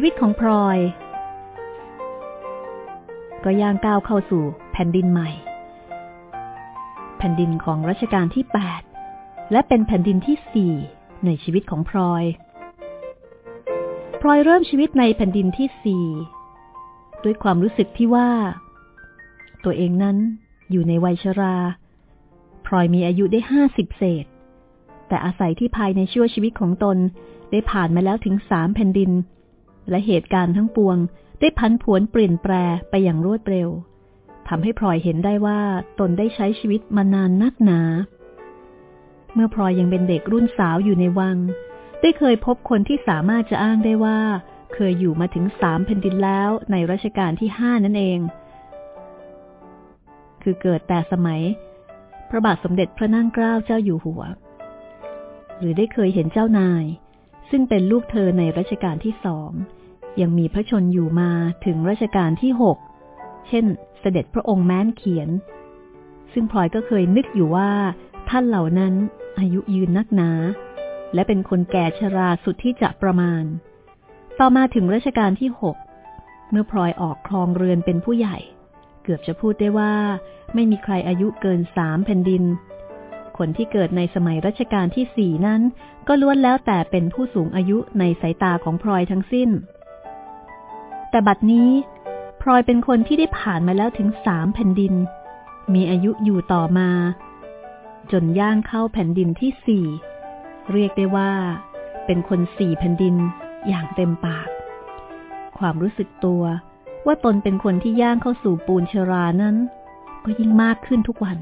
ชีวิตของพลอย ก็ย่างก้าวเข้าสู่แผ่นดินใหม่ แผ่นดินของรัชกาลที่ 8 และเป็นแผ่นดินที่ 4 ในชีวิตของพลอย พลอยเริ่มชีวิตในแผ่นดินที่ 4 ด้วยความรู้สึกที่ว่า ตัวเองนั้นอยู่ในวัยชราพลอยมีอายุได้ห้าสิบเศษ แต่อาศัยที่ภายในชั่วชีวิตของตนได้ผ่านมาแล้วถึงสามแผ่นดิน และเหตุการณ์ทั้งปวง ได้พันผวนเปลี่ยนแปลไปอย่างรวดเร็วทำให้พลอยเห็นได้ว่าตนได้ใช้ชีวิตมานานนักหนา เมื่อพลอยยังเป็นเด็กรุ่นสาวอยู่ในวัง ได้เคยพบคนที่สามารถจะอ้างได้ว่า เคยอยู่มาถึงสามแผ่นดินแล้วในรัชกาลที่ห้านั่นเอง คือเกิดแต่สมัย พระบาทสมเด็จพระนั่งเกล้าเจ้าอยู่หัว หรือได้เคยเห็นเจ้านาย ซึ่งเป็นลูกเธอในรัชกาลที่สอง ยังมีพระชนอยู่มาถึงรัชกาลที่หกเช่น เสด็จพระองค์แม้นเขียน ซึ่งพลอยก็เคยนึกอยู่ว่า ท่านเหล่านั้นอายุยืนนักหนา และเป็นคนแก่ชราสุดที่จะประมาณ ต่อมาถึงรัชกาลที่หกเมื่อพลอยออกครองเรือนเป็นผู้ใหญ่ เกือบจะพูดได้ว่า ไม่มีใครอายุเกินสามแผ่นดิน คนที่เกิดในสมัยรัชกาลที่สี่นั้น ก็ล้วนแล้วแต่เป็นผู้สูงอายุในสายตาของพลอยทั้งสิ้น แต่บัดนี้พลอยเป็นคนที่ได้ผ่านมาแล้วถึงสามแผ่นดิน มีอายุอยู่ต่อมา จนย่างเข้าแผ่นดินที่สี่เรียกได้ว่า เป็นคนสี่แผ่นดินอย่างเต็มปาก ความรู้สึกตัวว่าตนเป็นคนที่ย่างเข้าสู่ปูนเชรานั้น ก็ยิ่งมากขึ้นทุกวัน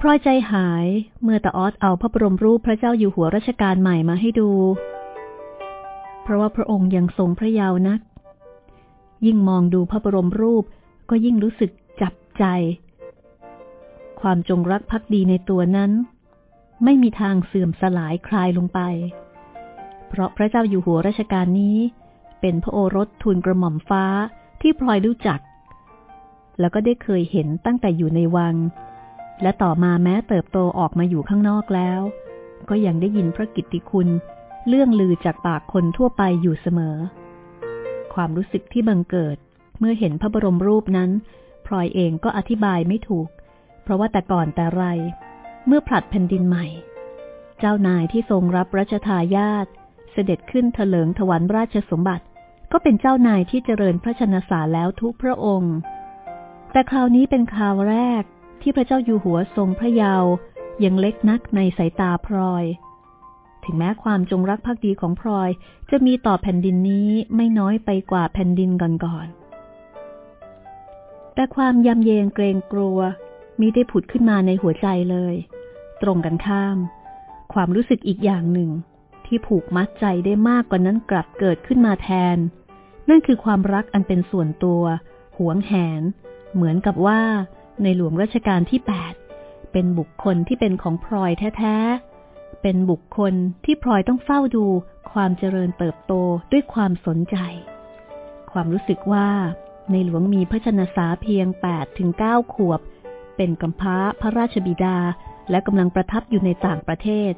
พลอยใจหายเมื่อตาออสเอาพระบรมรูปพระเจ้าอยู่หัวรัชกาลใหม่มาให้ดู เพราะว่าพระองค์ยังทรงพระเยาว์นัก ยิ่งมองดูพระบรมรูปก็ยิ่งรู้สึกจับใจ ความจงรักภักดีในตัวนั้น ไม่มีทางเสื่อมสลายคลายลงไป เพราะพระเจ้าอยู่หัวรัชกาลนี้ เป็นพระโอรสทูลกระหม่อมฟ้าที่พลอยรู้จัก แล้วก็ได้เคยเห็นตั้งแต่อยู่ในวัง และต่อมาแม้เติบโตออกมาอยู่ข้างนอกแล้ว ก็ยังได้ยินพระกิตติคุณ เรื่องลือจากปากคนทั่วไปอยู่เสมอ ความรู้สึกที่บังเกิด เมื่อเห็นพระบรมรูปนั้นพลอยเองก็อธิบายไม่ถูก เพราะว่าแต่ก่อนแต่ไร เมื่อผลัดแผ่นดินใหม่ เจ้านายที่ทรงรับรัชทายาทเสด็จขึ้นเถลิงถวันราชสมบัติ ก็เป็นเจ้านายที่เจริญพระชนสาแล้วทุกพระองค์ แต่คราวนี้เป็นคราวแรกที่พระเจ้าอยู่หัวทรงพระเยาว์ยังเล็กนักในสายตาพลอย ถึงแม้ความจงรักภักดีของพลอย จะมีต่อแผ่นดินนี้ไม่น้อยไปกว่าแผ่นดินก่อนๆ แต่ความยำเยงเกรงกลัวมิได้ผุดขึ้นมาในหัวใจเลย ตรงกันข้าม ความรู้สึกอีกอย่างหนึ่ง ที่ผูกมัดใจได้มากกว่านั้นกลับเกิดขึ้นมาแทน นั่นคือความรักอันเป็นส่วนตัว หวงแหน เหมือนกับว่า ในหลวงรัชกาลที่ 8 เป็นบุคคลที่เป็นของพลอยแท้ๆ เป็นบุคคลที่พลอยต้องเฝ้าดูความเจริญเติบโตด้วยความสนใจ ความรู้สึกว่าในหลวงมีพระชนสาเพียง8ถึง9ขวบ เป็นกำพาพระราชบิดาและกำลังประทับอยู่ในต่างประเทศ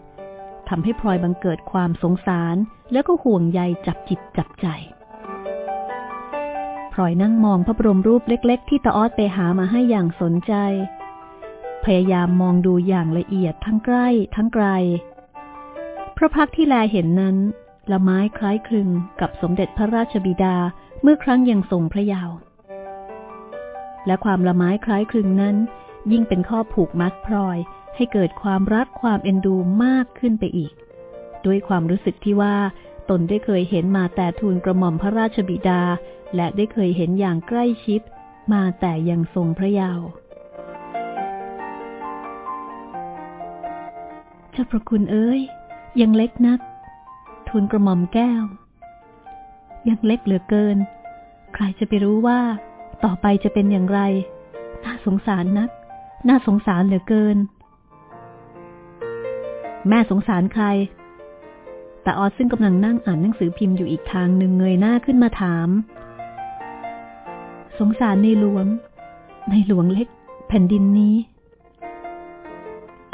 ทำให้พลอยบังเกิดความสงสาร แล้วก็ห่วงใยจับจิตจับใจพลอยนั่งมองพระบรมรูปเล็ก ๆ ที่ตาออดไปหามาให้อย่างสนใจ พยายามมองดูอย่างละเอียดทั้งใกล้ทั้งไกล พระพักที่แลเห็นนั้น ละไม้คล้ายคลึงกับสมเด็จพระราชบิดาเมื่อครั้งยังทรงพระเยาว์และความละไม้คล้ายคลึงนั้น ยิ่งเป็นข้อผูกมัดพลอยให้เกิดความรักความเอ็นดูมากขึ้นไปอีก ด้วยความรู้สึกที่ว่า ตนได้เคยเห็นมาแต่ทูลกระหม่อมพระราชบิดา และได้เคยเห็นอย่างใกล้ชิด มาแต่ยังทรงพระเยาว์เจ้าพระคุณเอ้ย ยังเล็กนัก ทูลกระหม่อมแก้ว ยังเล็กเหลือเกิน ใครจะไปรู้ว่า ต่อไปจะเป็นอย่างไร น่าสงสารนัก น่าสงสารเหลือเกิน แม่สงสารใคร แต่ออสซึ่งกำลังนั่งอ่านหนังสือพิมพ์อยู่อีกทางหนึ่งเงยหน้าขึ้นมาถาม สงสารในหลวง ในหลวงเล็ก แผ่นดินนี้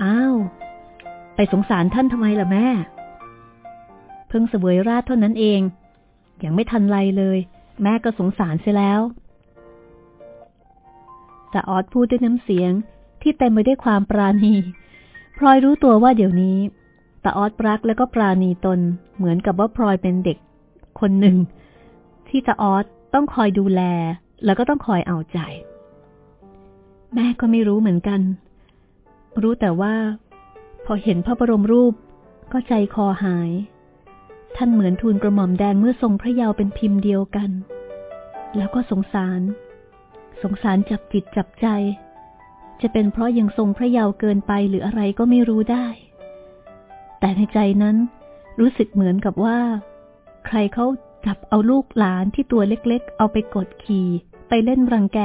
อ้าว ไปสงสารท่านทำไมล่ะแม่พพิ่งเสวยราชเท่านั้นเอง ยังไม่ทันไรเลย แม่ก็สงสารเสียแล้วแต่ออดพูดด้วยน้ำเสียงที่เต็มไปด้วยความปราณีพลอยรู้ตัวว่าเดี๋ยวนี้ตาออดรักแล้วก็ปราณีตน เหมือนกับว่าพลอยเป็นเด็ก คนหนึ่ง ที่ตาออดต้องคอยดูแล แล้วก็ต้องคอยเอาใจ แม่ก็ไม่รู้เหมือนกัน รู้แต่ว่า พอเห็นพระบรมรูปก็ใจคอหาย ท่านเหมือนทูลกระหม่อมแดงเมื่อทรงพระเยาว์เป็นพิมพ์เดียวกัน แล้วก็สงสาร สงสารจับจิตจับใจ จะเป็นเพราะยังทรงพระเยาว์เกินไปหรืออะไรก็ไม่รู้ได้ แต่ในใจนั้นรู้สึกเหมือนกับว่า ใครเขาจับเอาลูกหลานที่ตัวเล็กๆ เอาไปกดขี่ไปเล่นรังแก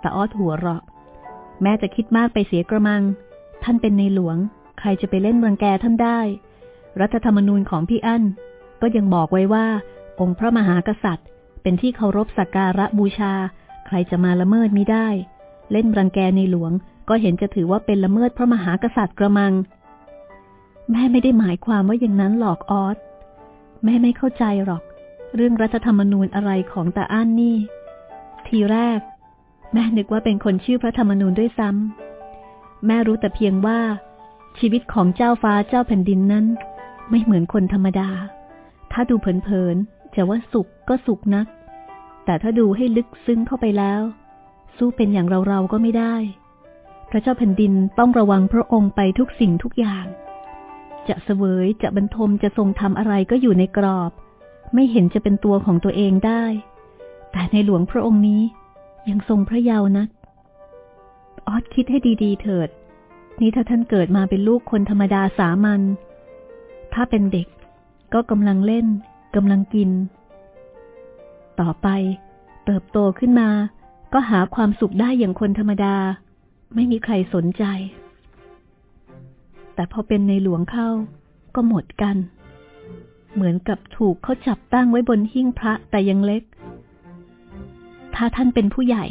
แต่ออดหัวเราะ แม่จะคิดมากไปเสียกระมัง ท่านเป็นในหลวง ใครจะไปเล่นรังแกท่านได้ รัฐธรรมนูญของพี่อั้น ก็ยังบอกไว้ว่า องค์พระมหากษัตริย์ เป็นที่เคารพสักการะบูชา ใครจะมาละเมิดมิได้ เล่นรังแกในหลวงก็เห็นจะถือว่าเป็นละเมิดพระมหากษัตริย์กระมัง แม่ไม่ได้หมายความว่าอย่างนั้นหลอกออสแม่ไม่เข้าใจหรอก เรื่องรัฐธรรมนูญอะไรของตาอั้นนี่ ทีแรก แม่นึกว่าเป็นคนชื่อพระธรรมนูญด้วยซ้ำ แม่รู้แต่เพียงว่า ชีวิตของเจ้าฟ้าเจ้าแผ่นดินนั้น ไม่เหมือนคนธรรมดา ถ้าดูเผินๆจะว่าสุขก็สุขนัก แต่ถ้าดูให้ลึกซึ้งเข้าไปแล้ว สู้เป็นอย่างเราเราก็ไม่ได้ พระเจ้าแผ่นดินต้องระวังพระองค์ไปทุกสิ่งทุกอย่าง จะเสวยจะบรรทมจะทรงทำอะไรก็อยู่ในกรอบ ไม่เห็นจะเป็นตัวของตัวเองได้ แต่ในหลวงพระองค์นี้ยังทรงพระเยาว์นะ ออดคิดให้ดีๆ เถิด นี่ถ้าท่านเกิดมาเป็นลูกคนธรรมดาสามัญ ถ้าเป็นเด็ก ก็กำลังเล่นกำลังกิน ต่อไป เติบโตขึ้นมา ก็หาความสุขได้อย่างคนธรรมดา ไม่มีใครสนใจ แต่พอเป็นในหลวงเข้า ก็หมดกัน เหมือนกับถูกเขาจับตั้งไว้บนหิ้งพระแต่ยังเล็ก ถ้าท่านเป็นผู้ใหญ่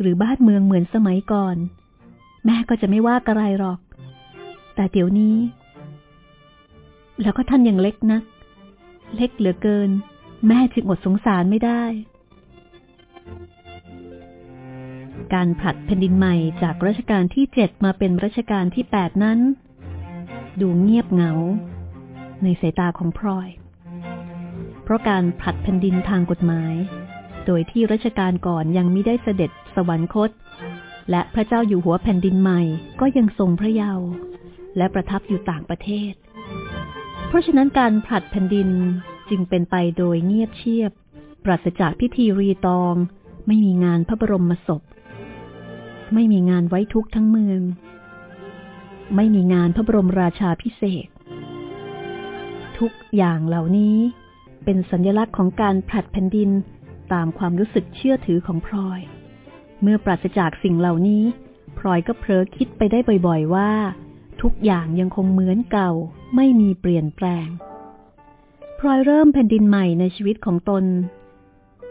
หรือบ้านเมืองเหมือนสมัยก่อน แม่ก็จะไม่ว่ากระไรหรอก แต่เดี๋ยวนี้ แล้วก็ท่านยังเล็กนะัก เล็กเหลือเกิน แม่จึงอดสงสารไม่ได้ การผลัดแผ่นดินใหม่จากรัชกาลที่เจ็ดมาเป็นรัชกาลที่แปดนั้น ดูเงียบเหงา ในสายตาของพลอย เพราะการผลัดแผ่นดินทางกฎหมาย โดยที่รัชกาลก่อนยังไม่ได้เสด็จสวรรคต และพระเจ้าอยู่หัวแผ่นดินใหม่ก็ยังทรงพระเยาว์และประทับอยู่ต่างประเทศ เพราะฉะนั้นการผลัดแผ่นดินจึงเป็นไปโดยเงียบเชียบ ปราศจากพิธีรีตอง ไม่มีงานพระบรมศพ ไม่มีงานไว้ทุกทั้งเมือง ไม่มีงานพระบรมราชาพิเศษ ทุกอย่างเหล่านี้เป็นสัญลักษณ์ของการผลัดแผ่นดิน ตามความรู้สึกเชื่อถือของพลอย เมื่อปราศจากสิ่งเหล่านี้พลอยก็เพ้อคิดไปได้บ่อยๆว่า ทุกอย่างยังคงเหมือนเก่าไม่มีเปลี่ยนแปลงพลอยเริ่มแผ่นดินใหม่ในชีวิตของตน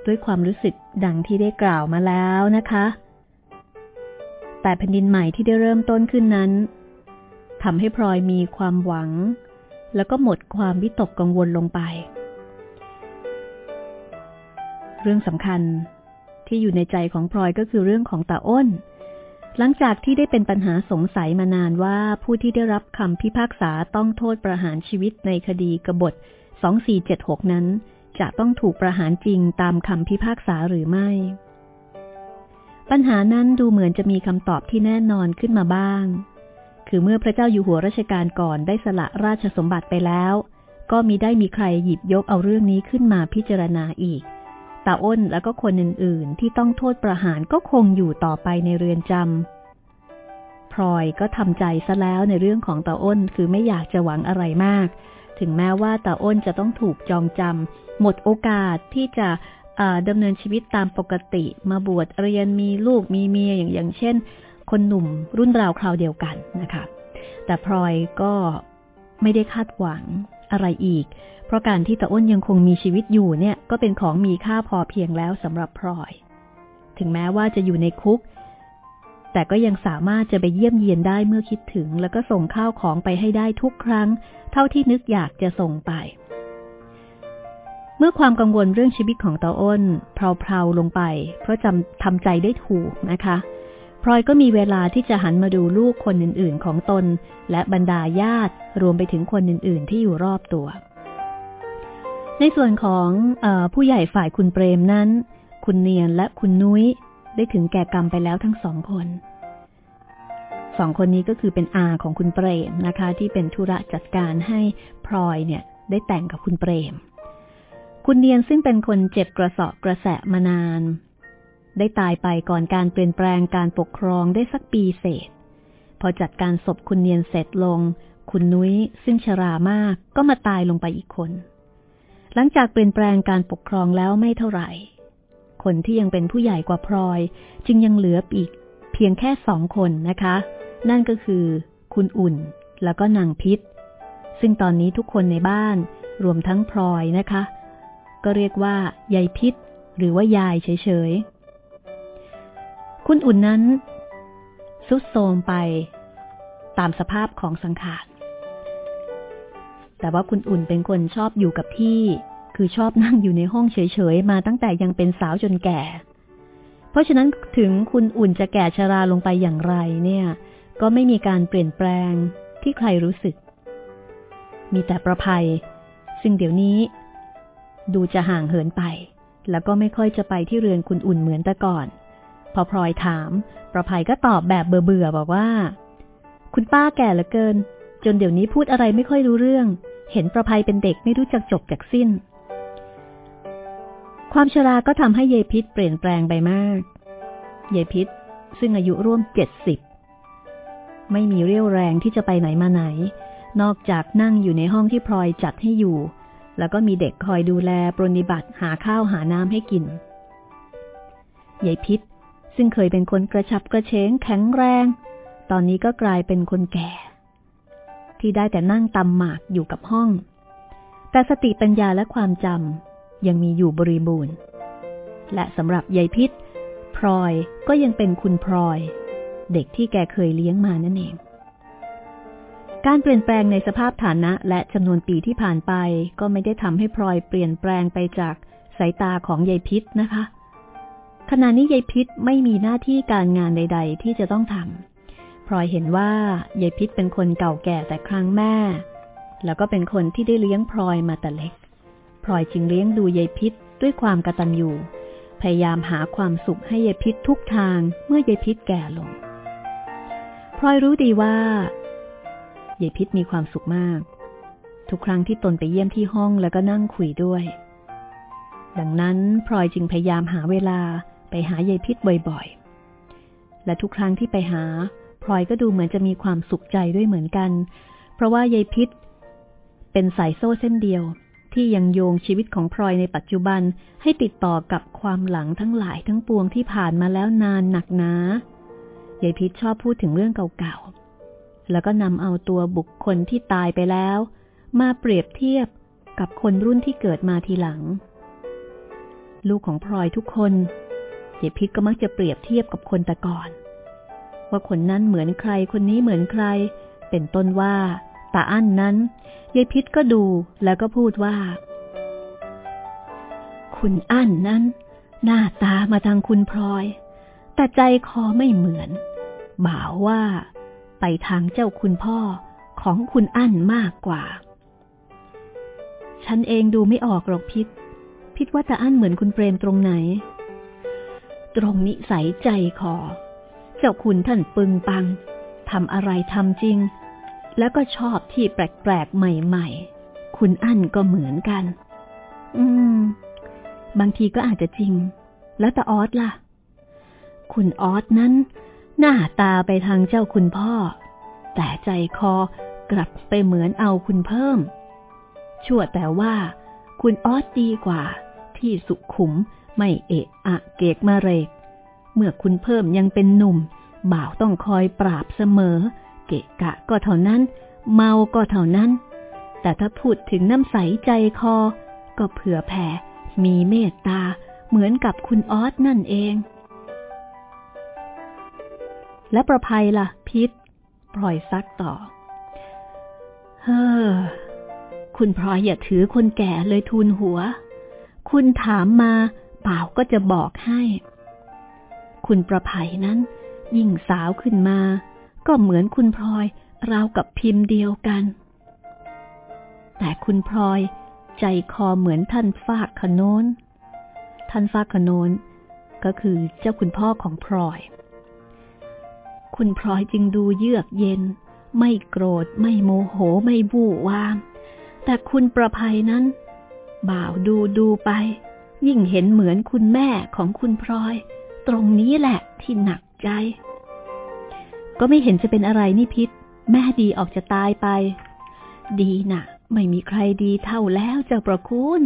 ด้วยความรู้สึกดังที่ได้กล่าวมาแล้วนะคะ แต่แผ่นดินใหม่ที่ได้เริ่มต้นขึ้นนั้นทำให้พลอยมีความหวัง แล้วก็หมดความวิตกกังวลลงไป เรื่องสำคัญที่อยู่ในใจของพลอยก็คือเรื่องของตาอ้น หลังจากที่ได้เป็นปัญหาสงสัยมานานว่าผู้ที่ได้รับคำพิพากษาต้องโทษประหารชีวิตในคดีกบฏ 2476 นั้น จะต้องถูกประหารจริงตามคำพิพากษาหรือไม่ ปัญหานั้นดูเหมือนจะมีคำตอบที่แน่นอนขึ้นมาบ้าง คือเมื่อพระเจ้าอยู่หัวรัชกาลก่อนได้สละราชสมบัติไปแล้ว ก็มีได้มีใครหยิบยกเอาเรื่องนี้ขึ้นมาพิจารณาอีก ตาอ้นแล้วก็คนอื่นๆ ที่ต้องโทษประหารก็คงอยู่ต่อไปในเรือนจำพลอยก็ทำใจซะแล้วในเรื่องของตาอ้นคือไม่อยากจะหวังอะไรมาก ถึงแม้ว่าตาอ้นจะต้องถูกจองจำหมดโอกาสที่จะดำเนินชีวิตตามปกติมาบวชเรียนมีลูกมีเมียอย่างอย่างเช่น คนหนุ่มรุ่นราวคราวเดียวกันนะคะ แต่พลอยก็ไม่ได้คาดหวังอะไรอีก เพราะการที่ตาอ้นยังคงมีชีวิตอยู่เนี่ยก็เป็นของมีค่าพอเพียงแล้วสำหรับพลอย ถึงแม้ว่าจะอยู่ในคุก แต่ก็ยังสามารถจะไปเยี่ยมเยียนได้เมื่อคิดถึง แล้วก็ส่งข้าวของไปให้ได้ทุกครั้ง เท่าที่นึกอยากจะส่งไป เมื่อความกังวลเรื่องชีวิตของตาอ้นเพลาๆลงไป เพราะจำทำใจได้ถูกนะคะพลอยก็มีเวลาที่จะหันมาดูลูกคนอื่นๆ ของตน และบรรดาญาติรวมไปถึงคนอื่นๆ ที่อยู่รอบตัว ในส่วนของอผู้ใหญ่ฝ่ายคุณเปรมนั้น คุณเนียนและคุณนุ้ยได้ถึงแก่กรรมไปแล้วทั้งสองคน สองคนนี้ก็คือเป็นอาของคุณเปรมนะคะ ที่เป็นธุระจัดการให้พลอยเนี่ย ได้แต่งกับคุณเปรม คุณเนียนซึ่งเป็นคนเจ็บกระสาะกระแสะมานาน ได้ตายไปก่อนการเปลี่ยนแปลงการปกครองได้สักปีเศษ พอจัดการศพคุณเนียนเสร็จลง คุณนุ้ยซึ่งชรามากก็มาตายลงไปอีกคน หลังจากเปลี่ยนแปลงการปกครองแล้วไม่เท่าไหร่ คนที่ยังเป็นผู้ใหญ่กว่าพลอย จึงยังเหลืออีกเพียงแค่สองคนนะคะ นั่นก็คือคุณอุ่นแล้วก็นางพิษ ซึ่งตอนนี้ทุกคนในบ้านรวมทั้งพลอยนะคะ ก็เรียกว่ายายพิษ หรือว่ายายเฉยๆ คุณอุ่นนั้น สุดโทมไป ตามสภาพของสังขาร แต่ว่าคุณอุ่นเป็นคนชอบอยู่กับที่ คือชอบนั่งอยู่ในห้องเฉยๆ มาตั้งแต่ยังเป็นสาวจนแก่ เพราะฉะนั้นถึงคุณอุ่นจะแก่ชราลงไปอย่างไรเนี่ย ก็ไม่มีการเปลี่ยนแปลงที่ใครรู้สึก มีแต่ประภัย ซึ่งเดี๋ยวนี้ ดูจะห่างเหินไป แล้วก็ไม่ค่อยจะไปที่เรือนคุณอุ่นเหมือนแต่ก่อน พอพลอยถาม ประภัยก็ตอบแบบเบื่อๆบอกว่า คุณป้าแก่เหลือเกิน จนเดี๋ยวนี้พูดอะไรไม่ค่อยรู้เรื่อง เห็นประภัยเป็นเด็กไม่รู้จักจบจากสิ้น ความชราก็ทำให้เยพิษเปลี่ยนแปลงไปมาก เยพิษซึ่งอายุร่วมเจ็ดสิบไม่มีเรี่ยวแรงที่จะไปไหนมาไหน นอกจากนั่งอยู่ในห้องที่พลอยจัดให้อยู่ แล้วก็มีเด็กคอยดูแลปรนิบัติหาข้าวหาน้ำให้กินยายพิษซึ่งเคยเป็นคนกระชับกระเฉงแข็งแรง ตอนนี้ก็กลายเป็นคนแก่ ที่ได้แต่นั่งตำหมากอยู่กับห้อง แต่สติปัญญาและความจำยังมีอยู่บริบูรณ์ และสำหรับยายพิษพลอยก็ยังเป็นคุณพลอย เด็กที่แกเคยเลี้ยงมานั่นเอง การเปลี่ยนแปลงในสภาพฐานะและจำนวนปีที่ผ่านไป ก็ไม่ได้ทำให้พลอยเปลี่ยนแปลงไปจากสายตาของยายพิษนะคะขณะนี้ยายพิษไม่มีหน้าที่การงานใด ๆ ที่จะต้องทำ ลอยเห็นว่ายายพิษเป็นคนเก่าแก่แต่ครั้งแม่ แล้วก็เป็นคนที่ได้เลี้ยงพลอยมาแต่เล็กพลอยจึงเลี้ยงดูยายพิษด้วยความกตัญญูพยายามหาความสุขให้ยายพิษทุกทางเมื่อยายพิษแก่ลงพลอยรู้ดีว่ายายพิษมีความสุขมาก ทุกครั้งที่ตนไปเยี่ยมที่ห้องแล้วก็นั่งคุยด้วย ดังนั้นพลอยจึงพยายามหาเวลาไปหายายพิษบ่อยๆ และทุกครั้งที่ไปหา พลอยก็ดูเหมือนจะมีความสุขใจด้วยเหมือนกัน เพราะว่ายายพิษ เป็นสายโซ่เส้นเดียว ที่ยังโยงชีวิตของพลอยในปัจจุบันให้ติดต่อกับความหลังทั้งหลายทั้งปวงที่ผ่านมาแล้วนานหนักหนายายพิษชอบพูดถึงเรื่องเก่าๆ แล้วก็นำเอาตัวบุคคลที่ตายไปแล้ว มาเปรียบเทียบกับคนรุ่นที่เกิดมาทีหลัง ลูกของพลอยทุกคนยายพิษก็มักจะเปรียบเทียบกับคนแต่ก่อน ว่าคนนั้นเหมือนใครคนนี้เหมือนใคร เป็นต้นว่าตาอั้นนั้นยายพิษก็ดูแล้วก็พูดว่า คุณอั้นนั้น หน้าตามาทางคุณพลอย แต่ใจคอไม่เหมือนบ่าวว่า ไปทางเจ้าคุณพ่อของคุณอั้นมากกว่า ฉันเองดูไม่ออกหรอกพิษ พิษว่าตาอั้นเหมือนคุณเปรมตรงไหน ตรงนิสัยใจคอ เจ้าคุณท่านปึงปังทำอะไรทำจริง แล้วก็ชอบที่แปลกๆใหม่ๆ คุณอั้นก็เหมือนกัน อืม บางทีก็อาจจะจริง แล้วแต่ออสล่ะ คุณออสนั้น หน้าตาไปทางเจ้าคุณพ่อ แต่ใจคอกลับไปเหมือนเอาคุณเพิ่ม ชั่วแต่ว่า คุณออสดีกว่า ที่สุขุมไม่เอะอะเกกมาเรก เมื่อคุณเพิ่มยังเป็นหนุ่ม บ่าวต้องคอยปราบเสมอ เกะกะก็เท่านั้น เมาก็เท่านั้น แต่ถ้าพูดถึงน้ำใสใจคอ ก็เผื่อแผ่ มีเมตตา เหมือนกับคุณออสนั่นเอง และประภัยละ่ะ พิษพลอยซักต่อ เฮ้อ คุณพลอยอย่าถือคนแก่เลยทูลหัว คุณถามมาเปล่าก็จะบอกให้ คุณประภัยนั้น ยิ่งสาวขึ้นมา ก็เหมือนคุณพลอยราวกับพิมพ์เดียวกัน แต่คุณพลอยใจคอเหมือนท่านฟากขนนท่านฟากขนนก็คือเจ้าคุณพ่อของพลอย คุณพลอยจึงดูเยือกเย็น ไม่โกรธไม่โมโหไม่บู่วาม แต่คุณประภัยนั้น บ่าวดูดูไป ยิ่งเห็นเหมือนคุณแม่ของคุณพลอย ตรงนี้แหละที่หนักใจ ก็ไม่เห็นจะเป็นอะไรนี่พิษ แม่ดีออกจะตายไป ดีนะ่ะ ไม่มีใครดีเท่าแล้วเจ้าประคุณ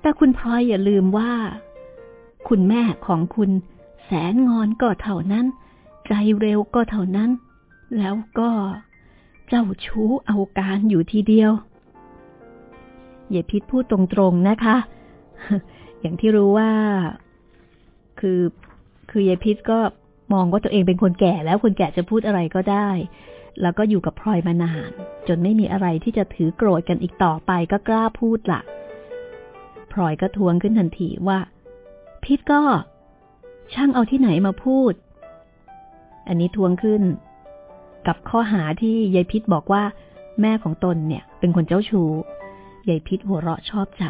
แต่คุณพลอยอย่าลืมว่า คุณแม่ของคุณแสนงอนก็เท่านั้น ใจเร็วก็เท่านั้น แล้วก็เจ้าชู้เอาการอยู่ทีเดียวอย่าพิษพูดตรงๆนะคะ อย่างที่รู้ว่า คือ คือยายพิษก็มองว่าตัวเองเป็นคนแก่แล้วคนแก่จะพูดอะไรก็ได้ แล้วก็อยู่กับพลอยมานาน จนไม่มีอะไรที่จะถือโกรธกันอีกต่อไปก็กล้าพูดละ่ะพลอยก็ทวงขึ้นทันทีว่า พิษก็ ช่างเอาที่ไหนมาพูด อันนี้ทวงขึ้น กับข้อหาที่ยายพิษบอกว่า แม่ของตนเนี่ย เป็นคนเจ้าชู้ยายพิษหัวเราะชอบใจ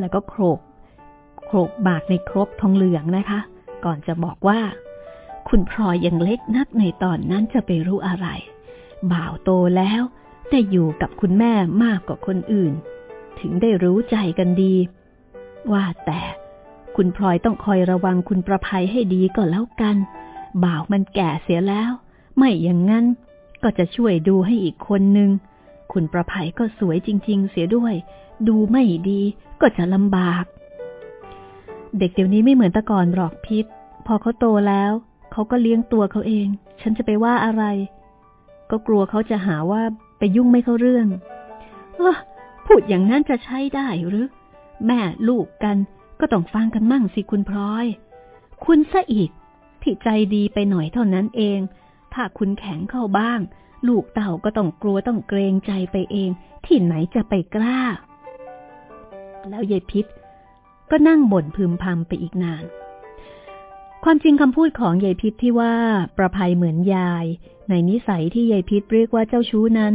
แล้วก็โครก โครกบากในครกทองเหลืองนะคะ ก่อนจะบอกว่า คุณพลอยยังเล็กนักในตอนนั้นจะไปรู้อะไร บ่าวโตแล้ว แต่อยู่กับคุณแม่มากกว่าคนอื่น ถึงได้รู้ใจกันดี ว่าแต่คุณพลอยต้องคอยระวังคุณประภัยให้ดีก็แล้วกัน บ่าวมันแก่เสียแล้ว ไม่อย่างนั้น ก็จะช่วยดูให้อีกคนนึง คุณประภัยก็สวยจริง ๆ เสียด้วย ดูไม่ดีก็จะลำบาก เด็กเดี๋ยวนี้ไม่เหมือนตะก่อนหรอกพิษ พอเขาโตแล้ว เขาก็เลี้ยงตัวเขาเอง ฉันจะไปว่าอะไร ก็กลัวเขาจะหาว่าไปยุ่งไม่เข้าเรื่องเออพูดอย่างนั้นจะใช้ได้หรือ แม่ลูกกันก็ต้องฟังกันมั่งสิคุณพลอย คุณซะอีก ที่ใจดีไปหน่อยเท่านั้นเอง ถ้าคุณแข็งเข้าบ้าง ลูกเต่าก็ต้องกลัวต้องเกรงใจไปเอง ที่ไหนจะไปกล้า แล้วยายพิษ ก็นั่งบ่นพึมพำไปอีกนาน ความจริงคำพูดของยายพิษที่ว่าประภัยเหมือนยาย ในนิสัยที่ยายพิษเรียกว่าเจ้าชู้นั้น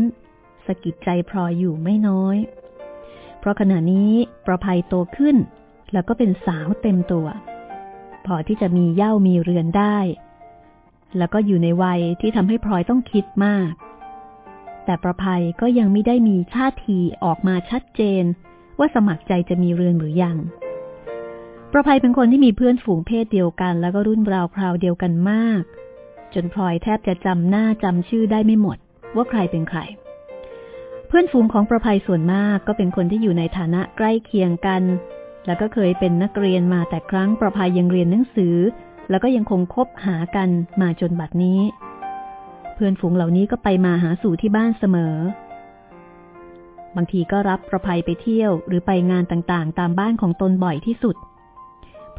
สะกิดใจพลอยอยู่ไม่น้อย เพราะขณะนี้ประภัยโตขึ้น แล้วก็เป็นสาวเต็มตัว พอที่จะมีเย่ามีเรือนได้ แล้วก็อยู่ในวัยที่ทำให้พลอยต้องคิดมาก แต่ประภัยก็ยังไม่ได้มีท่าทีออกมาชัดเจนว่าสมัครใจจะมีเรือนหรือยัง ประภัยเป็นคนที่มีเพื่อนฝูงเพศเดียวกัน แล้วก็รุ่นราวคราวเดียวกันมาก จนพลอยแทบจะจำหน้าจำชื่อได้ไม่หมด ว่าใครเป็นใคร เพื่อนฝูงของประภัยส่วนมากก็เป็นคนที่อยู่ในฐานะใกล้เคียงกัน แล้วก็เคยเป็นนักเรียนมาแต่ครั้งประภัยยังเรียนหนังสือ แล้วก็ยังคงคบหากันมาจนบัดนี้ เพื่อนฝูงเหล่านี้ก็ไปมาหาสู่ที่บ้านเสมอบางทีก็รับประภัยไปเที่ยวหรือไปงานต่างๆ ตามบ้านของตนบ่อยที่สุด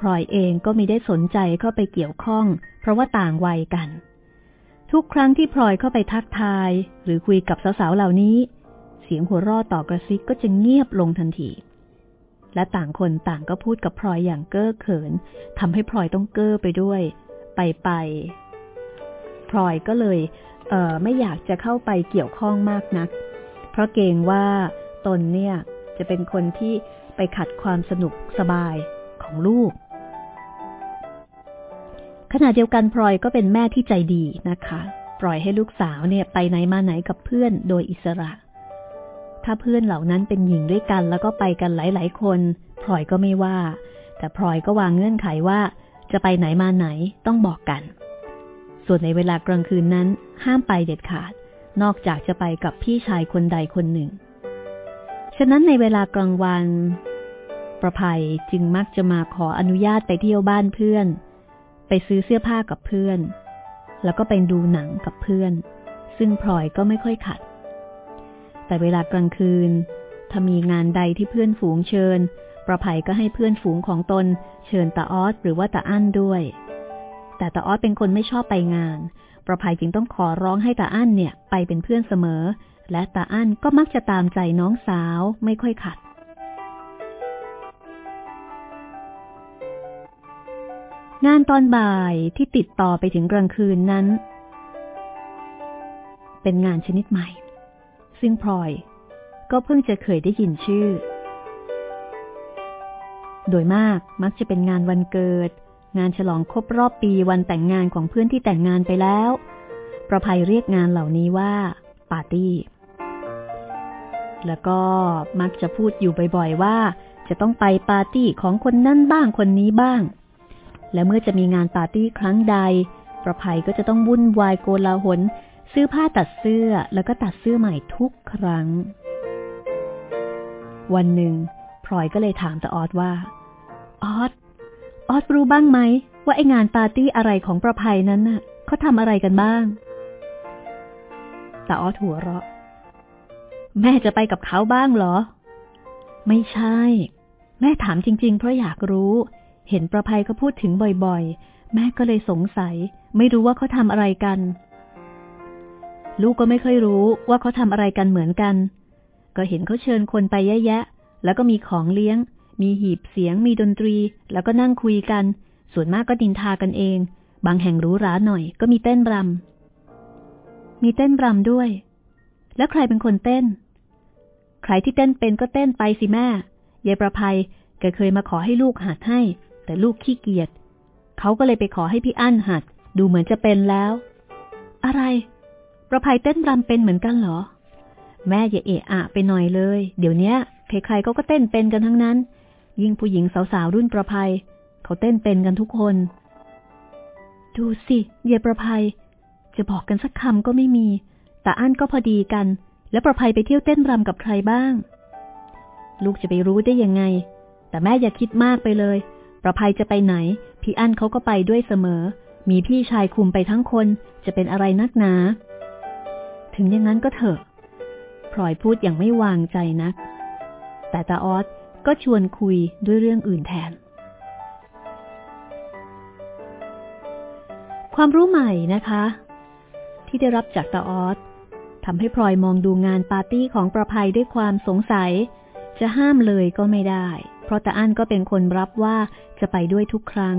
พลอยเองก็ไม่ได้สนใจเข้าไปเกี่ยวข้อง เพราะว่าต่างวัยกัน ทุกครั้งที่พลอยเข้าไปทักทาย หรือคุยกับสาวๆเหล่านี้ เสียงหัวเราะต่อกระซิกก็จะเงียบลงทันที และต่างคนต่างก็พูดกับพลอยอย่างเก้อเขินทำให้พลอยต้องเก้อไปด้วย ไปไปพลอยก็เลยเออไม่อยากจะเข้าไปเกี่ยวข้องมากนัก เพราะเกรงว่าตนเนี่ยจะเป็นคนที่ไปขัดความสนุกสบายของลูก ขณะเดียวกันพลอยก็เป็นแม่ที่ใจดีนะคะ ปล่อยให้ลูกสาวเนี่ยไปไหนมาไหนกับเพื่อนโดยอิสระ ถ้าเพื่อนเหล่านั้นเป็นหญิงด้วยกัน แล้วก็ไปกันหลาย ๆ คนพลอยก็ไม่ว่า แต่พลอยก็วางเงื่อนไขว่า จะไปไหนมาไหนต้องบอกกัน ส่วนในเวลากลางคืนนั้น ห้ามไปเด็ดขาด นอกจากจะไปกับพี่ชายคนใดคนหนึ่ง ฉะนั้นในเวลากลางวัน ประภัยจึงมักจะมาขออนุญาตไปเที่ยวบ้านเพื่อน ไปซื้อเสื้อผ้ากับเพื่อน แล้วก็ไปดูหนังกับเพื่อน ซึ่งพลอยก็ไม่ค่อยขัด แต่เวลากลางคืน ถ้ามีงานใดที่เพื่อนฝูงเชิญ ประภัยก็ให้เพื่อนฝูงของตน เชิญตาออสหรือว่าตาอั้นด้วย แต่ตาออดเป็นคนไม่ชอบไปงาน ประภัยจึงต้องขอร้องให้ตาอั้นเนี่ย ไปเป็นเพื่อนเสมอ และตาอั้นก็มักจะตามใจน้องสาวไม่ค่อยขัด งานตอนบ่ายที่ติดต่อไปถึงกลางคืนนั้น เป็นงานชนิดใหม่ ซึ่งพลอย ก็เพิ่งจะเคยได้ยินชื่อ โดยมากมักจะเป็นงานวันเกิด งานฉลองครบรอบปีวันแต่งงานของเพื่อนที่แต่งงานไปแล้ว ประภัยเรียกงานเหล่านี้ว่า ปาร์ตี้ แล้วก็มักจะพูดอยู่บ่อยๆว่า จะต้องไปปาร์ตี้ของคนนั่นบ้างคนนี้บ้าง และเมื่อจะมีงานปาร์ตี้ครั้งใด ประภัยก็จะต้องวุ่นวายโกลาหล ซื้อผ้าตัดเสื้อแล้วก็ตัดเสื้อใหม่ทุกครั้ง วันหนึ่งพลอยก็เลยถามตาออดว่า ออดออดรู้บ้างไหม ว่าไองานปาร์ตี้อะไรของประภัยนั้นน่ะเขาทำอะไรกันบ้างตาออดหัวเราะ แม่จะไปกับเขาบ้างเหรอ ไม่ใช่ แม่ถามจริง ๆ เพราะอยากรู้ เห็นประภัยก็พูดถึงบ่อยๆ แม่ก็เลยสงสัย ไม่รู้ว่าเขาทำอะไรกัน ลูกก็ไม่ค่อยรู้ว่าเขาทำอะไรกันเหมือนกัน ก็เห็นเขาเชิญคนไปแยะๆแล้วก็มีของเลี้ยง มีหีบเสียง มีดนตรี แล้วก็นั่งคุยกัน ส่วนมากก็ดินทากันเอง บางแห่งรู้ร้าหน่อย ก็มีเต้นรำมีเต้นรำด้วย แล้วใครเป็นคนเต้น ใครที่เต้นเป็นก็เต้นไปสิแม่ยายประภัยแกเคยมาขอให้ลูกหัดให้ แต่ลูกขี้เกียจเขาก็เลยไปขอให้พี่อั้นหัด ดูเหมือนจะเป็นแล้ว อะไร ประภัยเต้นรำเป็นเหมือนกันเหรอ แม่อย่าเอะอะไปหน่อยเลย เดี๋ยวนี้ใครๆเขาก็เต้นเป็นกันทั้งนั้น ยิ่งผู้หญิงสาวๆรุ่นประภัย เขาเต้นเป็นกันทุกคน ดูสิเยประภัย จะบอกกันสักคำก็ไม่มี แต่อั้นก็พอดีกัน แล้วประภัยไปเที่ยวเต้นรำกับใครบ้าง ลูกจะไปรู้ได้ยังไง แต่แม่อย่าคิดมากไปเลย ประภัยจะไปไหน พี่อั้นเขาก็ไปด้วยเสมอ มีพี่ชายคุมไปทั้งคนจะเป็นอะไรนักหนา ถึงอย่างนั้นก็เถอะพลอยพูดอย่างไม่วางใจนัก แต่ตาออสก็ชวนคุยด้วยเรื่องอื่นแทน ความรู้ใหม่นะคะ ที่ได้รับจากตาออสทำให้พลอยมองดูงานปาร์ตี้ของประภัยด้วยความสงสัย จะห้ามเลยก็ไม่ได้ เพราะตาอั้นก็เป็นคนรับว่าจะไปด้วยทุกครั้ง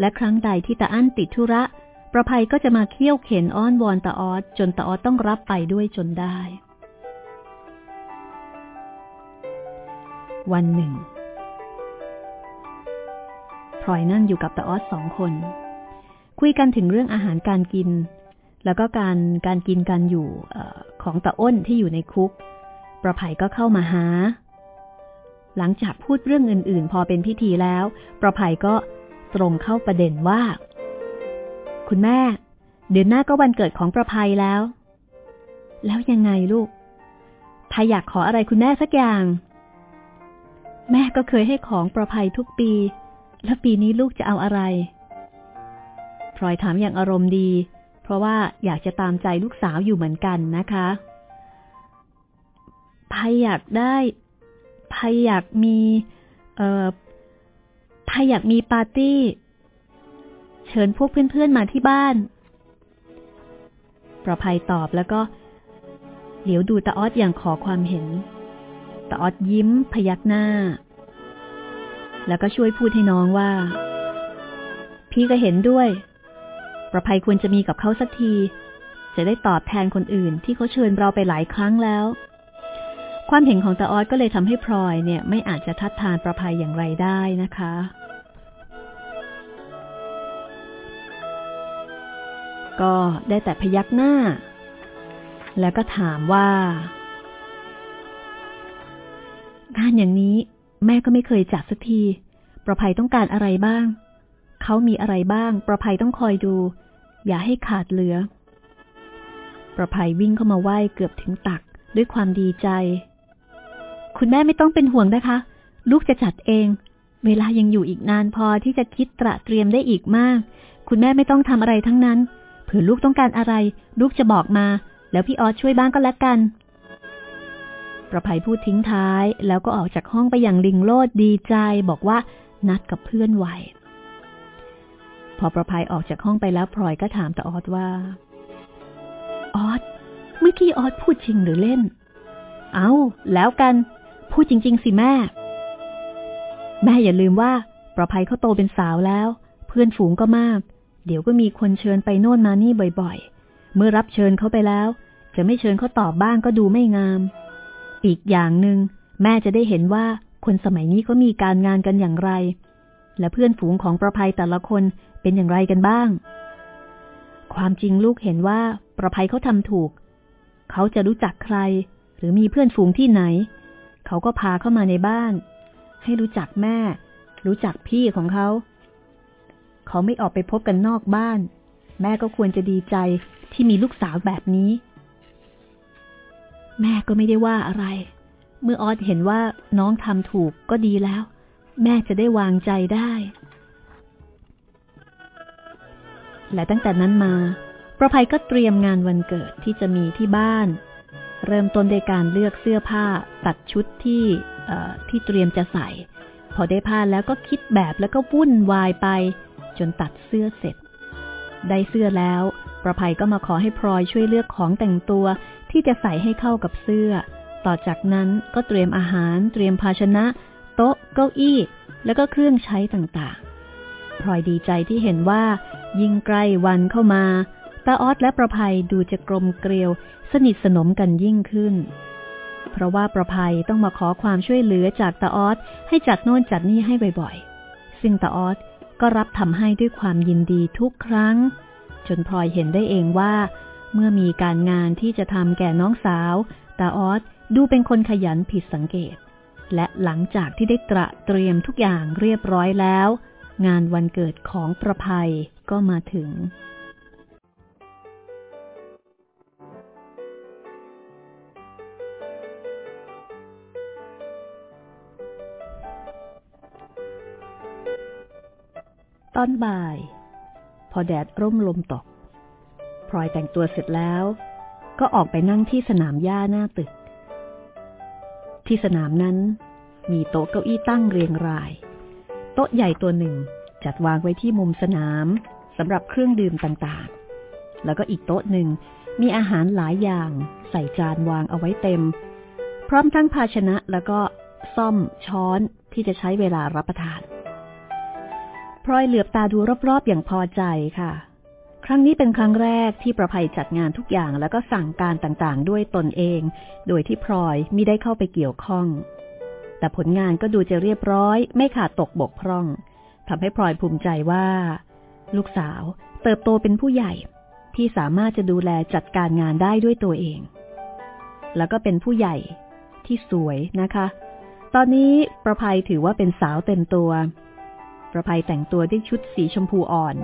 และครั้งใดที่ตาอั้นติดธุระ ประภัยก็จะมาเคี่ยวเข็นอ้อนวอนตาออสจนตาออสต้องรับไปด้วยจนได้ วันหนึ่งพลอยนั่งอยู่กับตาออสสองคน คุยกันถึงเรื่องอาหารการกิน แล้วก็การการกินกันอยู่ของตาอ้นที่อยู่ในคุก ประภัยก็เข้ามาหา หลังจากพูดเรื่องอื่น ๆ พอเป็นพิธีแล้ว ประภัยก็ตรงเข้าประเด็นว่า คุณแม่ เดือนหน้าก็วันเกิดของประภัยแล้ว แล้วยังไงลูก ถ้าอยากขออะไรคุณแม่สักอย่าง แม่ก็เคยให้ของประภัยทุกปี แล้วปีนี้ลูกจะเอาอะไรพลอยถามอย่างอารมณ์ดี เพราะว่าอยากจะตามใจลูกสาวอยู่เหมือนกันนะคะภัยอยากได้ ภัยอยากมีเอ่อภัยอยากมีปาร์ตี้ เชิญพวกเพื่อนๆมาที่บ้าน ประภัยตอบแล้วก็ เหลียวดูตาออดอย่างขอความเห็นตาออดยิ้มพยักหน้า แล้วก็ช่วยพูดให้น้องว่า พี่ก็เห็นด้วย ประภัยควรจะมีกับเขาสักที จะได้ตอบแทนคนอื่นที่เขาเชิญเราไปหลายครั้งแล้ว ความเห็นของตาออดก็เลยทำให้พลอยเนี่ยไม่อาจจะทัดทานประภัยอย่างไรได้นะคะ ก็ได้แต่พยักหน้า แล้วก็ถามว่างานอย่างนี้แม่ก็ไม่เคยจัดสักที ประภัยต้องการอะไรบ้าง เขามีอะไรบ้าง ประภัยต้องคอยดู อย่าให้ขาดเหลือ ประภัยวิ่งเข้ามาไหว้เกือบถึงตักด้วยความดีใจ คุณแม่ไม่ต้องเป็นห่วงนะคะ ลูกจะจัดเอง เวลายังอยู่อีกนานพอที่จะคิดตระเตรียมได้อีกมาก คุณแม่ไม่ต้องทำอะไรทั้งนั้น เผื่อลูกต้องการอะไร ลูกจะบอกมา แล้วพี่ออสช่วยบ้างก็แล้วกัน ประภัยพูดทิ้งท้าย แล้วก็ออกจากห้องไปอย่างลิงโลดดีใจ บอกว่านัดกับเพื่อนไว้พอประภัยออกจากห้องไปแล้วพลอยก็ถามตาออดว่า ออดเมื่อกี้ออดพูดจริงหรือเล่น เอาแล้วกัน พูดจริง ๆ สิแม่ แม่อย่าลืมว่า ประภัยเขาโตเป็นสาวแล้ว เพื่อนฝูงก็มาก เดี๋ยวก็มีคนเชิญไปโน่นมานี่บ่อยๆ เมื่อรับเชิญเขาไปแล้ว จะไม่เชิญเขาตอบบ้างก็ดูไม่งาม อีกอย่างหนึง่งแม่จะได้เห็นว่าคนสมัยนี้เขามีการงานกันอย่างไร และเพื่อนฝูงของประภัยแต่ละคนเป็นอย่างไรกันบ้าง ความจริงลูกเห็นว่าประภัยเขาทำถูก เขาจะรู้จักใคร หรือมีเพื่อนฝูงที่ไหน เขาก็พาเข้ามาในบ้าน ให้รู้จักแม่ รู้จักพี่ของเขา เขาไม่ออกไปพบกันนอกบ้าน แม่ก็ควรจะดีใจที่มีลูกสาวแบบนี้ แม่ก็ไม่ได้ว่าอะไร เมื่อออสเห็นว่าน้องทำถูกก็ดีแล้ว แม่จะได้วางใจได้และตั้งแต่นั้นมา ประภัยก็เตรียมงานวันเกิดที่จะมีที่บ้าน เริ่มต้นด้วยการเลือกเสื้อผ้าตัดชุดที่ที่เตรียมจะใส่ พอได้ผ้าแล้วก็คิดแบบแล้วก็วุ่นวายไป จนตัดเสื้อเสร็จ ได้เสื้อแล้ว ประภัยก็มาขอให้พลอยช่วยเลือกของแต่งตัวที่จะใส่ให้เข้ากับเสื้อ ต่อจากนั้นก็เตรียมอาหาร เตรียมภาชนะ โต๊ะ เก้าอี้ แล้วก็เครื่องใช้ต่างๆพลอยดีใจที่เห็นว่า ยิ่งใกล้วันเข้ามา ตาออสและประภัยดูจะกลมเกลียว สนิทสนมกันยิ่งขึ้น เพราะว่าประภัยต้องมาขอความช่วยเหลือจากตาออสให้จัดโน่นจัดนี่ให้บ่อยๆ ซึ่งตาออสก็รับทำให้ด้วยความยินดีทุกครั้ง จนพลอยเห็นได้เองว่า เมื่อมีการงานที่จะทำแก่น้องสาวตาออสดูเป็นคนขยันผิดสังเกต และหลังจากที่ได้ตระเตรียมทุกอย่างเรียบร้อยแล้ว งานวันเกิดของประภัยก็มาถึง ตอนบ่าย พอแดดร่มลมตกพลอยแต่งตัวเสร็จแล้ว ก็ออกไปนั่งที่สนามหญ้าหน้าตึก ที่สนามนั้น มีโต๊ะเก้าอี้ตั้งเรียงราย โต๊ะใหญ่ตัวหนึ่งจัดวางไว้ที่มุมสนามสำหรับเครื่องดื่มต่างๆ แล้วก็อีกโต๊ะหนึ่งมีอาหารหลายอย่างใส่จานวางเอาไว้เต็ม พร้อมทั้งภาชนะแล้วก็ซ่อมช้อนที่จะใช้เวลารับประทาน พลอยเหลือบตาดูรอบๆ อย่างพอใจค่ะ ครั้งนี้เป็นครั้งแรกที่ประภัยจัดงานทุกอย่างแล้วก็สั่งการต่างๆ ด้วยตนเอง โดยที่พลอยไมิได้เข้าไปเกี่ยวข้อง แต่ผลงานก็ดูจะเรียบร้อย ไม่ขาดตกบกพร่องทำให้พลอยภูมิใจว่า ลูกสาวเติบโตเป็นผู้ใหญ่ ที่สามารถจะดูแลจัดการงานได้ด้วยตัวเอง แล้วก็เป็นผู้ใหญ่ที่สวยนะคะ ตอนนี้ประภัยถือว่าเป็นสาวเต็มตัว ประภัยแต่งตัวด้วยชุดสีชมพูอ่อน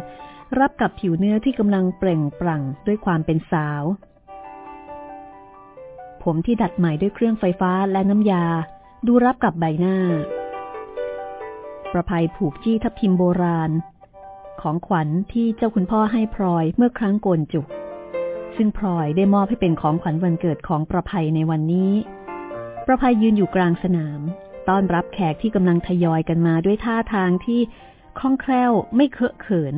รับกับผิวเนื้อที่กำลังเปล่งปลั่งด้วยความเป็นสาว ผมที่ดัดใหม่ด้วยเครื่องไฟฟ้าและน้ำยา ดูรับกับใบหน้า ประภัยผูกจี้ทับทิมโบราณ ของขวัญที่เจ้าคุณพ่อให้พลอยเมื่อครั้งโกนจุก ซึ่งพลอยได้มอบให้เป็นของขวัญวันเกิดของประภัยในวันนี้ ประภัยยืนอยู่กลางสนาม ต้อนรับแขกที่กำลังทยอยกันมาด้วยท่าทางที่คล่องแคล่วไม่เคอะเขิน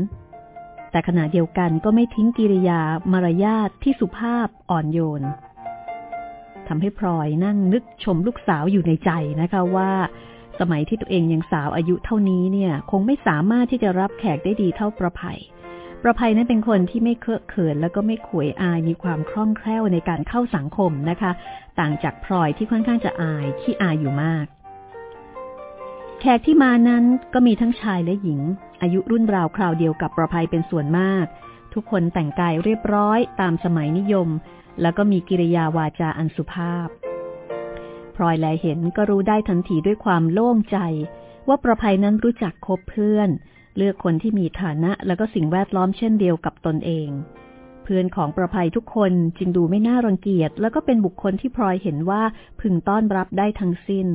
แต่ขณะเดียวกันก็ไม่ทิ้งกิริยามารยาทที่สุภาพอ่อนโยนทำให้พลอยนั่งนึกชมลูกสาวอยู่ในใจนะคะว่า สมัยที่ตัวเองยังสาวอายุเท่านี้เนี่ย คงไม่สามารถที่จะรับแขกได้ดีเท่าประภัยประภัยนั้นเป็นคนที่ไม่เคอะเขิน แล้วก็ไม่ขวยอายมีความคล่องแคล่วในการเข้าสังคมนะคะ ต่างจากพลอยที่ค่อนข้างจะอายขี้อายอยู่มาก ขกที่มานั้นก็มีทั้งชายและหญิง อายุรุ่นราวคราวเดียวกับประภัยเป็นส่วนมาก ทุกคนแต่งกายเรียบร้อยตามสมัยนิยม แล้วก็มีกิริยาวาจาอันสุภาพพลอยแลเห็นก็รู้ได้ทันทีด้วยความโล่งใจ ว่าประภัยนั้นรู้จักคบเพื่อน เลือกคนที่มีฐานะแล้วก็สิ่งแวดล้อมเช่นเดียวกับตนเอง เพื่อนของประภัยทุกคนจึงดูไม่น่ารังเกียจ แล้วก็เป็นบุคคลที่พลอยเห็นว่าพึงต้อนรับได้ทั้งสิ้น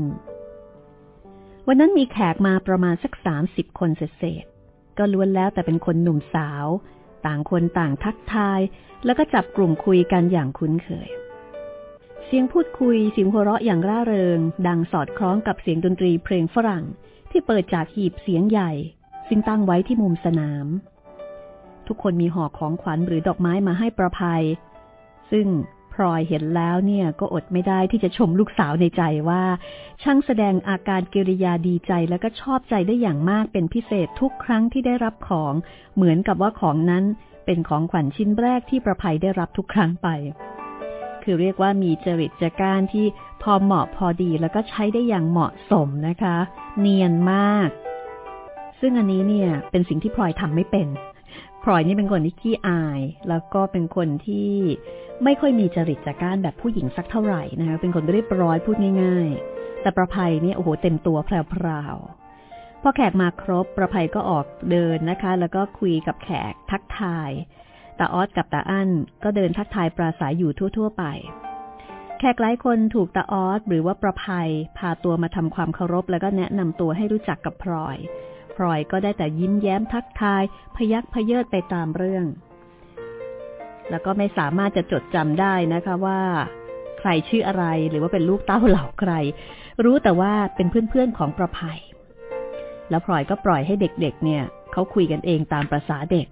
วันนั้นมีแขกมาประมาณสักสามสิบคนเศษก็ล้วนแล้วแต่เป็นคนหนุ่มสาว ต่างคนต่างทักทาย แล้วก็จับกลุ่มคุยกันอย่างคุ้นเคย เสียงพูดคุยเสียงหัวเราะอย่างร่าเริง ดังสอดคล้องกับเสียงดนตรีเพลงฝรั่ง ที่เปิดจากหีบเสียงใหญ่ ซึ่งตั้งไว้ที่มุมสนาม ทุกคนมีห่อของขวัญหรือดอกไม้มาให้ประภัย ซึ่ง ลอยเห็นแล้วเนี่ยก็อดไม่ได้ที่จะชมลูกสาวในใจว่า ช่างแสดงอาการกิริยาดีใจแล้วก็ชอบใจได้อย่างมากเป็นพิเศษทุกครั้งที่ได้รับของ เหมือนกับว่าของนั้นเป็นของขวัญชิ้นแรกที่ประภัยได้รับทุกครั้งไป คือเรียกว่ามีจริตจัการที่พอเหมาะพอดีแล้วก็ใช้ได้อย่างเหมาะสมนะคะ เนียนมาก ซึ่งอันนี้เนี่ยเป็นสิ่งที่พลอยทำไม่เป็น พลอยนี่เป็นคนที่ขี้อาย แล้วก็เป็นคนที่ไม่ค่อยมีจริตจากการแบบผู้หญิงสักเท่าไหร่นะคะเป็นคนเรียบร้อยพูดง่าย ๆ แต่ประภัยนี่โอ้โหเต็มตัวแพรวๆพอแขกมาครบประภัยก็ออกเดินนะคะ แล้วก็คุยกับแขกทักทายตาออสกับตาอั้นก็เดินทักทายปราศัยอยู่ทั่ว ๆ ไป แขกหลายคนถูกตาออสหรือว่าประภัยพาตัวมาทำความเคารพแล้วก็แนะนำตัวให้รู้จักกับพลอย ลอยก็ได้แต่ยิ้มแย้มทักทาย พยักพเยิดไปตามเรื่อง แล้วก็ไม่สามารถจะจดจำได้นะคะว่า ใครชื่ออะไรหรือว่าเป็นลูกเต้าเหล่าใคร รู้แต่ว่าเป็นเพื่อนๆของประภัย แล้วพลอยก็ปล่อยให้เด็กๆเเนี่ยเขาคุยกันเองตามประษาเด็ก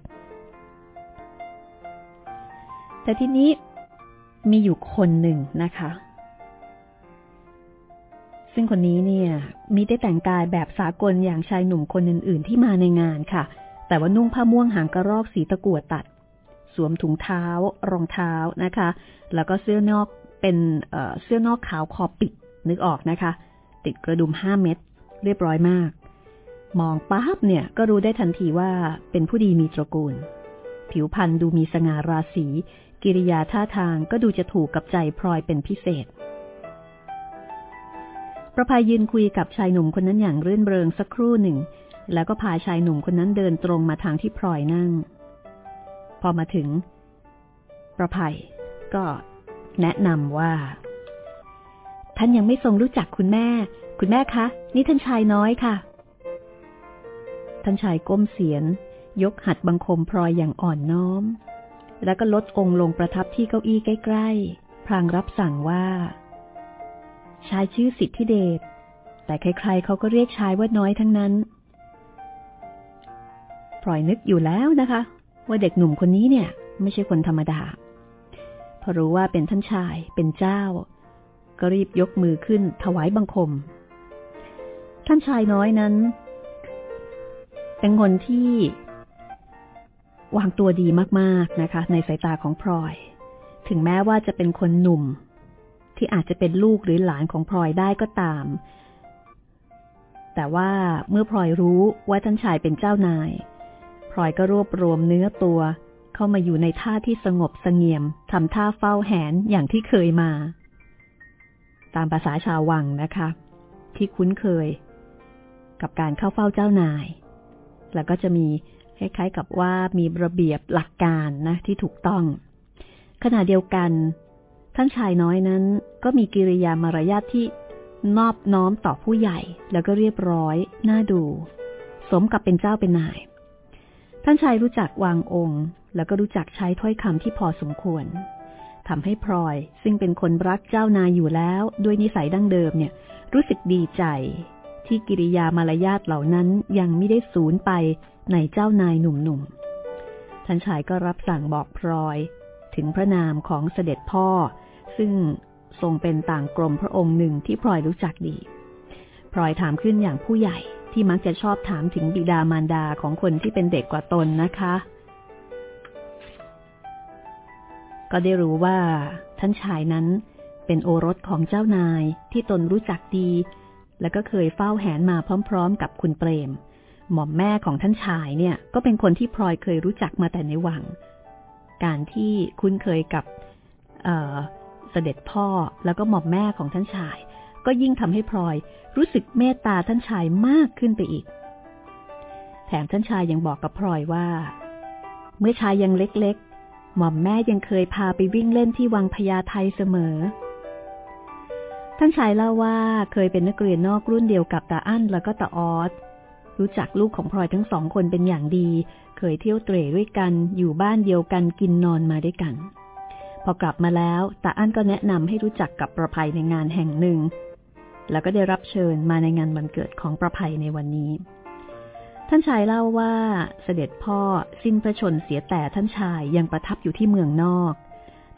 แต่ทีนี้มีอยู่คนหนึ่งนะคะ ซึ่งคนนี้เนี่ยมิได้แต่งกายแบบสากลอย่างชายหนุ่มคนอื่น ๆ ที่มาในงานค่ะ แต่ว่านุ่งผ้าม่วงหางกระรอกสีตะกั่วตัด สวมถุงเท้า รองเท้านะคะ แล้วก็เสื้อนอกเป็นเเสื้อนอกขาวคอปิดนึกออกนะคะ ติดกระดุมห้าเม็ดเรียบร้อยมาก มองปั๊บเนี่ยก็รู้ได้ทันทีว่าเป็นผู้ดีมีตระกูล ผิวพรรณดูมีสง่าราศี กิริยาท่าทางก็ดูจะถูกกับใจพลอยเป็นพิเศษ ประภัยยืนคุยกับชายหนุ่มคนนั้นอย่างรื่นเริงสักครู่หนึ่ง แล้วก็พาชายหนุ่มคนนั้นเดินตรงมาทางที่พลอยนั่ง พอมาถึง ประภัยก็แนะนำว่า ท่านยังไม่ทรงรู้จักคุณแม่ คุณแม่คะ นี่ท่านชายน้อยค่ะ ท่านชายก้มเสียน ยกหัดบังคมพลอยอย่างอ่อนน้อม แล้วก็ลดองค์ลงประทับที่เก้าอี้ใกล้ๆพลางรับสั่งว่า ชายชื่อสิทธิเดช แต่ใครๆเขาก็เรียกชายว่าน้อยทั้งนั้นพลอยนึกอยู่แล้วนะคะ ว่าเด็กหนุ่มคนนี้เนี่ย ไม่ใช่คนธรรมดา พอรู้ว่าเป็นท่านชายเป็นเจ้า ก็รีบยกมือขึ้นถวายบังคม ท่านชายน้อยนั้น เป็นคนที่ วางตัวดีมากๆนะคะ ในสายตาของพลอย ถึงแม้ว่าจะเป็นคนหนุ่ม ที่อาจจะเป็นลูกหรือหลานของพลอยได้ก็ตาม แต่ว่าเมื่อพลอยรู้ว่าท่านชายเป็นเจ้านายพลอยก็รวบรวมเนื้อตัวเข้ามาอยู่ในท่าที่สงบสงเงียมทำท่าเฝ้าแหนอย่างที่เคยมา ตามภาษาชาววังนะคะ ที่คุ้นเคย กับการเข้าเฝ้าเจ้านาย แล้วก็จะมีคล้ายๆกับว่ามีระเบียบหลักการนะที่ถูกต้อง ขณะเดียวกัน ท่านชายน้อยนั้นก็มีกิริยามารยาทที่นอบน้อมต่อผู้ใหญ่แล้วก็เรียบร้อย น่าดู สมกับเป็นเจ้าเป็นนาย ท่านชายรู้จักวางองค์ แล้วก็รู้จักใช้ถ้อยคำที่พอสมควรทำให้พลอยซึ่งเป็นคนรักเจ้านายอยู่แล้ว ด้วยนิสัยดั้งเดิมเนี่ย รู้สึกดีใจ ที่กิริยามารยาทเหล่านั้นยังไม่ได้สูญไปในเจ้านายหนุ่มๆท่านชายก็รับสั่งบอกพลอย ถึงพระนามของเสด็จพ่อ ซึ่งทรงเป็นต่างกรมพระองค์หนึ่งที่พลอยรู้จักดี พลอยถามขึ้นอย่างผู้ใหญ่ที่มักจะชอบถามถึงบิดามารดาของคนที่เป็นเด็กกว่าตนนะคะ ก็ได้รู้ว่าท่านชายนั้นเป็นโอรสของเจ้านายที่ตนรู้จักดี และก็เคยเฝ้าแหนมาพร้อม ๆ กับคุณเปรม หม่อมแม่ของท่านชายเนี่ย ก็เป็นคนที่พลอยเคยรู้จักมาแต่ในวัง การที่คุ้นเคยกับ เสด็จพ่อแล้วก็หม่อมแม่ของท่านชาย ก็ยิ่งทำให้พลอยรู้สึกเมตตาท่านชายมากขึ้นไปอีก แถมท่านชายยังบอกกับพลอยว่า เมื่อชายยังเล็กๆ หม่อมแม่ยังเคยพาไปวิ่งเล่นที่วังพญาไทเสมอ ท่านชายเล่าว่าเคยเป็นนักเรียนนอกรุ่นเดียวกับตาอั้นแล้วก็ตาออสรู้จักลูกของพลอยทั้งสองคนเป็นอย่างดี เคยเที่ยวเตร่ด้วยกัน อยู่บ้านเดียวกัน กินนอนมาด้วยกัน พอกลับมาแล้วตาอั้นก็แนะนำให้รู้จักกับประภัยในงานแห่งหนึ่ง แล้วก็ได้รับเชิญมาในงานวันเกิดของประภัยในวันนี้ ท่านชายเล่าว่าเสด็จพ่อสิ้นพระชนเสียแต่ท่านชายยังประทับอยู่ที่เมืองนอก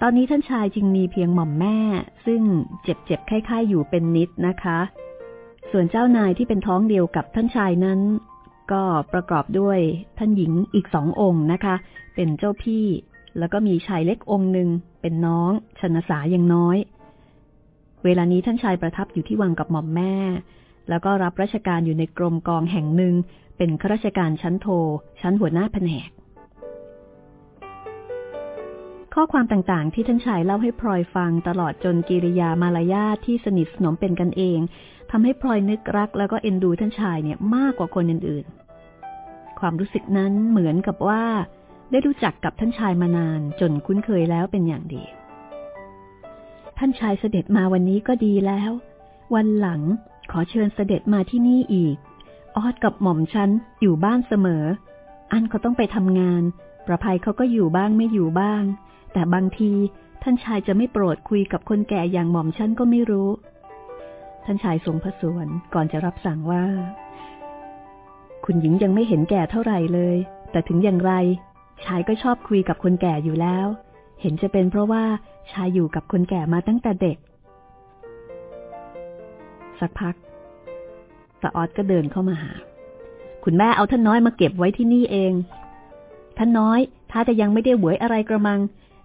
ตอนนี้ท่านชายจึงมีเพียงหม่อมแม่ ซึ่งเจ็บๆไข้ๆอยู่เป็นนิดนะคะ ส่วนเจ้านายที่เป็นท้องเดียวกับท่านชายนั้นก็ประกอบด้วยท่านหญิงอีกสององค์นะคะ เป็นเจ้าพี่ แล้วก็มีชายเล็กองค์หนึ่ง เป็นน้องชนสายังน้อย เวลานี้ท่านชายประทับอยู่ที่วังกับหม่อมแม่ แล้วก็รับราชการอยู่ในกรมกองแห่งหนึ่ง เป็นข้าราชการชั้นโท ชั้นหัวหน้าแผนก ข้อความต่างๆ ที่ท่านชายเล่าให้พลอยฟังตลอดจนกิริยามารยาทที่สนิทสนมเป็นกันเองทำให้พลอยนึกรักแล้วก็เอ็นดูท่านชายเนี่ยมากกว่าคนอื่นๆ ความรู้สึกนั้นเหมือนกับว่า ได้รู้จักกับท่านชายมานานจนคุ้นเคยแล้วเป็นอย่างดี ท่านชายเสด็จมาวันนี้ก็ดีแล้ว วันหลังขอเชิญเสด็จมาที่นี่อีก ออดกับหม่อมฉันอยู่บ้านเสมอ อันเขาต้องไปทำงาน ประภัยเขาก็อยู่บ้างไม่อยู่บ้าง แต่บางทีท่านชายจะไม่โปรดคุยกับคนแก่อย่างหม่อมฉันก็ไม่รู้ ท่านชายทรงพระสวนก่อนจะรับสั่งว่า คุณหญิงยังไม่เห็นแก่เท่าไหร่เลย แต่ถึงอย่างไร ชายก็ชอบคุยกับคนแก่อยู่แล้ว เห็นจะเป็นเพราะว่าชายอยู่กับคนแก่มาตั้งแต่เด็ก สักพักตาออดก็เดินเข้ามาหา คุณแม่เอาท่านน้อยมาเก็บไว้ที่นี่เอง ท่านน้อย ถ้าจะยังไม่ได้หวยอะไรกระมัง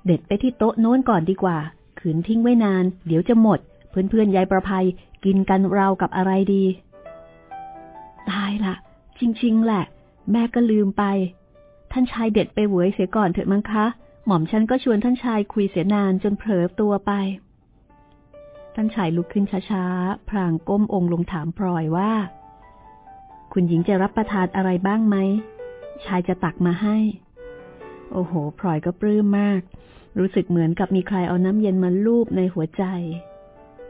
เด็ดไปที่โต๊ะโน้นก่อนดีกว่า ขืนทิ้งไว้นาน เดี๋ยวจะหมด เพื่อนๆยายประภัยกินกันเรากับอะไรดี ตายละจริง ๆ แหละ แม่ก็ลืมไป ท่านชายเด็ดไปหวยเสียก่อนเถอะมั้งคะ หม่อมฉันก็ชวนท่านชายคุยเสียนานจนเผลอตัวไป ท่านชายลุกขึ้นช้าๆ พรางก้มองค์ลงถามพลอยว่า คุณหญิงจะรับประทานอะไรบ้างไหม ชายจะตักมาให้ โอ้โห พลอยก็ปลื้มมาก รู้สึกเหมือนกับมีใครเอาน้ำเย็นมาลูบในหัวใจ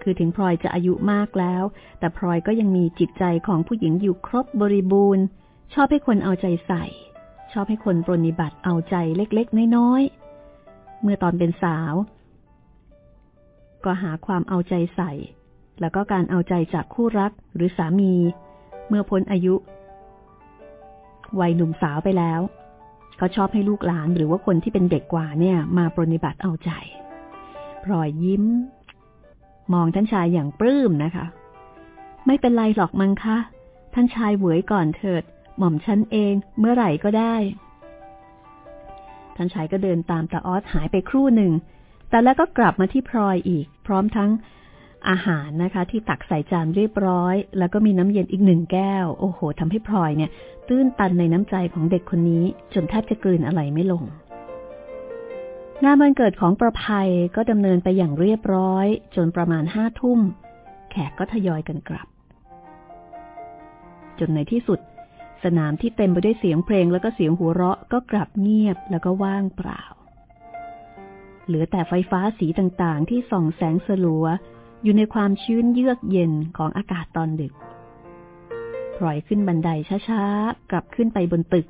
คือถึงพลอยจะอายุมากแล้ว แต่พลอยก็ยังมีจิตใจของผู้หญิงอยู่ครบบริบูรณ์ ชอบให้คนเอาใจใส่ ชอบให้คนปรนิบัติเอาใจเล็กๆ น้อยๆ เมื่อตอนเป็นสาว ก็หาความเอาใจใส่ แล้วก็การเอาใจจากคู่รักหรือสามี เมื่อพ้นอายุ วัยหนุ่มสาวไปแล้วเขาชอบให้ลูกหลานหรือว่าคนที่เป็นเด็กกว่าเนี่ย มาปรนิบัติเอาใจพลอยยิ้ม มองท่านชายอย่างปลื้มนะคะ ไม่เป็นไรหรอกมั้งคะ ท่านชายเหวยก่อนเถิด หม่อมฉันเองเมื่อไหร่ก็ได้ ท่านชายก็เดินตามตาออสหายไปครู่หนึ่ง แต่แล้วก็กลับมาที่พลอยอีก พร้อมทั้งอาหารนะคะ ที่ตักใส่จานเรียบร้อย แล้วก็มีน้ำเย็นอีกหนึ่งแก้ว โอ้โหทำให้พลอยเนี่ย ตื้นตันในน้ำใจของเด็กคนนี้ จนแทบจะกลืนอะไรไม่ลง งานวันเกิดของประภัยก็ดำเนินไปอย่างเรียบร้อย จนประมาณห้าทุ่ม แขกก็ทยอยกันกลับ จนในที่สุด สนามที่เต็มไปด้วยเสียงเพลงแล้วก็เสียงหัวเราะก็กลับเงียบแล้วก็ว่างเปล่า เหลือแต่ไฟฟ้าสีต่างๆ ที่ส่องแสงสลัว อยู่ในความชื้นเยือกเย็นของอากาศตอนดึกปล่อยขึ้นบันไดช้าๆ กลับขึ้นไปบนตึก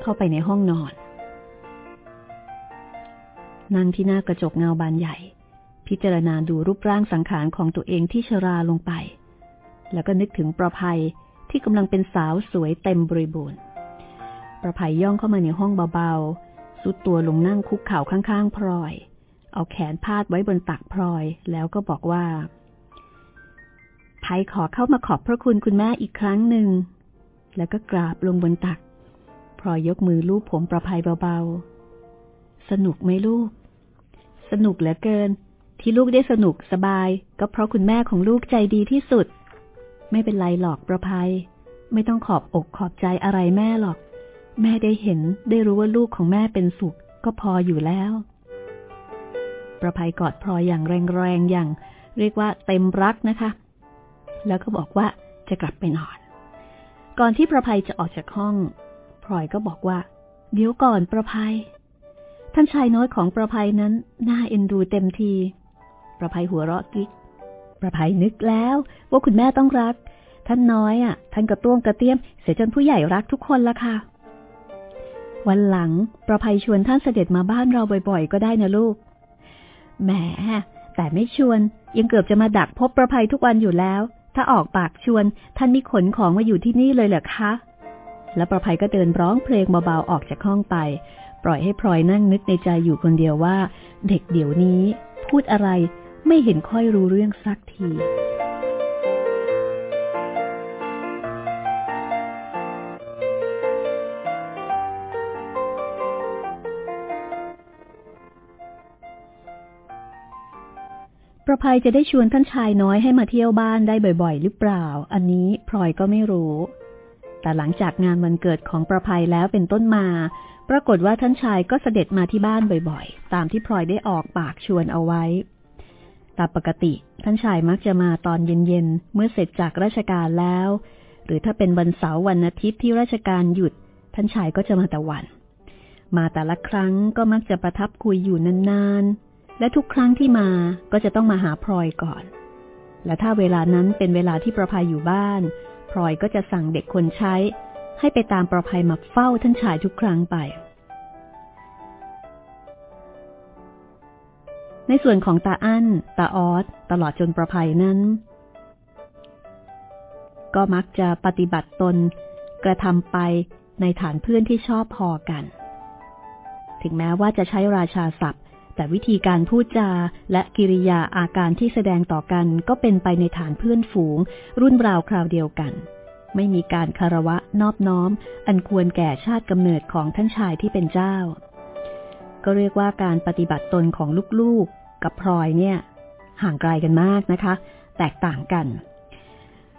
เข้าไปในห้องนอน นั่งที่หน้ากระจกเงาบานใหญ่ พิจารณาดูรูปร่างสังขารของตัวเองที่ชราลงไป แล้วก็นึกถึงประภัย ที่กำลังเป็นสาวสวยเต็มบริบูรณ์ ประภัยย่องเข้ามาในห้องเบาๆสุดตัวลงนั่งคุกเข่าข้างๆพลอย เอาแขนพาดไว้บนตักพลอย แล้วก็บอกว่าไพขอเข้ามาขอบพระคุณคุณแม่อีกครั้งหนึ่ง แล้วก็กราบลงบนตักพลอยยกมือลูบผมประภัยเบาๆ สนุกไหมลูก สนุกเหลือเกิน ที่ลูกได้สนุกสบาย ก็เพราะคุณแม่ของลูกใจดีที่สุด ไม่เป็นไรหรอกประภัย ไม่ต้องขอบอกขอบใจอะไรแม่หรอก แม่ได้เห็นได้รู้ว่าลูกของแม่เป็นสุขก็พออยู่แล้ว ประภัยกอดพลอยอย่างแรงๆอย่าง เรียกว่าเต็มรักนะคะ แล้วก็บอกว่าจะกลับไปนอน ก่อนที่ประภัยจะออกจากห้องพลอยก็บอกว่า เดี๋ยวก่อนประภัย ท่านชายน้อยของประภัยนั้นน่าเอ็นดูเต็มที ประภัยหัวเราะกิ๊ก ประภัยนึกแล้ว ว่าคุณแม่ต้องรัก ท่านน้อยอะ ท่านกระต้วงกระเตี้ยม เสียจนผู้ใหญ่รักทุกคนละค่ะ วันหลังประภัยชวนท่านเสด็จมาบ้านเราบ่อยๆ ก็ได้นะลูก แหม แต่ไม่ชวน ยังเกือบจะมาดักพบประภัยทุกวันอยู่แล้ว ถ้าออกปากชวน ท่านมีขนของมาอยู่ที่นี่เลยเหรอคะ แล้วประภัยก็เดินร้องเพลงเบาๆออกจากห้องไปปล่อยให้พลอยนั่งนึกในใจอยู่คนเดียวว่า เด็กเดี๋ยวนี้ พูดอะไร ไม่เห็นค่อยรู้เรื่องสักที ประภัยจะได้ชวนท่านชายน้อยให้มาเที่ยวบ้านได้บ่อยๆ หรือเปล่า อันนี้พลอยก็ไม่รู้ แต่หลังจากงานวันเกิดของประภัยแล้วเป็นต้นมา ปรากฏว่าท่านชายก็เสด็จมาที่บ้านบ่อยๆ ตามที่พลอยได้ออกปากชวนเอาไว้ ตามปกติท่านชายมักจะมาตอนเย็นๆ เมื่อเสร็จจากราชการแล้ว หรือถ้าเป็นวันเสาร์วันอาทิตย์ที่ราชการหยุด ท่านชายก็จะมาแต่วัน มาแต่ละครั้งก็มักจะประทับคุยอยู่นานๆ และทุกครั้งที่มาก็จะต้องมาหาพลอยก่อน และถ้าเวลานั้นเป็นเวลาที่ประภัยอยู่บ้านพลอยก็จะสั่งเด็กคนใช้ ให้ไปตามประภัยมาเฝ้าท่านชายทุกครั้งไป ในส่วนของตาอั้น ตาออส ตลอดจนประภัยนั้น ก็มักจะปฏิบัติตนกระทำไปในฐานเพื่อนที่ชอบพอกัน ถึงแม้ว่าจะใช้ราชาศัพท์ แต่วิธีการพูดจาและกิริยาอาการที่แสดงต่อกันก็เป็นไปในฐานเพื่อนฝูง รุ่นราวคราวเดียวกัน ไม่มีการคารวะนอบน้อม อันควรแก่ชาติกำเนิดของท่านชายที่เป็นเจ้า ก็เรียกว่าการปฏิบัติตนของลูกๆกับพลอยเนี่ย ห่างไกลกันมากนะคะ แตกต่างกัน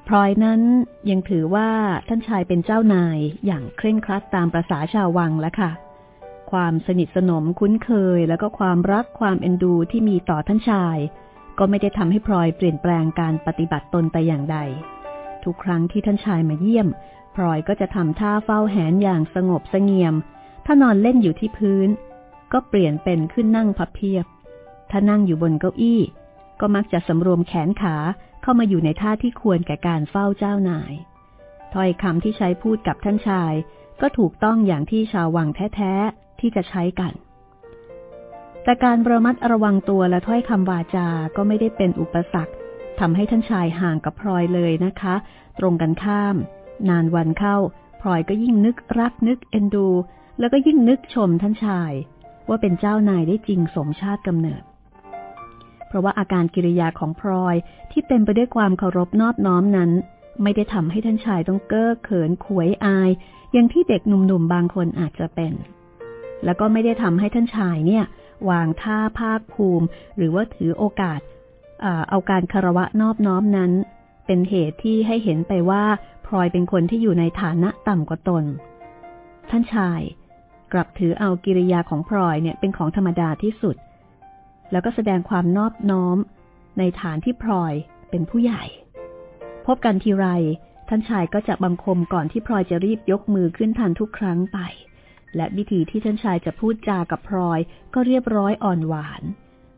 พลอยนั้นยังถือว่าท่านชายเป็นเจ้านายอย่างเคร่งครัดตามประษาชาววังแล้วค่ะ ความสนิทสนมคุ้นเคยแล้วก็ความรักความเอ็นดูที่มีต่อท่านชาย ก็ไม่ได้ทำให้พลอยเปลี่ยนแปลงการปฏิบัติตนแต่อย่างใด ทุกครั้งที่ท่านชายมาเยี่ยมพลอยก็จะทำท่าเฝ้าแหนอย่างสงบสงเงียม ถ้านอนเล่นอยู่ที่พื้น ก็เปลี่ยนเป็นขึ้นนั่งพับเพียบ ถ้านั่งอยู่บนเก้าอี้ ก็มักจะสำรวมแขนขาเข้ามาอยู่ในท่าที่ควรแก่การเฝ้าเจ้านาย ถ้อยคำที่ใช้พูดกับท่านชาย ก็ถูกต้องอย่างที่ชาววังแท้ๆที่จะใช้กัน แต่การประมัดระวังตัวและถ้อยคำวาจา ก็ไม่ได้เป็นอุปสรรคทำให้ท่านชายห่างกับพลอยเลยนะคะ ตรงกันข้าม นานวันเข้าพลอยก็ยิ่งนึกรักนึกเอ็นดู แล้วก็ยิ่งนึกชมท่านชาย ว่าเป็นเจ้านายได้จริงสมชาติกำเนิด เพราะว่าอาการกิริยาของพลอยที่เต็มไปด้วยความเคารพนอบน้อมนั้น ไม่ได้ทำให้ท่านชายต้องเก้อเขินขวยอาย อย่างที่เด็กหนุ่มๆบางคนอาจจะเป็น แล้วก็ไม่ได้ทำให้ท่านชายเนี่ย วางท่าภาคภูมิ หรือว่าถือโอกาสเอาการคารวะนอบน้อมนั้น เป็นเหตุที่ให้เห็นไปว่าพลอยเป็นคนที่อยู่ในฐานะต่ำกว่าตน ท่านชาย กลับถือเอากิริยาของพลอยเนี่ยเป็นของธรรมดาที่สุด แล้วก็แสดงความนอบน้อมในฐานที่พลอยเป็นผู้ใหญ่ พบกันทีไร ท่านชายก็จะบังคมก่อนที่พลอยจะรีบยกมือขึ้นทันทุกครั้งไป และวิธีที่ท่านชายจะพูดจากับพลอยก็เรียบร้อยอ่อนหวาน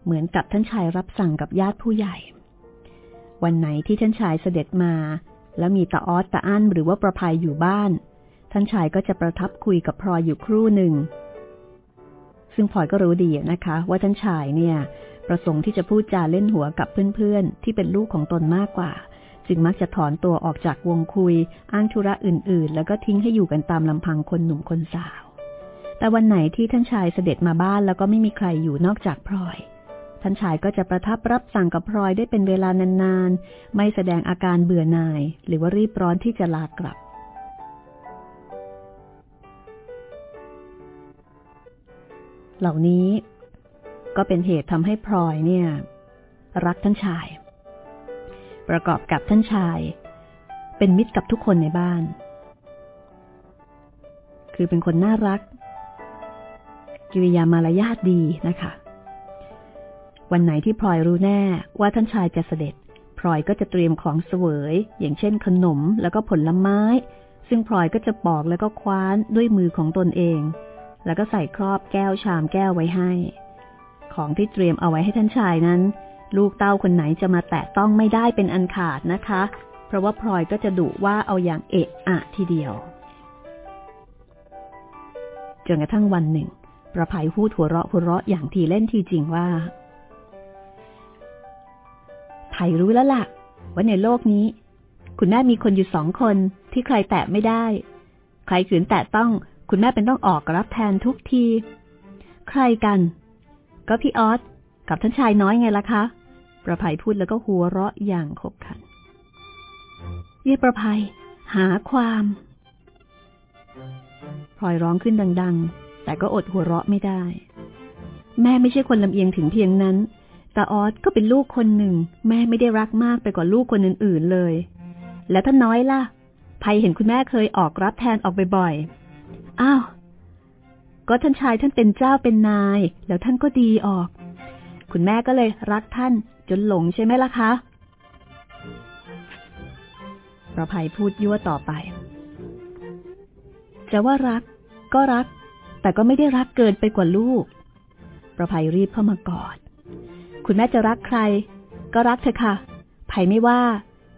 เหมือนกับท่านชายรับสั่งกับญาติผู้ใหญ่ วันไหนที่ท่านชายเสด็จมา แล้วมีตาออสตาอั้นหรือว่าประภัยอยู่บ้าน ท่านชายก็จะประทับคุยกับพลอยอยู่ครู่หนึ่ง ซึ่งพลอยก็รู้ดีนะคะ ว่าท่านชายเนี่ย ประสงค์ที่จะพูดจาเล่นหัวกับเพื่อนๆ ที่เป็นลูกของตนมากกว่า จึงมักจะถอนตัวออกจากวงคุย อ้างธุระอื่นๆ แล้วก็ทิ้งให้อยู่กันตามลำพังคนหนุ่มคนสาว แต่วันไหนที่ท่านชายเสด็จมาบ้านแล้วก็ไม่มีใครอยู่นอกจากพลอยท่านชายก็จะประทับรับสั่งกับพลอยได้เป็นเวลานานๆ ไม่แสดงอาการเบื่อหน่าย หรือว่ารีบร้อนที่จะลากลับ เหล่านี้ ก็เป็นเหตุทำให้พลอยเนี่ย รักท่านชาย ประกอบกับท่านชาย เป็นมิตรกับทุกคนในบ้าน คือเป็นคนน่ารัก กิริยามารยาทดีนะคะ วันไหนที่พลอยรู้แน่ว่าท่านชายจะเสด็จพลอยก็จะเตรียมของเสวย อย่างเช่นขนมแล้วก็ผลไม้ ซึ่งพลอยก็จะปอกแล้วก็คว้านด้วยมือของตนเอง แล้วก็ใส่ครอบแก้วชามแก้วไว้ให้ ของที่เตรียมเอาไว้ให้ท่านชายนั้น ลูกเต้าคนไหนจะมาแตะต้องไม่ได้เป็นอันขาดนะคะ เพราะว่าพลอยก็จะดุว่าเอาอย่างเอะอะทีเดียวจนกระทั่งวันหนึ่ง ประภัยพูดหัวเราะหัวเราะอย่างทีเล่นทีจริงว่าไผ่รู้แล้วล่ะ ว่าในโลกนี้ คุณแม่มีคนอยู่สองคนที่ใครแตะไม่ได้ ใครขืนแตะต้อง คุณแม่เป็นต้องออกรับแทนทุกที ใครกัน ก็พี่ออสกับท่านชายน้อยไงล่ะคะ ประภัยพูดแล้วก็หัวเราะอย่างขบขันเย่ประภัย หาความพลอยร้องขึ้นดัง ๆ แต่ก็อดหัวเราะไม่ได้ แม่ไม่ใช่คนลำเอียงถึงเพียงนั้นตาออสก็เป็นลูกคนหนึ่ง แม่ไม่ได้รักมากไปกว่าลูกคนอื่น ๆ เลย แล้วท่านน้อยล่ะภัยเห็นคุณแม่เคยออกรับแทนออกบ่อยๆ อ้าว ก็ท่านชายท่านเป็นเจ้าเป็นนาย แล้วท่านก็ดีออก คุณแม่ก็เลยรักท่านจนหลงใช่ไหมล่ะคะประภัยพูดยั่วต่อไป จะว่ารักก็รัก แต่ก็ไม่ได้รักเกินไปกว่าลูก ประภัยรีบเข้ามากอด คุณแม่จะรักใคร ก็รักเถอะค่ะภัยไม่ว่า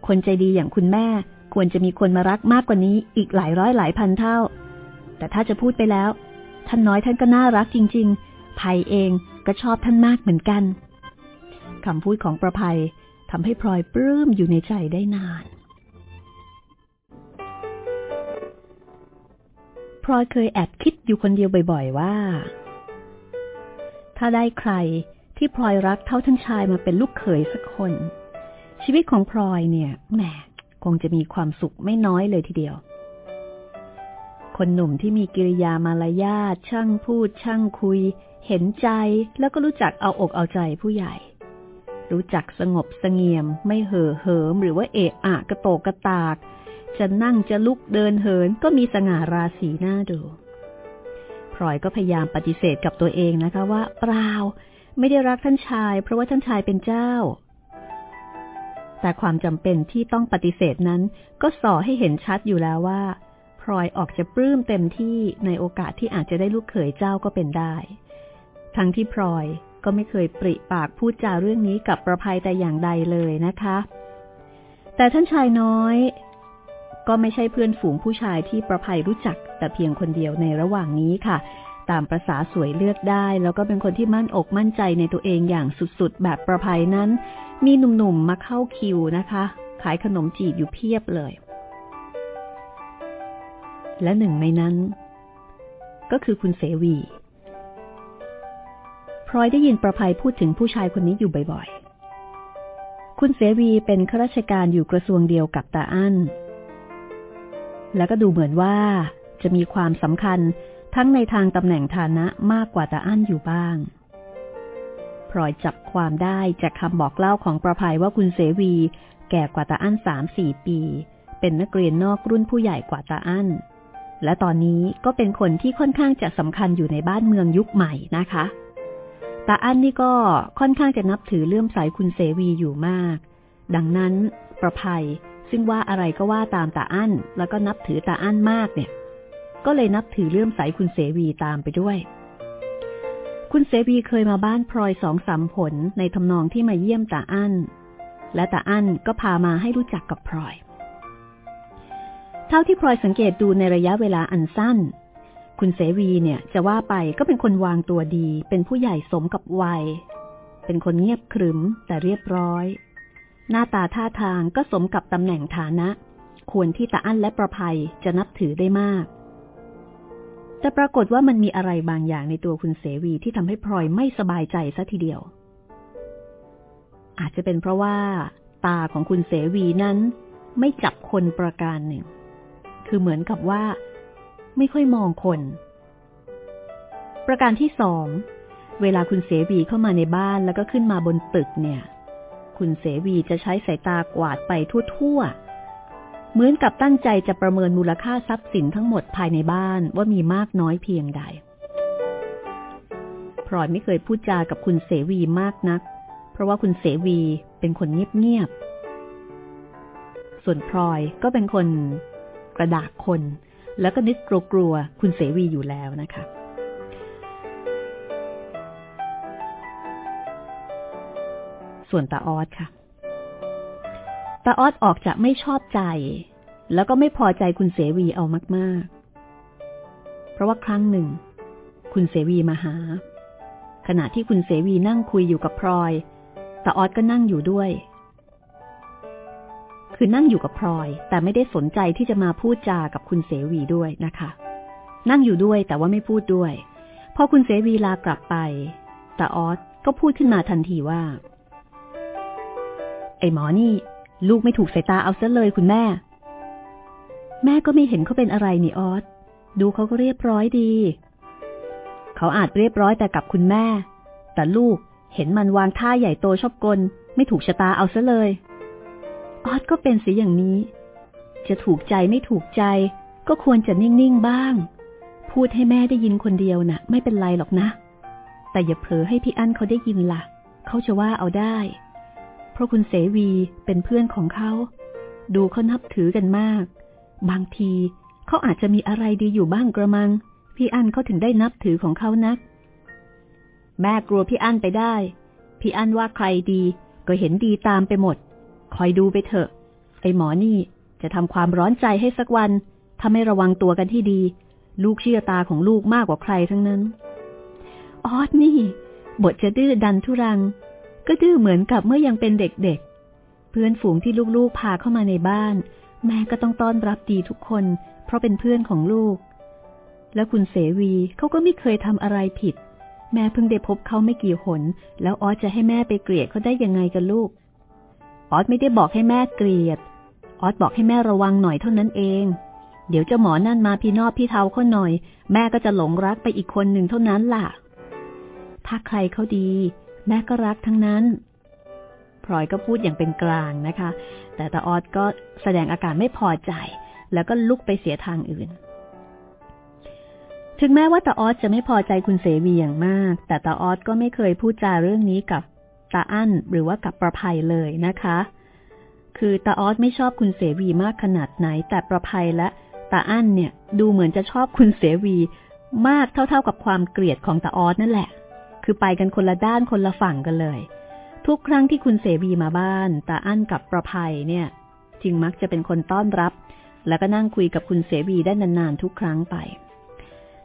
คนใจดีอย่างคุณแม่ควรจะมีคนมารักมากกว่านี้อีกหลายร้อยหลายพันเท่า แต่ถ้าจะพูดไปแล้ว ท่านน้อยท่านก็น่ารักจริง ๆ ภัยเองก็ชอบท่านมากเหมือนกันคำพูดของประภัยทำให้พลอยปลื้มอยู่ในใจได้นานพลอยเคยแอบคิดอยู่คนเดียวบ่อย ๆ ว่า ถ้าได้ใครที่พลอยรักเท่าท่านชายมาเป็นลูกเขยสักคน ชีวิตของพลอยเนี่ยแหมคงจะมีความสุขไม่น้อยเลยทีเดียว คนหนุ่มที่มีกิริยามารยาทช่างพูด ช่างคุย เห็นใจแล้วก็รู้จักเอาอกเอาใจผู้ใหญ่ รู้จักสงบสงเงียม ไม่เห่อเหิมหรือว่าเอะอะกระโตกกระตาก จะนั่งจะลุกเดินเหินก็มีสง่าราศีหน้าดูพลอยก็พยายามปฏิเสธกับตัวเองนะคะว่า เปล่า ไม่ได้รักท่านชาย เพราะว่าท่านชายเป็นเจ้า แต่ความจำเป็นที่ต้องปฏิเสธนั้น ก็ส่อให้เห็นชัดอยู่แล้วว่า พลอยออกจะปลื้มเต็มที่ในโอกาสที่อาจจะได้ลูกเขยเจ้าก็เป็นได้ ทั้งที่พลอยก็ไม่เคยปริปากพูดจาเรื่องนี้กับประภัยแต่อย่างใดเลยนะคะ แต่ท่านชายน้อย ก็ไม่ใช่เพื่อนฝูงผู้ชายที่ประภัยรู้จัก แต่เพียงคนเดียวในระหว่างนี้ค่ะ ตามประษาสวยเลือกได้ แล้วก็เป็นคนที่มั่นอกมั่นใจในตัวเองอย่างสุดๆ แบบประภัยนั้น มีหนุ่มๆมาเข้าคิวนะคะ ขายขนมจีบอยู่เพียบเลย และหนึ่งในนั้น ก็คือคุณเสวี พลอยได้ยินประภัยพูดถึงผู้ชายคนนี้อยู่บ่อยๆ คุณเสวีเป็นข้าราชการอยู่กระทรวงเดียวกับตาอั้น แล้วก็ดูเหมือนว่าจะมีความสำคัญทั้งในทางตำแหน่งฐานะมากกว่าตาอั้นอยู่บ้าง พลอยจับความได้จากคำบอกเล่าของประภัยว่าคุณเสวีแก่กว่าตาอั้นสามสี่ปี เป็นนักเรียนนอกรุ่นผู้ใหญ่กว่าตาอั้น และตอนนี้ก็เป็นคนที่ค่อนข้างจะสำคัญอยู่ในบ้านเมืองยุคใหม่นะคะตาอั้นนี่ก็ค่อนข้างจะนับถือเลื่อมใสคุณเสวีอยู่มาก ดังนั้นประภัยซึ่งว่าอะไรก็ว่าตามตาอั้นแล้วก็นับถือตาอั้นมากเนี่ย ก็เลยนับถือเลื่อมใสคุณเสวีตามไปด้วย คุณเสวีเคยมาบ้านพลอยสองสามผลในทำนองที่มาเยี่ยมตาอั้นและตาอั้นก็พามาให้รู้จักกับพลอย ท่าที่พลอยสังเกตดูในระยะเวลาอันสั้น คุณเสวีเนี่ยจะว่าไปก็เป็นคนวางตัวดี เป็นผู้ใหญ่สมกับวัย เป็นคนเงียบขรึมแต่เรียบร้อย หน้าตาท่าทางก็สมกับตำแหน่งฐานะ ควรที่ตาอั้นและประภัยจะนับถือได้มาก แต่ปรากฏว่ามันมีอะไรบางอย่างในตัวคุณเสวีที่ทำให้พลอยไม่สบายใจซะทีเดียว อาจจะเป็นเพราะว่า ตาของคุณเสวีนั้น ไม่จับคนประการหนึ่ง คือเหมือนกับว่า ไม่ค่อยมองคน ประการที่สองเวลาคุณเสวีเข้ามาในบ้านแล้วก็ขึ้นมาบนตึกเนี่ย คุณเสวีจะใช้สายตากวาดไปทั่วๆ เหมือนกับตั้งใจจะประเมินมูลค่าทรัพย์สินทั้งหมดภายในบ้านว่ามีมากน้อยเพียงใด พลอยไม่เคยพูดจากับคุณเสวีมากนัก เพราะว่าคุณเสวีเป็นคนเงียบๆ ส่วนพลอยก็เป็นคน กระดากคน แล้วก็นิดกลัวๆคุณเสวีอยู่แล้วนะคะ ส่วนตาออดค่ะตาออดออกจะไม่ชอบใจ แล้วก็ไม่พอใจคุณเสวีเอามากๆ เพราะว่าครั้งหนึ่ง คุณเสวีมาหา ขณะที่คุณเสวีนั่งคุยอยู่กับพลอยตาออดก็นั่งอยู่ด้วย คือนั่งอยู่กับพลอย แต่ไม่ได้สนใจที่จะมาพูดจากับคุณเสวีด้วยนะคะ นั่งอยู่ด้วยแต่ว่าไม่พูดด้วย พอคุณเสวีลากลับไปแตาออสก็พูดขึ้นมาทันทีว่า ไอ้หมอนี่ ลูกไม่ถูกสายตาเอาซะเลยคุณแม่ แม่ก็ไม่เห็นเขาเป็นอะไรนี่ออสดูเขาก็เรียบร้อยดี เขาอาจเรียบร้อยแต่กับคุณแม่ แต่ลูกเห็นมันวางท่าใหญ่โตชอบกล ไม่ถูกชะตาเอาซะเลย ออสก็เป็นสีอย่างนี้ จะถูกใจไม่ถูกใจ ก็ควรจะนิ่ง ๆ บ้าง พูดให้แม่ได้ยินคนเดียวนะ่ะ ไม่เป็นไรหรอกนะ แต่อย่าเผลอให้พี่อั้นเขาได้ยินละ่ะ เขาจะว่าเอาได้ เพราะคุณเสวีเป็นเพื่อนของเขา ดูเขานับถือกันมาก บางทีเขาอาจจะมีอะไรดีอยู่บ้างกระมัง พี่อั้นเขาถึงได้นับถือของเขานัก แม่กลัวพี่อั้นไปได้ พี่อั้นว่าใครดีก็เห็นดีตามไปหมด คอยดูไปเถอะ ไอ้หมอนี่จะทำความร้อนใจให้สักวัน ถ้าไม่ระวังตัวกันที่ดี ลูกเชื่อตาของลูกมากกว่าใครทั้งนั้น ออสนี่ บทจะดื้อดันทุรัง ก็ดื้อเหมือนกับเมื่อยังเป็นเด็กๆ เพื่อนฝูงที่ลูกๆพาเข้ามาในบ้าน แม่ก็ต้องต้อนรับดีทุกคน เพราะเป็นเพื่อนของลูก แล้วคุณเสวีเขาก็ไม่เคยทำอะไรผิด แม่เพิ่งได้พบเขาไม่กี่หน แล้วออสจะให้แม่ไปเกลียดเขาได้ยังไงกันลูก ออสไม่ได้บอกให้แม่เกลียด ออสบอกให้แม่ระวังหน่อยเท่านั้นเอง เดี๋ยวเจ้าหมอนั่นมาพี่นอบพี่เทาเขาหน่อย แม่ก็จะหลงรักไปอีกคนหนึ่งเท่านั้นล่ะ ถ้าใครเขาดี แม่ก็รักทั้งนั้นพลอยก็พูดอย่างเป็นกลางนะคะ แต่ตาออสก็แสดงอาการไม่พอใจ แล้วก็ลุกไปเสียทางอื่น ถึงแม้ว่าตาออสจะไม่พอใจคุณเสวีอย่างมาก แต่ตาออสก็ไม่เคยพูดจาเรื่องนี้กับ ตาอั้นหรือว่ากับประภัยเลยนะคะ คือตาออสไม่ชอบคุณเสวีมากขนาดไหน แต่ประภัยและตาอั้นเนี่ย ดูเหมือนจะชอบคุณเสวีมากเท่าๆกับความเกลียดของตาออสนั่นแหละ คือไปกันคนละด้านคนละฝั่งกันเลย ทุกครั้งที่คุณเสวีมาบ้านตาอั้นกับประภัยเนี่ย จึงมักจะเป็นคนต้อนรับ แล้วก็นั่งคุยกับคุณเสวีได้นานๆทุกครั้งไป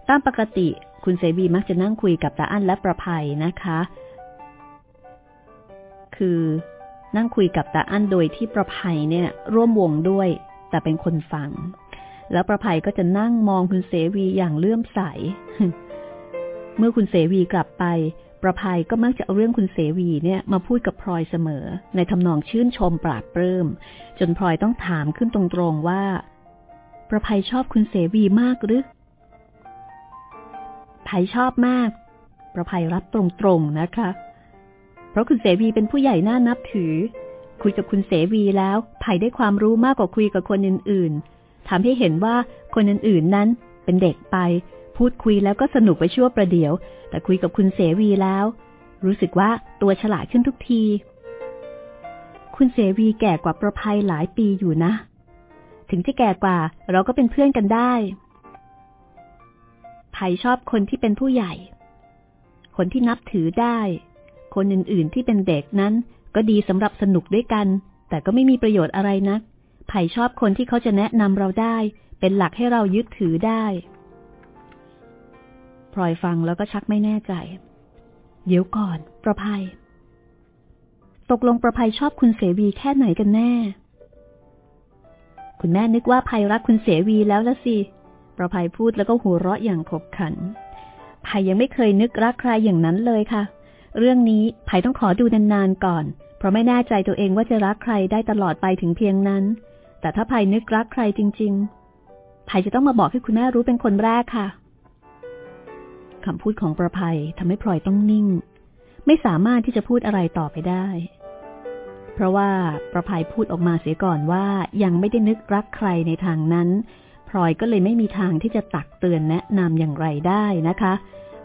ตามปกติคุณเสวีมักจะนั่งคุยกับตาอั้นและประภัยนะคะ คือ นั่งคุยกับตาอั้นโดยที่ประภัยเนี่ย ร่วมวงด้วย แต่เป็นคนฟัง แล้วประภัยก็จะนั่งมองคุณเสวีอย่างเลื่อมใส เมื่อคุณเสวีกลับไป ประภัยก็มักจะเอาเรื่องคุณเสวีเนี่ยมาพูดกับพลอยเสมอ ในทำนองชื่นชมปราบปลื้มจนพลอยต้องถามขึ้นตรงๆว่า ประภัยชอบคุณเสวีมากหรือไผ่ชอบมาก ประภัยรับตรงๆนะคะ ราะคุณเสวีเป็นผู้ใหญ่น่านับถือ คุยกับคุณเสวีแล้วไผ่ได้ความรู้มากกว่าคุยกับคนอื่นๆทำให้เห็นว่าคนอื่นๆนั้นเป็นเด็กไป พูดคุยแล้วก็สนุกไปชั่วประเดี๋ยว แต่คุยกับคุณเสวีแล้ว รู้สึกว่าตัวฉลาดขึ้นทุกที คุณเสวีแก่กว่าประภัยหลายปีอยู่นะ ถึงจะแก่กว่าเราก็เป็นเพื่อนกันได้ไผ่ชอบคนที่เป็นผู้ใหญ่ คนที่นับถือได้ คนอื่นๆ ที่เป็นเด็กนั้น ก็ดีสำหรับสนุกด้วยกัน แต่ก็ไม่มีประโยชน์อะไรนะักไผ่ชอบคนที่เขาจะแนะนำเราได้ เป็นหลักให้เรายึดถือได้พลอยฟังแล้วก็ชักไม่แน่ใจ เดี๋ยวก่อน ประภัย ตกลงประภัยชอบคุณเสวีแค่ไหนกันแน่ คุณแม่นึกว่าภัยรักคุณเสวีแล้วละสิ ประภัยพูดแล้วก็หัวเราะอย่างขบขันภัยยังไม่เคยนึกรักใครอย่างนั้นเลยค่ะ เรื่องนี้ภัยต้องขอดูนานๆก่อน เพราะไม่แน่ใจตัวเองว่าจะรักใครได้ตลอดไปถึงเพียงนั้น แต่ถ้าภัยนึกรักใครจริงๆภัยจะต้องมาบอกให้คุณแม่รู้เป็นคนแรกค่ะคำพูดของประภัยทำให้พลอยต้องนิ่ง ไม่สามารถที่จะพูดอะไรต่อไปได้ เพราะว่าประภัยพูดออกมาเสียก่อนว่ายังไม่ได้นึกรักใครในทางนั้นพลอยก็เลยไม่มีทางที่จะตักเตือนแนะนำอย่างไรได้นะคะ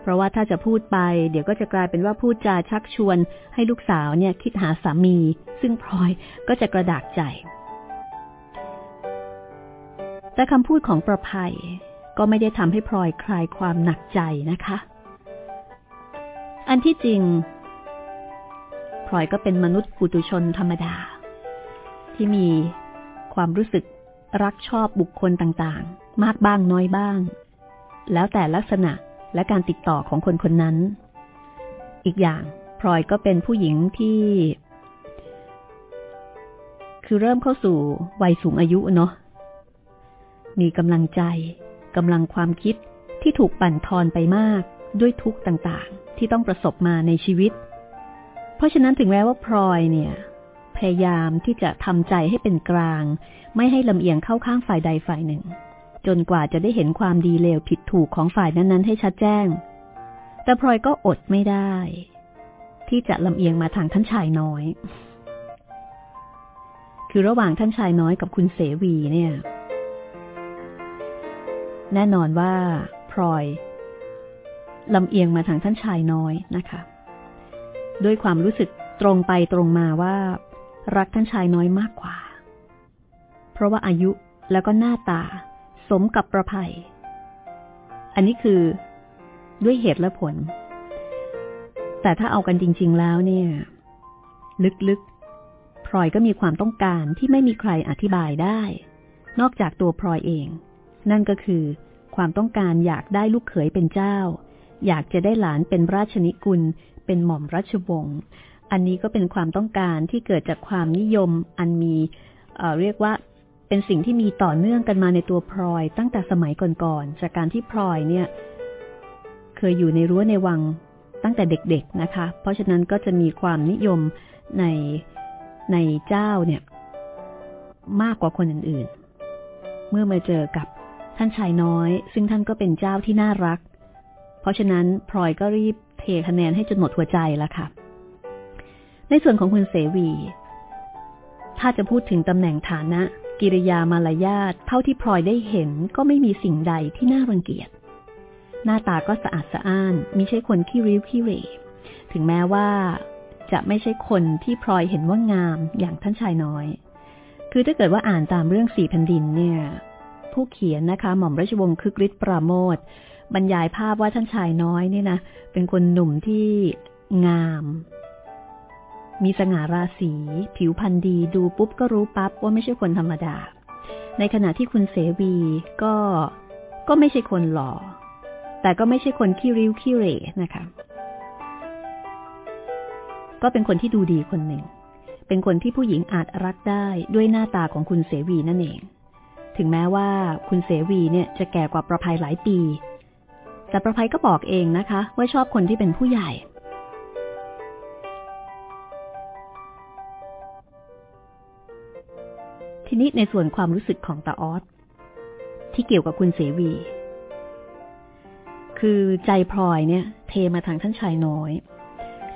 เพราะว่าถ้าจะพูดไป เดี๋ยวก็จะกลายเป็นว่าพูดจาชักชวน ให้ลูกสาวเนี่ยคิดหาสามี ซึ่งพลอยก็จะกระดากใจ แต่คำพูดของประภัยก็ไม่ได้ทำให้พลอยคลายความหนักใจนะคะ อันที่จริงพลอยก็เป็นมนุษย์ปุตุชนธรรมดา ที่มีความรู้สึกรักชอบบุคคลต่างๆ มากบ้างน้อยบ้าง แล้วแต่ลักษณะ และการติดต่อของคนคนนั้น อีกอย่างพลอยก็เป็นผู้หญิงที่ คือเริ่มเข้าสู่วัยสูงอายุเนาะมีกำลังใจกำลังความคิดที่ถูกปั่นทอนไปมากด้วยทุกต่างๆ ที่ต้องประสบมาในชีวิต เพราะฉะนั้นถึงแม้ว่าพลอยเนี่ย พยายามที่จะทำใจให้เป็นกลาง ไม่ให้ลำเอียงเข้าข้างฝ่ายใดฝ่ายหนึ่ง จนกว่าจะได้เห็นความดีเลวผิดถูกของฝ่ายนั้นๆให้ชัดแจ้ง แต่พลอยก็อดไม่ได้ ที่จะลำเอียงมาทางท่านชายน้อย คือระหว่างท่านชายน้อยกับคุณเสวีเนี่ย แน่นอนว่าพลอยลำเอียงมาทางท่านชายน้อยนะคะ ด้วยความรู้สึกตรงไปตรงมาว่า รักท่านชายน้อยมากกว่า เพราะว่าอายุแล้วก็หน้าตา สมกับประภัย อันนี้คือด้วยเหตุและผล แต่ถ้าเอากันจริง ๆ แล้วเนี่ย ลึกๆพลอยก็มีความต้องการที่ไม่มีใครอธิบายได้ นอกจากตัวพลอยเอง นั่นก็คือความต้องการอยากได้ลูกเขยเป็นเจ้า อยากจะได้หลานเป็นราชนิกุล เป็นหม่อมราชวงศ์ อันนี้ก็เป็นความต้องการที่เกิดจากความนิยมอันมีเเรียกว่า เป็นสิ่งที่มีต่อเนื่องกันมาในตัวพลอยตั้งแต่สมัยก่อนๆ จากการที่พลอยเนี่ย เคยอยู่ในรั้วในวังตั้งแต่เด็กๆนะคะ เพราะฉะนั้นก็จะมีความนิยมในในเจ้าเนี่ย มากกว่าคนอื่นๆ เมื่อมาเจอกับท่านชายน้อย ซึ่งท่านก็เป็นเจ้าที่น่ารัก เพราะฉะนั้นพลอยก็รีบเทคะแนนให้จนหมดหัวใจล้วค่ะ ในส่วนของคุณเสวี ถ้าจะพูดถึงตำแหน่งฐานะ กิริยามารยาทเท่าที่พลอยได้เห็นก็ไม่มีสิ่งใดที่น่ารังเกียจ หน้าตาก็สะอาดสะอ้านมิใช่คนขี้ริ้วขี้เหร่ถึงแม้ว่าจะไม่ใช่คนที่พลอยเห็นว่างามอย่างท่านชายน้อย คือถ้าเกิดว่าอ่านตามเรื่องสี่แผ่นดินเนี่ย ผู้เขียนนะคะ หม่อมราชวงศ์คึกฤทธิ์ปราโมทบรรยายภาพว่าท่านชายน้อยนี่นะเป็นคนหนุ่มที่งาม มีสง่าราศี ผิวพรรณดีดูปุ๊บก็รู้ปั๊บว่าไม่ใช่คนธรรมดา ในขณะที่คุณเสวีก็ก็ไม่ใช่คนหล่อ แต่ก็ไม่ใช่คนขี้ริ้วขี้เรนะคะ ก็เป็นคนที่ดูดีคนหนึ่ง เป็นคนที่ผู้หญิงอาจรักได้ด้วยหน้าตาของคุณเสวีนั่นเอง ถึงแม้ว่าคุณเสวีเนี่ยจะแก่กว่าประภัยหลายปี แต่ประภัยก็บอกเองนะคะ ว่าชอบคนที่เป็นผู้ใหญ่ ทีนี้ในส่วนความรู้สึกของตาออสที่เกี่ยวกับคุณเสวี คือใจพลอยเนี่ย เทมาทางท่านชายน้อย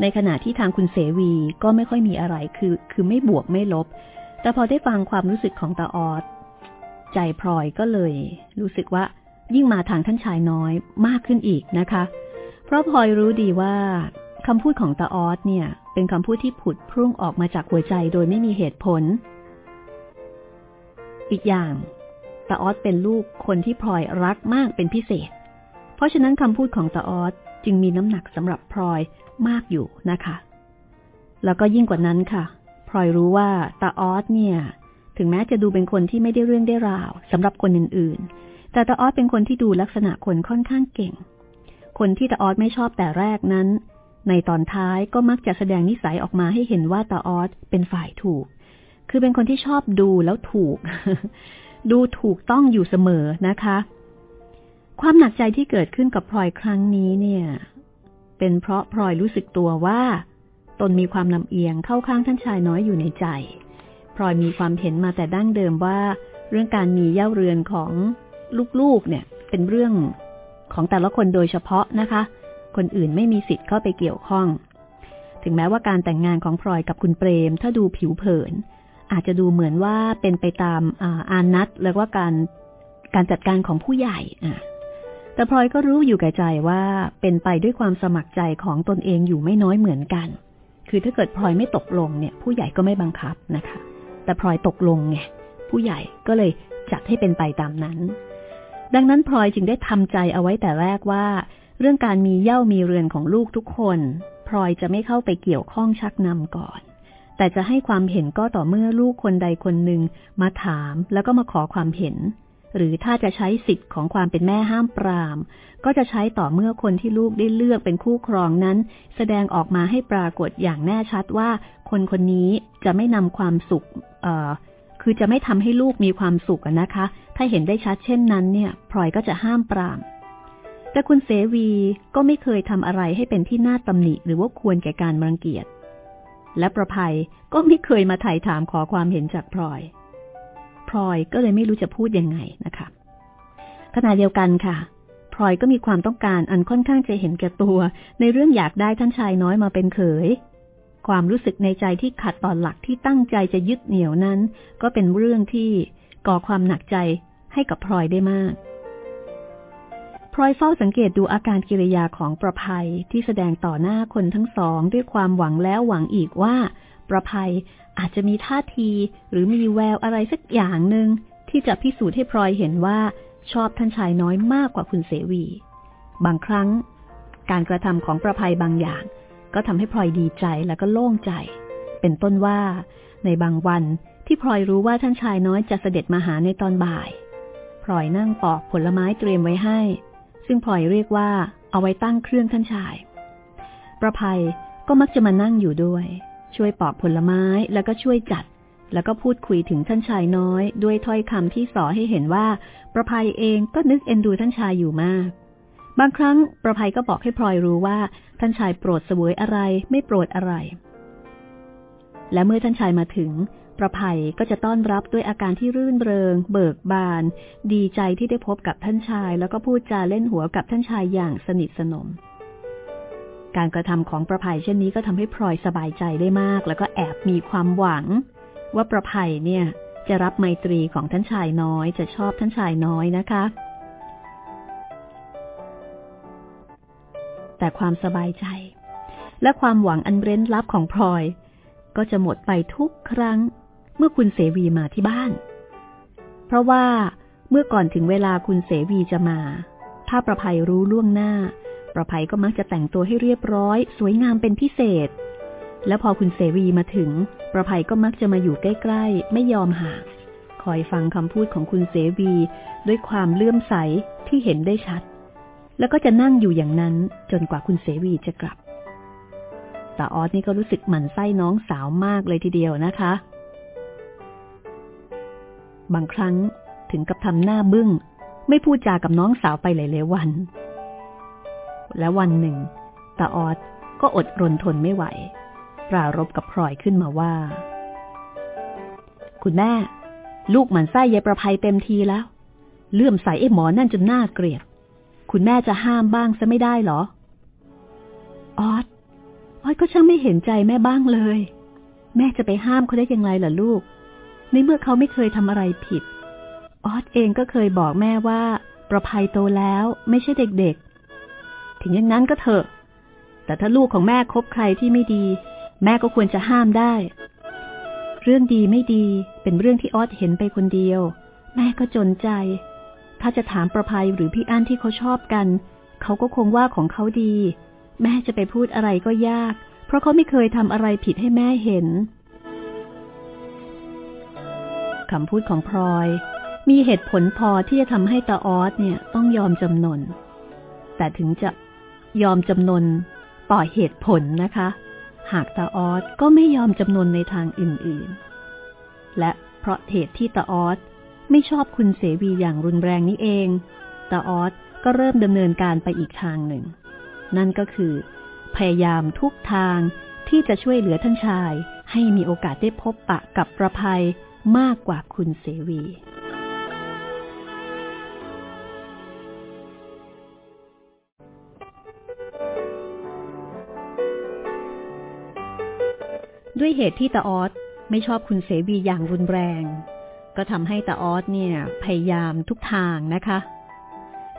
ในขณะที่ทางคุณเสวีก็ไม่ค่อยมีอะไรคือ คือไม่บวกไม่ลบ แต่พอได้ฟังความรู้สึกของตาออสใจพลอยก็เลย รู้สึกว่ายิ่งมาทางท่านชายน้อยมากขึ้นอีกนะคะ เพราะพลอยรู้ดีว่าคำพูดของตาออสเนี่ย เป็นคำพูดที่ผุดพรุ่งออกมาจากหัวใจโดยไม่มีเหตุผล อีกอย่างตาออสเป็นลูกคนที่พลอยรักมากเป็นพิเศษ เพราะฉะนั้นคำพูดของตาออสจึงมีน้ำหนักสำหรับพลอยมากอยู่นะคะ แล้วก็ยิ่งกว่านั้นค่ะ พลอยรู้ว่าตาออสเนี่ย ถึงแม้จะดูเป็นคนที่ไม่ได้เรื่องได้ราวสำหรับคนอื่นๆ แต่ตาออสเป็นคนที่ดูลักษณะคนค่อนข้างเก่ง คนที่ตาออสไม่ชอบแต่แรกนั้น ในตอนท้ายก็มักจะแสดงนิสัยออกมาให้เห็นว่าตาออสเป็นฝ่ายถูก คือเป็นคนที่ชอบดูแล้วถูก ดูถูกต้องอยู่เสมอนะคะ ความหนักใจที่เกิดขึ้นกับพลอยครั้งนี้เนี่ย เป็นเพราะพลอยรู้สึกตัวว่า ตนมีความลำเอียงเข้าข้างท่านชายน้อยอยู่ในใจพลอยมีความเห็นมาแต่ดั้งเดิมว่า เรื่องการมีเย่าเรือนของลูกๆเนี่ย เป็นเรื่องของแต่ละคนโดยเฉพาะนะคะ คนอื่นไม่มีสิทธิ์เข้าไปเกี่ยวข้อง ถึงแม้ว่าการแต่งงานของพลอยกับคุณเปรม ถ้าดูผิวเผิน อาจจะดูเหมือนว่าเป็นไปตามอาอานัดหรือว่าการการจัดการของผู้ใหญ่อะแต่พลอยก็รู้อยู่แก่ใจว่าเป็นไปด้วยความสมัครใจของตนเองอยู่ไม่น้อยเหมือนกัน คือถ้าเกิดพลอยไม่ตกลงเนี่ย ผู้ใหญ่ก็ไม่บังคับนะคะ แต่พลอยตกลงไงผู้ใหญ่ก็เลยจัดให้เป็นไปตามนั้น ดังนั้นพลอยจึงได้ทำใจเอาไว้แต่แรกว่า เรื่องการมีเย่ามีเรือนของลูกทุกคน พลอยจะไม่เข้าไปเกี่ยวข้องชักนำก่อน แต่จะให้ความเห็นก็ต่อเมื่อลูกคนใดคนหนึ่งมาถามแล้วก็มาขอความเห็น หรือถ้าจะใช้สิทธิ์ของความเป็นแม่ห้ามปราม ก็จะใช้ต่อเมื่อคนที่ลูกได้เลือกเป็นคู่ครองนั้น แสดงออกมาให้ปรากฏอย่างแน่ชัดว่า คนคนนี้จะไม่นำความสุขคือจะไม่ทำให้ลูกมีความสุขนะคะ ถ้าเห็นได้ชัดเช่นนั้นเนี่ยพลอยก็จะห้ามปราม แต่คุณเสวีก็ไม่เคยทำอะไรให้เป็นที่น่าตำหนิหรือว่าควรแก่การรังเกียจ และประภัยก็ไม่เคยมาไถ่ถามขอความเห็นจากพลอย พลอยก็เลยไม่รู้จะพูดยังไงนะคะขณะเดียวกันค่ะพลอยก็มีความต้องการอันค่อนข้างจะเห็นแก่ตัว ในเรื่องอยากได้ท่านชายน้อยมาเป็นเขย ความรู้สึกในใจที่ขัดต่อหลักที่ตั้งใจจะยึดเหนี่ยวนั้น ก็เป็นเรื่องที่ก่อความหนักใจให้กับพลอยได้มาก พลอยเฝ้าสังเกตดูอาการกิริยาของประภัยที่แสดงต่อหน้าคนทั้งสองด้วยความหวังแล้วหวังอีกว่า ประภัยอาจจะมีท่าทีหรือมีแววอะไรสักอย่างหนึ่งที่จะพิสูจน์ให้พลอยเห็นว่าชอบท่านชายน้อยมากกว่าคุณเสวี บางครั้ง การกระทำของประภัยบางอย่าง ก็ทำให้พลอยดีใจแล้วก็โล่งใจ เป็นต้นว่า ในบางวันที่พลอยรู้ว่าท่านชายน้อยจะเสด็จมาหาในตอนบ่าย พลอยนั่งปอกผลไม้เตรียมไว้ให้ ซึ่งพลอยเรียกว่าเอาไว้ตั้งเครื่องท่านชาย ประภัยก็มักจะมานั่งอยู่ด้วย ช่วยปอกผลไม้แล้วก็ช่วยจัด แล้วก็พูดคุยถึงท่านชายน้อย ด้วยถ้อยคำที่สอให้เห็นว่า ประภัยเองก็นึกเอ็นดูท่านชายอยู่มาก บางครั้งประภัยก็บอกให้พลอยรู้ว่าท่านชายโปรดเสวยอะไรไม่โปรดอะไร และเมื่อท่านชายมาถึง ประภัยก็จะต้อนรับด้วยอาการที่รื่นเริง เบิกบาน ดีใจที่ได้พบกับท่านชาย แล้วก็พูดจาเล่นหัวกับท่านชายอย่างสนิทสนม การกระทำของประภัยเช่นนี้ก็ทำให้พลอยสบายใจได้มาก แล้วก็แอบมีความหวัง ว่าประภัยเนี่ย จะรับไมตรีของท่านชายน้อย จะชอบท่านชายน้อยนะคะ แต่ความสบายใจ และความหวังอันเร้นลับของพลอยก็จะหมดไปทุกครั้ง เมื่อคุณเสวีมาที่บ้าน เพราะว่าเมื่อก่อนถึงเวลาคุณเสวีจะมา ถ้าประภัยรู้ล่วงหน้า ประภัยก็มักจะแต่งตัวให้เรียบร้อย สวยงามเป็นพิเศษ และพอคุณเสวีมาถึง ประภัยก็มักจะมาอยู่ใกล้ๆ ไม่ยอมห่างคอยฟังคำพูดของคุณเสวี ด้วยความเลื่อมใสที่เห็นได้ชัด แล้วก็จะนั่งอยู่อย่างนั้นจนกว่าคุณเสวีจะกลับตาออสนี่ก็รู้สึกหมั่นไส้น้องสาวมากเลยทีเดียวนะคะ บางครั้งถึงกับทำหน้าบึ้ง ไม่พูดจากับน้องสาวไปหลายๆวัน และวันหนึ่งตาออดก็อดรนทนไม่ไหว ปรารบกับพลอยขึ้นมาว่า คุณแม่ ลูกหมันไส้ยายประภัยเต็มทีแล้ว เลื่อมใสไอ้หมอนั่นจนหน่าเกลียด คุณแม่จะห้ามบ้างซะไม่ได้หรอ ออดออดก็ช่างไม่เห็นใจแม่บ้างเลย แม่จะไปห้ามเขาได้ยังไงล่ะลูก ในเมื่อเขาไม่เคยทำอะไรผิด ออดเองก็เคยบอกแม่ว่า ประภัยโตแล้วไม่ใช่เด็กๆ ถึงอย่างนั้นก็เถอะ แต่ถ้าลูกของแม่คบใครที่ไม่ดี แม่ก็ควรจะห้ามได้ เรื่องดีไม่ดีเป็นเรื่องที่ออสเห็นไปคนเดียว แม่ก็จนใจ ถ้าจะถามประภัยหรือพี่อั้นที่เขาชอบกัน เขาก็คงว่าของเขาดี แม่จะไปพูดอะไรก็ยาก เพราะเขาไม่เคยทำอะไรผิดให้แม่เห็น คำพูดของพลอย มีเหตุผลพอที่จะทำให้ตาออสเนี่ยต้องยอมจำนน แต่ถึงจะยอมจำนนต่อเหตุผลนะคะ หากตาออสก็ไม่ยอมจำนนในทางอื่นๆ และเพราะเหตุที่ตาออสไม่ชอบคุณเสวีอย่างรุนแรงนี้เองตาออสก็เริ่มดำเนินการไปอีกทางหนึ่ง นั่นก็คือ พยายามทุกทางที่จะช่วยเหลือท่านชายให้มีโอกาสได้พบปะกับประภัย มากกว่าคุณเสวี ด้วยเหตุที่ตาออสไม่ชอบคุณเสวีอย่างรุนแรง ก็ทำให้ตาออสเนี่ยพยายามทุกทางนะคะ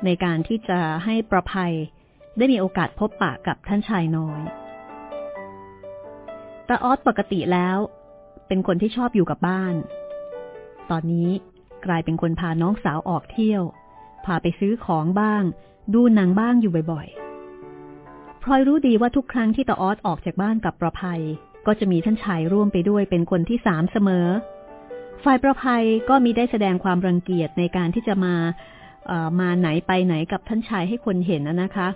ในการที่จะให้ประภัยได้มีโอกาสพบปะกับท่านชายน้อยตาออสปกติแล้ว เป็นคนที่ชอบอยู่กับบ้าน ตอนนี้กลายเป็นคนพาน้องสาวออกเที่ยว พาไปซื้อของบ้าง ดูหนังบ้างอยู่บ่อยๆ พลอยรู้ดีว่าทุกครั้งที่ตาออสออกจากบ้านกับประภัย ก็จะมีท่านชายร่วมไปด้วยเป็นคนที่สามเสมอ ฝ่ายประภัยก็มีได้แสดงความรังเกียจในการที่จะมามาไหนไปไหนกับท่านชายให้คนเห็นนะคะ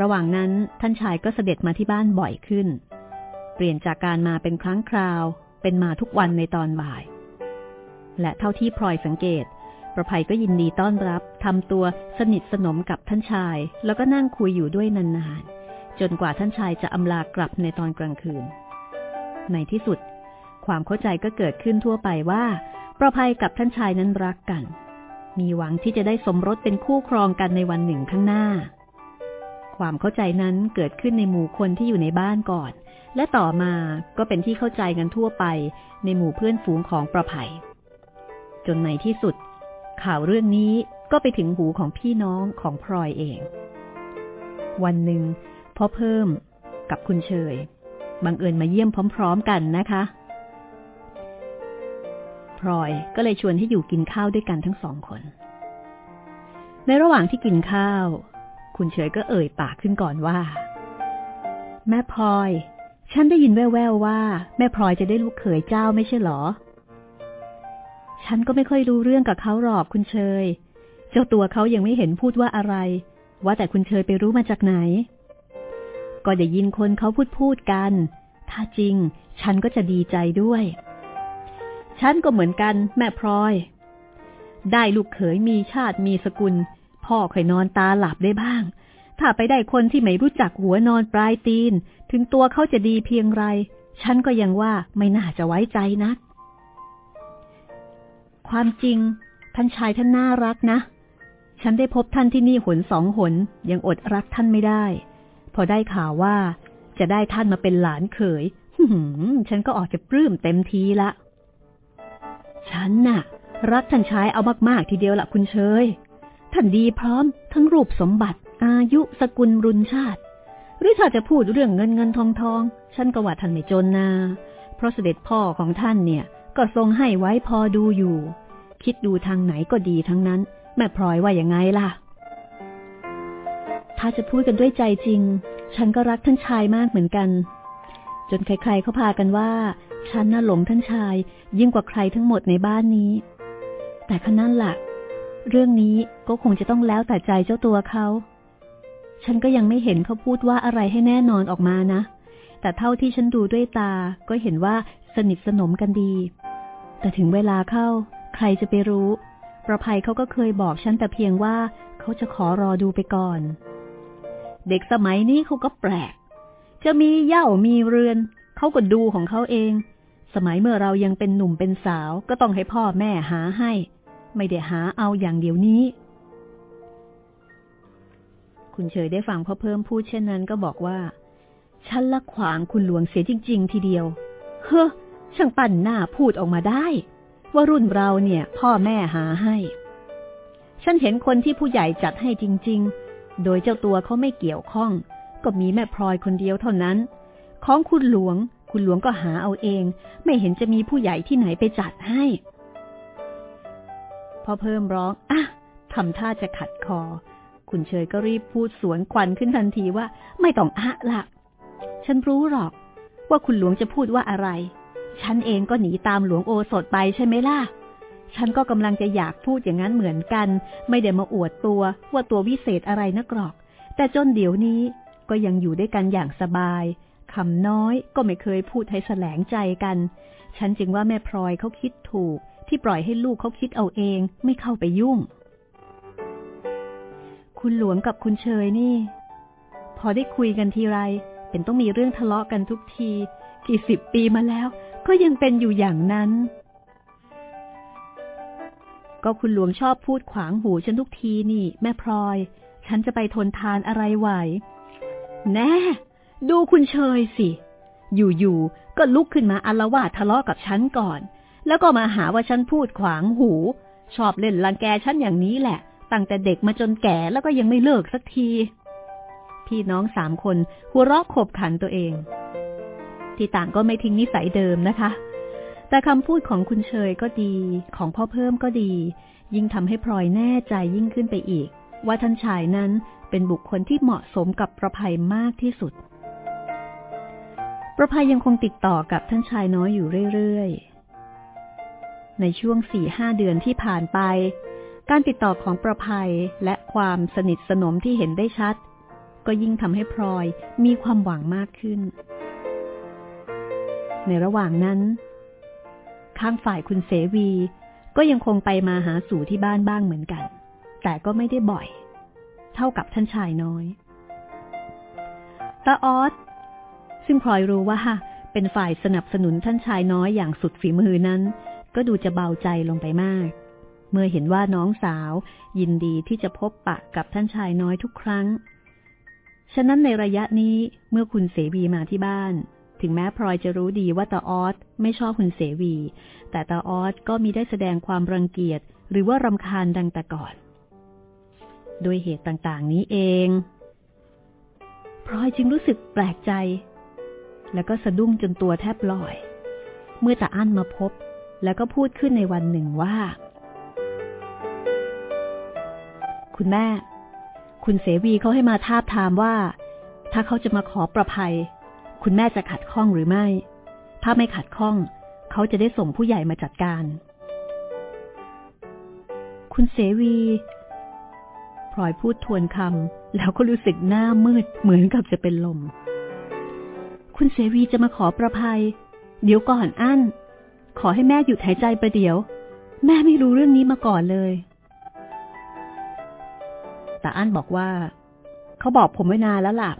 ระหว่างนั้นท่านชายก็เสด็จมาที่บ้านบ่อยขึ้น เปลี่ยนจากการมาเป็นครั้งคราว เป็นมาทุกวันในตอนบ่าย และเท่าที่พลอยสังเกต ประภัยก็ยินดีต้อนรับทำตัวสนิทสนมกับท่านชาย แล้วก็นั่งคุยอยู่ด้วยนานๆ จนกว่าท่านชายจะอำลากลับในตอนกลางคืน ในที่สุด ความเข้าใจก็เกิดขึ้นทั่วไปว่า ประภัยกับท่านชายนั้นรักกัน มีหวังที่จะได้สมรสเป็นคู่ครองกันในวันหนึ่งข้างหน้า ความเข้าใจนั้นเกิดขึ้นในหมู่คนที่อยู่ในบ้านก่อน และต่อมาก็เป็นที่เข้าใจกันทั่วไปในหมู่เพื่อนฝูงของประภัยจนในที่สุด ข่าวเรื่องนี้ก็ไปถึงหูของพี่น้องของพลอยเอง วันหนึ่งพ่อเพิ่มกับคุณเชยบังเอิญมาเยี่ยมพร้อม ๆ กันนะคะพลอยก็เลยชวนให้อยู่กินข้าวด้วยกันทั้งสองคน ในระหว่างที่กินข้าว คุณเฉยก็เอ่ยปากขึ้นก่อนว่า แม่พลอย ฉันได้ยินแว่วๆว่า แม่พลอยจะได้ลูกเขยเจ้าไม่ใช่หรอ ฉันก็ไม่ค่อยรู้เรื่องกับเขาหรอกคุณเชย เจ้าตัวเขายังไม่เห็นพูดว่าอะไร ว่าแต่คุณเชยไปรู้มาจากไหน ก็ได้ยินคนเขาพูดพูดกัน ถ้าจริง ฉันก็จะดีใจด้วย ฉันก็เหมือนกัน แม่พลอย ได้ลูกเขยมีชาติมีสกุล พ่อเคยนอนตาหลับได้บ้าง ถ้าไปได้คนที่ไม่รู้จักหัวนอนปลายตีน ถึงตัวเขาจะดีเพียงไร ฉันก็ยังว่าไม่น่าจะไว้ใจนัก ความจริง ท่านชายท่านน่ารักนะ ฉันได้พบท่านที่นี่หนสองหน ยังอดรักท่านไม่ได้ พอได้ข่าวว่า จะได้ท่านมาเป็นหลานเขยฉันก็ออกจะปลื้มเต็มทีละ ฉันน่ะ รักท่านชายเอามากๆทีเดียวละคุณเชย ท่านดีพร้อม ทั้งรูปสมบัติ อายุสกุลรุนชาติ หรือถ้าจะพูดเรื่องเงินเงินทองทองฉันก็ว่าท่านไม่จนนา เพราะเสด็จพ่อของท่านเนี่ย ก็ทรงให้ไว้พอดูอยู่ คิดดูทางไหนก็ดีทั้งนั้น แม่พลอยว่าอย่างไงล่ะ ถ้าจะพูดกันด้วยใจจริง ฉันก็รักท่านชายมากเหมือนกัน จนใครๆเขาพากันว่า ฉันน่าหลงท่านชาย ยิ่งกว่าใครทั้งหมดในบ้านนี้ แต่ขนั้นละ่ะเรื่องนี้ก็คงจะต้องแล้วแต่ใจเจ้าตัวเขา ฉันก็ยังไม่เห็นเขาพูดว่าอะไรให้แน่นอนออกมานะ แต่เท่าที่ฉันดูด้วยตาก็เห็นว่าสนิทสนมกันดี แต่ถึงเวลาเข้า ใครจะไปรู้ ประภัยเขาก็เคยบอกฉันแต่เพียงว่าเขาจะขอรอดูไปก่อน เด็กสมัยนี้เขาก็แปลก จะมีเย่ามีเรือน เขาก็ดูของเขาเอง สมัยเมื่อเรายังเป็นหนุ่มเป็นสาวก็ต้องให้พ่อแม่หาให้ ไม่ได้หาเอาอย่างเดียวนี้ คุณเฉยได้ฟังพ่อเพิ่มพูดเช่นนั้นก็บอกว่า ฉันละขวางคุณหลวงเสียจริง ๆ ทีเดียว เฮ้อช่างปั่นหน้าพูดออกมาได้ ว่ารุ่นเราเนี่ย พ่อแม่หาให้ ฉันเห็นคนที่ผู้ใหญ่จัดให้จริง ๆ โดยเจ้าตัวเขาไม่เกี่ยวข้อง ก็มีแม่พลอยคนเดียวเท่านั้น ของคุณหลวง คุณหลวงก็หาเอาเอง ไม่เห็นจะมีผู้ใหญ่ที่ไหนไปจัดให้พอเพิ่มร้องอะทำท่าจะขัดคอ คุณเชยก็รีบพูดสวนควันขึ้นทันทีว่า ไม่ต้องอะละฉันรู้หรอก ว่าคุณหลวงจะพูดว่าอะไร ฉันเองก็หนีตามหลวงโอสถไปใช่ไหมล่ะ ฉันก็กำลังจะอยากพูดอย่างนั้นเหมือนกัน ไม่ได้มาอวดตัวว่าตัววิเศษอะไรนักหรอก แต่จนเดี๋ยวนี้ก็ยังอยู่ด้วยกันอย่างสบายคำน้อยก็ไม่เคยพูดให้แสลงใจกัน ฉันจึงว่าแม่พลอยเขาคิดถูกที่ปล่อยให้ลูกเขาคิดเอาเองไม่เข้าไปยุ่ง คุณหลวงกับคุณเชยนี่ พอได้คุยกันทีไร เป็นต้องมีเรื่องทะเลาะกันทุกที กี่สิบปีมาแล้ว ก็ยังเป็นอยู่อย่างนั้น ก็คุณหลวงชอบพูดขวางหูฉันทุกทีนี่ แม่พลอย ฉันจะไปทนทานอะไรไหว แน่ ดูคุณเชยสิ อยู่ๆก็ลุกขึ้นมาอารวาททะเลาะกับฉันก่อน แล้วก็มาหาว่าฉันพูดขวางหู ชอบเล่นลังแกฉันอย่างนี้แหละ ตั้งแต่เด็กมาจนแก่แล้วก็ยังไม่เลิกสักที พี่น้องสามคนหัวเราะขบขันตัวเอง ที่ต่างก็ไม่ทิ้งนิสัยเดิมนะคะ แต่คำพูดของคุณเชยก็ดี ของพ่อเพิ่มก็ดี ยิ่งทำให้พลอยแน่ใจยิ่งขึ้นไปอีก ว่าท่านชายนั้นเป็นบุคคลที่เหมาะสมกับประภัยมากที่สุด ประภัยยังคงติดต่อกับท่านชายน้อยอยู่เรื่อยๆ ในช่วงสี่ห้าเดือนที่ผ่านไป การติดต่อของประภัยและความสนิทสนมที่เห็นได้ชัด ก็ยิ่งทำให้พลอยมีความหวังมากขึ้น ในระหว่างนั้น ข้างฝ่ายคุณเสวี ก็ยังคงไปมาหาสู่ที่บ้านบ้างเหมือนกัน แต่ก็ไม่ได้บ่อย เท่ากับท่านชายน้อยตาออสซึ่งพลอยรู้ว่า เป็นฝ่ายสนับสนุนท่านชายน้อยอย่างสุดฝีมือนั้น ก็ดูจะเบาใจลงไปมาก เมื่อเห็นว่าน้องสาว ยินดีที่จะพบปะกับท่านชายน้อยทุกครั้ง ฉะนั้นในระยะนี้เมื่อคุณเสวีมาที่บ้าน ถึงแม้พลอยจะรู้ดีว่าตาออสไม่ชอบคุณเสวี แต่ตาออสก็มีได้แสดงความรังเกียจ หรือว่ารำคาญดังแต่ก่อน โดยเหตุต่างๆ นี้เองพลอยจึงรู้สึกแปลกใจ แล้วก็สะดุ้งจนตัวแทบลอย เมื่อตาอั้นมาพบแล้วก็พูดขึ้นในวันหนึ่งว่า คุณแม่ คุณเสวีเขาให้มาทาบทามว่า ถ้าเขาจะมาขอประภัย คุณแม่จะขัดข้องหรือไม่ ถ้าไม่ขัดข้อง เขาจะได้ส่งผู้ใหญ่มาจัดการ คุณเสวีพลอยพูดทวนคำแล้วก็รู้สึกหน้ามืดเหมือนกับจะเป็นลม คุณเสวีจะมาขอประภัย เดี๋ยวก่อนอั้น ขอให้แม่หยุดหายใจประเดี๋ยว แม่ไม่รู้เรื่องนี้มาก่อนเลย แต่อั้นบอกว่า เขาบอกผมไว้นานแล้วล่ะ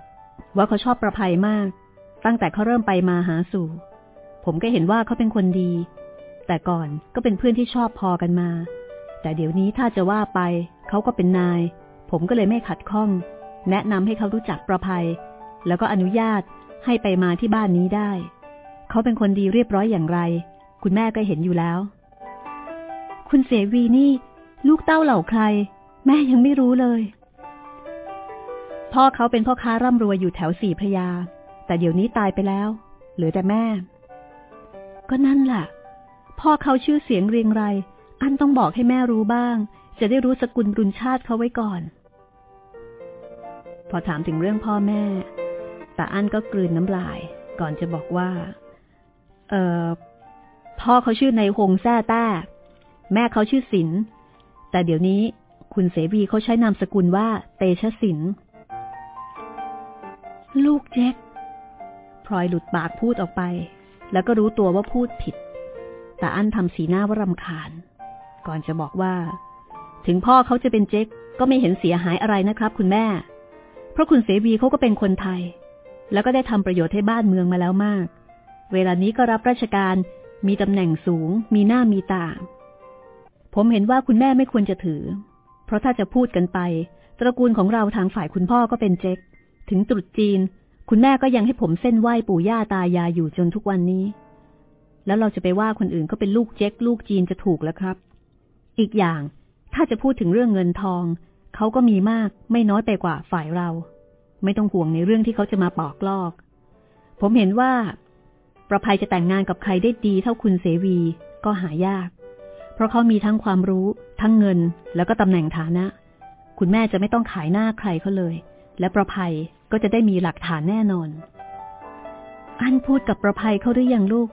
ว่าเขาชอบประภัยมาก ตั้งแต่เขาเริ่มไปมาหาสู่ ผมก็เห็นว่าเขาเป็นคนดี แต่ก่อนก็เป็นเพื่อนที่ชอบพอกันมา แต่เดี๋ยวนี้ถ้าจะว่าไปเขาก็เป็นนาย ผมก็เลยไม่ขัดข้อง แนะนำให้เขารู้จักประภัย แล้วก็อนุญาตให้ไปมาที่บ้านนี้ได้ เขาเป็นคนดีเรียบร้อยอย่างไร คุณแม่ก็เห็นอยู่แล้ว คุณเสวีนี่ ลูกเต้าเหล่าใคร ม่ยังไม่รู้เลย พ่อเขาเป็นพ่อค้าร่ำรวยอยู่แถวสี่พระยา แต่เดี๋ยวนี้ตายไปแล้ว เหลือแต่แม่ ก็นั่นแหละพ่อเขาชื่อเสียงเรียงไร อันต้องบอกให้แม่รู้บ้าง จะได้รู้สกุลรุนชาติเขาไว้ก่อน พอถามถึงเรื่องพ่อแม่แตาอั้นก็กลืนน้ำลาย ก่อนจะบอกว่า เออพ่อเขาชื่อในหงแซ่ต้ แม่เขาชื่อศิลแต่เดี๋ยวนี้ คุณเสวีเขาใช้นามสกุลว่า เตชะศิลลูกเจ๊กพลอยหลุดปากพูดออกไป แล้วก็รู้ตัวว่าพูดผิด แต่อั้นทำสีหน้าว่ารำคาญ ก่อนจะบอกว่า ถึงพ่อเขาจะเป็นเจ๊กก็ไม่เห็นเสียหายอะไรนะครับ คุณแม่ เพราะคุณเสวีเขาก็เป็นคนไทย แล้วก็ได้ทำประโยชน์ให้บ้านเมืองมาแล้วมาก เวลานี้ก็รับราชการมีตำแหน่งสูง มีหน้ามีตาผมเห็นว่าคุณแม่ไม่ควรจะถือ เพราะถ้าจะพูดกันไป ตระกูลของเราทางฝ่ายคุณพ่อก็เป็นเจ๊ก ถึงตรุษจีน คุณแม่ก็ยังให้ผมเส้นไหว้ปู่ย่าตายายอยู่จนทุกวันนี้ แล้วเราจะไปว่าคนอื่นก็เป็นลูกเจ๊กลูกจีนจะถูกแล้วครับ อีกอย่างถ้าจะพูดถึงเรื่องเงินทอง เขาก็มีมากไม่น้อยไปกว่าฝ่ายเรา ไม่ต้องห่วงในเรื่องที่เขาจะมาปอกลอก ผมเห็นว่า ประภัยจะแต่งงานกับใครได้ดีเท่าคุณเสวีก็หายาก ราะเขามีทั้งความรู้ ทั้งเงิน แล้วก็ตำแหน่งฐานะ คุณแม่จะไม่ต้องขายหน้าใครเขาเลย และประภัยก็จะได้มีหลักฐานแน่นอน อันพูดกับประภัยเขาหรือยังลูก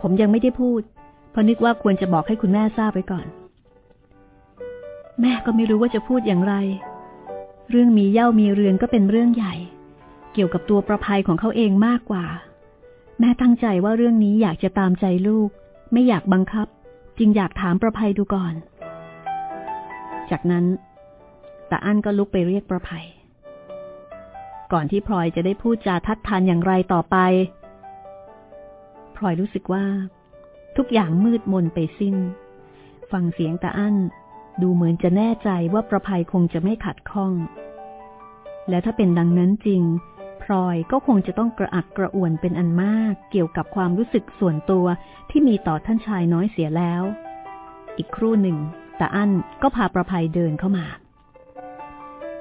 ผมยังไม่ได้พูด เพราะนึกว่าควรจะบอกให้คุณแม่ทราบไว้ก่อน แม่ก็ไม่รู้ว่าจะพูดอย่างไร เรื่องมีเย่ามีเรือนก็เป็นเรื่องใหญ่ เกี่ยวกับตัวประภัยของเขาเองมากกว่า แม่ตั้งใจว่าเรื่องนี้อยากจะตามใจลูก ไม่อยากบังคับ จึงอยากถามประภัยดูก่อน จากนั้นตาอั้นก็ลุกไปเรียกประภัย ก่อนที่พลอยจะได้พูดจาทัดทานอย่างไรต่อไป พลอยรู้สึกว่า ทุกอย่างมืดมนไปสิ้น ฟังเสียงตาอั้นดูเหมือนจะแน่ใจว่าประภัยคงจะไม่ขัดข้อง และถ้าเป็นดังนั้นจริง พลอยก็คงจะต้องกระอักกระอ่วนเป็นอันมากเกี่ยวกับความรู้สึกส่วนตัวที่มีต่อท่านชายน้อยเสียแล้ว อีกครู่หนึ่งตาอั้นก็พาประภัยเดินเข้ามา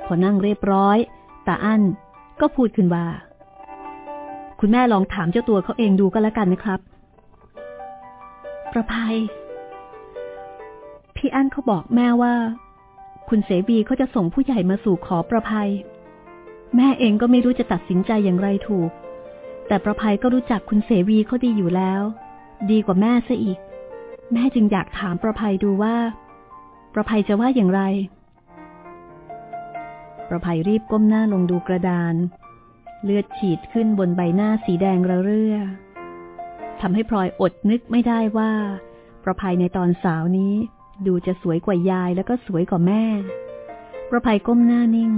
พอนั่งเรียบร้อยตาอั้นก็พูดขึ้นว่า คุณแม่ลองถามเจ้าตัวเขาเองดูก็แล้วกันนะครับ ประภัย พี่อั้นเขาบอกแม่ว่า คุณเสบีเขาจะส่งผู้ใหญ่มาสู่ขอประภัย แม่เองก็ไม่รู้จะตัดสินใจอย่างไรถูก แต่ประภัยก็รู้จักคุณเสวีเขาดีอยู่แล้ว ดีกว่าแม่ซะอีก แม่จึงอยากถามประภัยดูว่า ประภัยจะว่าอย่างไร ประภัยรีบก้มหน้าลงดูกระดาน เลือดฉีดขึ้นบนใบหน้าสีแดงระเรื่อทำให้พลอยอดนึกไม่ได้ว่า ประภัยในตอนสาวนี้ ดูจะสวยกว่ายายแล้วก็สวยกว่าแม่ ประภัยก้มหน้านิ่ง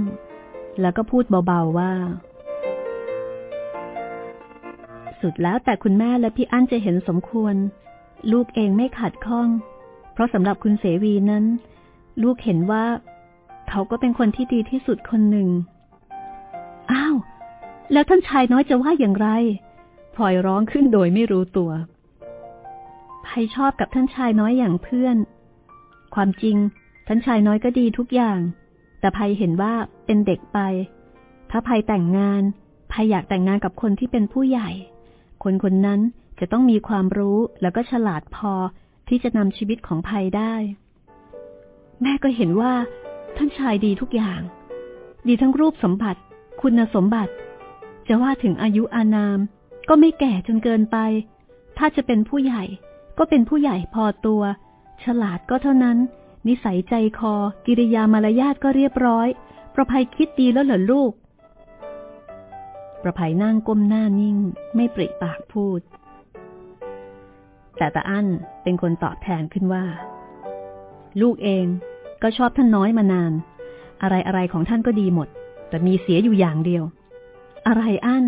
แล้วก็พูดเบาๆว่า สุดแล้วแต่คุณแม่และพี่อั้นจะเห็นสมควร ลูกเองไม่ขัดข้อง เพราะสำหรับคุณเสวีนั้น ลูกเห็นว่า เขาก็เป็นคนที่ดีที่สุดคนหนึ่ง อ้าว แล้วท่านชายน้อยจะว่าอย่างไรพลอยร้องขึ้นโดยไม่รู้ตัวภัยชอบกับท่านชายน้อยอย่างเพื่อน ความจริง ท่านชายน้อยก็ดีทุกอย่าง แต่ภัยเห็นว่าเป็นเด็กไป ถ้าภัยแต่งงานภัยอยากแต่งงานกับคนที่เป็นผู้ใหญ่ คนคนนั้นจะต้องมีความรู้แล้วก็ฉลาดพอที่จะนำชีวิตของภัยได้ แม่ก็เห็นว่า ท่านชายดีทุกอย่าง ดีทั้งรูปสมบัติ คุณสมบัติ จะว่าถึงอายุอานาม ก็ไม่แก่จนเกินไป ถ้าจะเป็นผู้ใหญ่ ก็เป็นผู้ใหญ่พอตัว ฉลาดก็เท่านั้น นิสัยใจคอ กิริยามารยาทก็เรียบร้อย ประภัยคิดดีแล้วเหรอลูก ประภัยนั่งก้มหน้านิ่ง ไม่ปริปากพูด แต่ตาอั้นเป็นคนตอบแทนขึ้นว่า ลูกเองก็ชอบท่านน้อยมานาน อะไรอะไรของท่านก็ดีหมด แต่มีเสียอยู่อย่างเดียว อะไรอั้น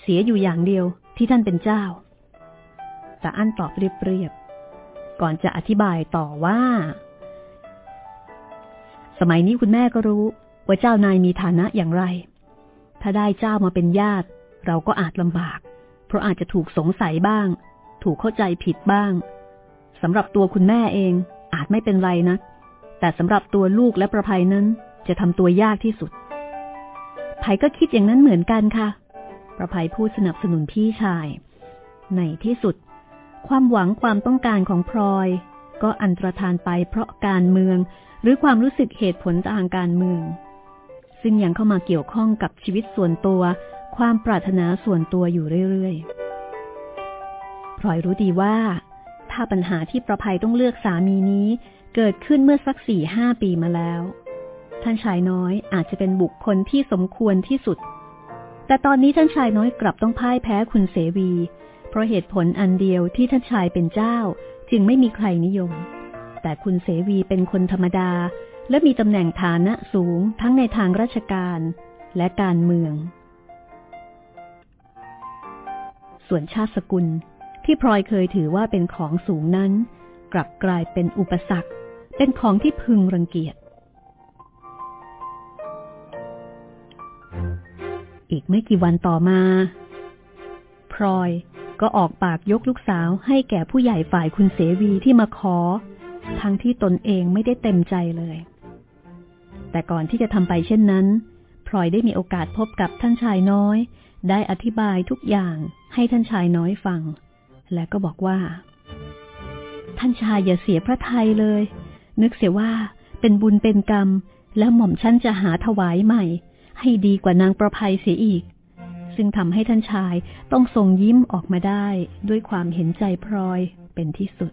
เสียอยู่อย่างเดียวที่ท่านเป็นเจ้า แต่อั้นตอบเรียบๆ ก่อนจะอธิบายต่อว่า สมัยนี้คุณแม่ก็รู้ว่าเจ้านายมีฐานะอย่างไร ถ้าได้เจ้ามาเป็นญาติ เราก็อาจลำบาก เพราะอาจจะถูกสงสัยบ้าง ถูกเข้าใจผิดบ้างสำหรับตัวคุณแม่เองอาจไม่เป็นไรนะ แต่สำหรับตัวลูกและประภัยนั้น จะทำตัวยากที่สุดไผ่ก็คิดอย่างนั้นเหมือนกันค่ะ ประภัยพูดสนับสนุนพี่ชาย ในที่สุด ความหวังความต้องการของพลอย ก็อันตรธานไปเพราะการเมือง หรือความรู้สึกเหตุผลทางการเมือง ซึ่งยังเข้ามาเกี่ยวข้องกับชีวิตส่วนตัว ความปรารถนาส่วนตัวอยู่เรื่อยๆพลอยรู้ดีว่า ถ้าปัญหาที่ประภัยต้องเลือกสามีนี้ เกิดขึ้นเมื่อสักสี่ห้าปีมาแล้ว ท่านชายน้อยอาจจะเป็นบุคคลที่สมควรที่สุดแต่ตอนนี้ท่านชายน้อยกลับต้องพ่ายแพ้คุณเสวี เพราะเหตุผลอันเดียวที่ท่านชายเป็นเจ้า จึงไม่มีใครนิยม แต่คุณเสวีเป็นคนธรรมดา และมีตำแหน่งฐานะสูงทั้งในทางราชการและการเมือง ส่วนชาติสกุลที่พลอยเคยถือว่าเป็นของสูงนั้น กลับกลายเป็นอุปสรรค เป็นของที่พึงรังเกียจ อีกไม่กี่วันต่อมา พลอย ก็ออกปากยกลูกสาวให้แก่ผู้ใหญ่ฝ่ายคุณเสวีที่มาขอ ทั้งที่ตนเองไม่ได้เต็มใจเลย แต่ก่อนที่จะทำไปเช่นนั้นพลอยได้มีโอกาสพบกับท่านชายน้อย ได้อธิบายทุกอย่างให้ท่านชายน้อยฟัง และก็บอกว่า ท่านชายอย่าเสียพระทัยเลย นึกเสียว่าเป็นบุญเป็นกรรม แล้วหม่อมชั้นจะหาถวายใหม่ ให้ดีกว่านางประภัยเสียอีก ซึ่งทำให้ท่านชายต้องทรงยิ้มออกมาได้ด้วยความเห็นใจพลอยเป็นที่สุด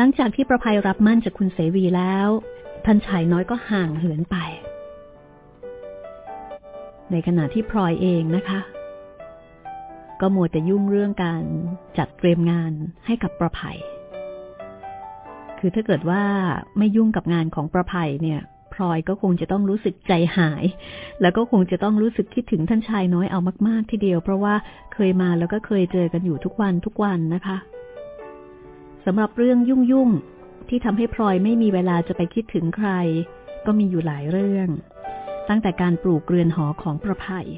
หลังจากที่ประภัยรับมั่นจากคุณเสวีแล้ว ท่านชายน้อยก็ห่างเหินไป ในขณะที่พลอยเองนะคะ ก็มัวแต่ยุ่งเรื่องการจัดเตรียมงานให้กับประภัย คือถ้าเกิดว่าไม่ยุ่งกับงานของประภัยเนี่ยพลอยก็คงจะต้องรู้สึกใจหาย แล้วก็คงจะต้องรู้สึกคิดถึงท่านชายน้อยเอามาก ๆ ทีเดียว เพราะว่าเคยมาแล้วก็เคยเจอกันอยู่ทุกวันทุกวันนะคะ สำหรับเรื่องยุ่งยุ่งที่ทำให้พลอยไม่มีเวลาจะไปคิดถึงใคร ก็มีอยู่หลายเรื่อง ตั้งแต่การปลูกเรือนหอของประภัย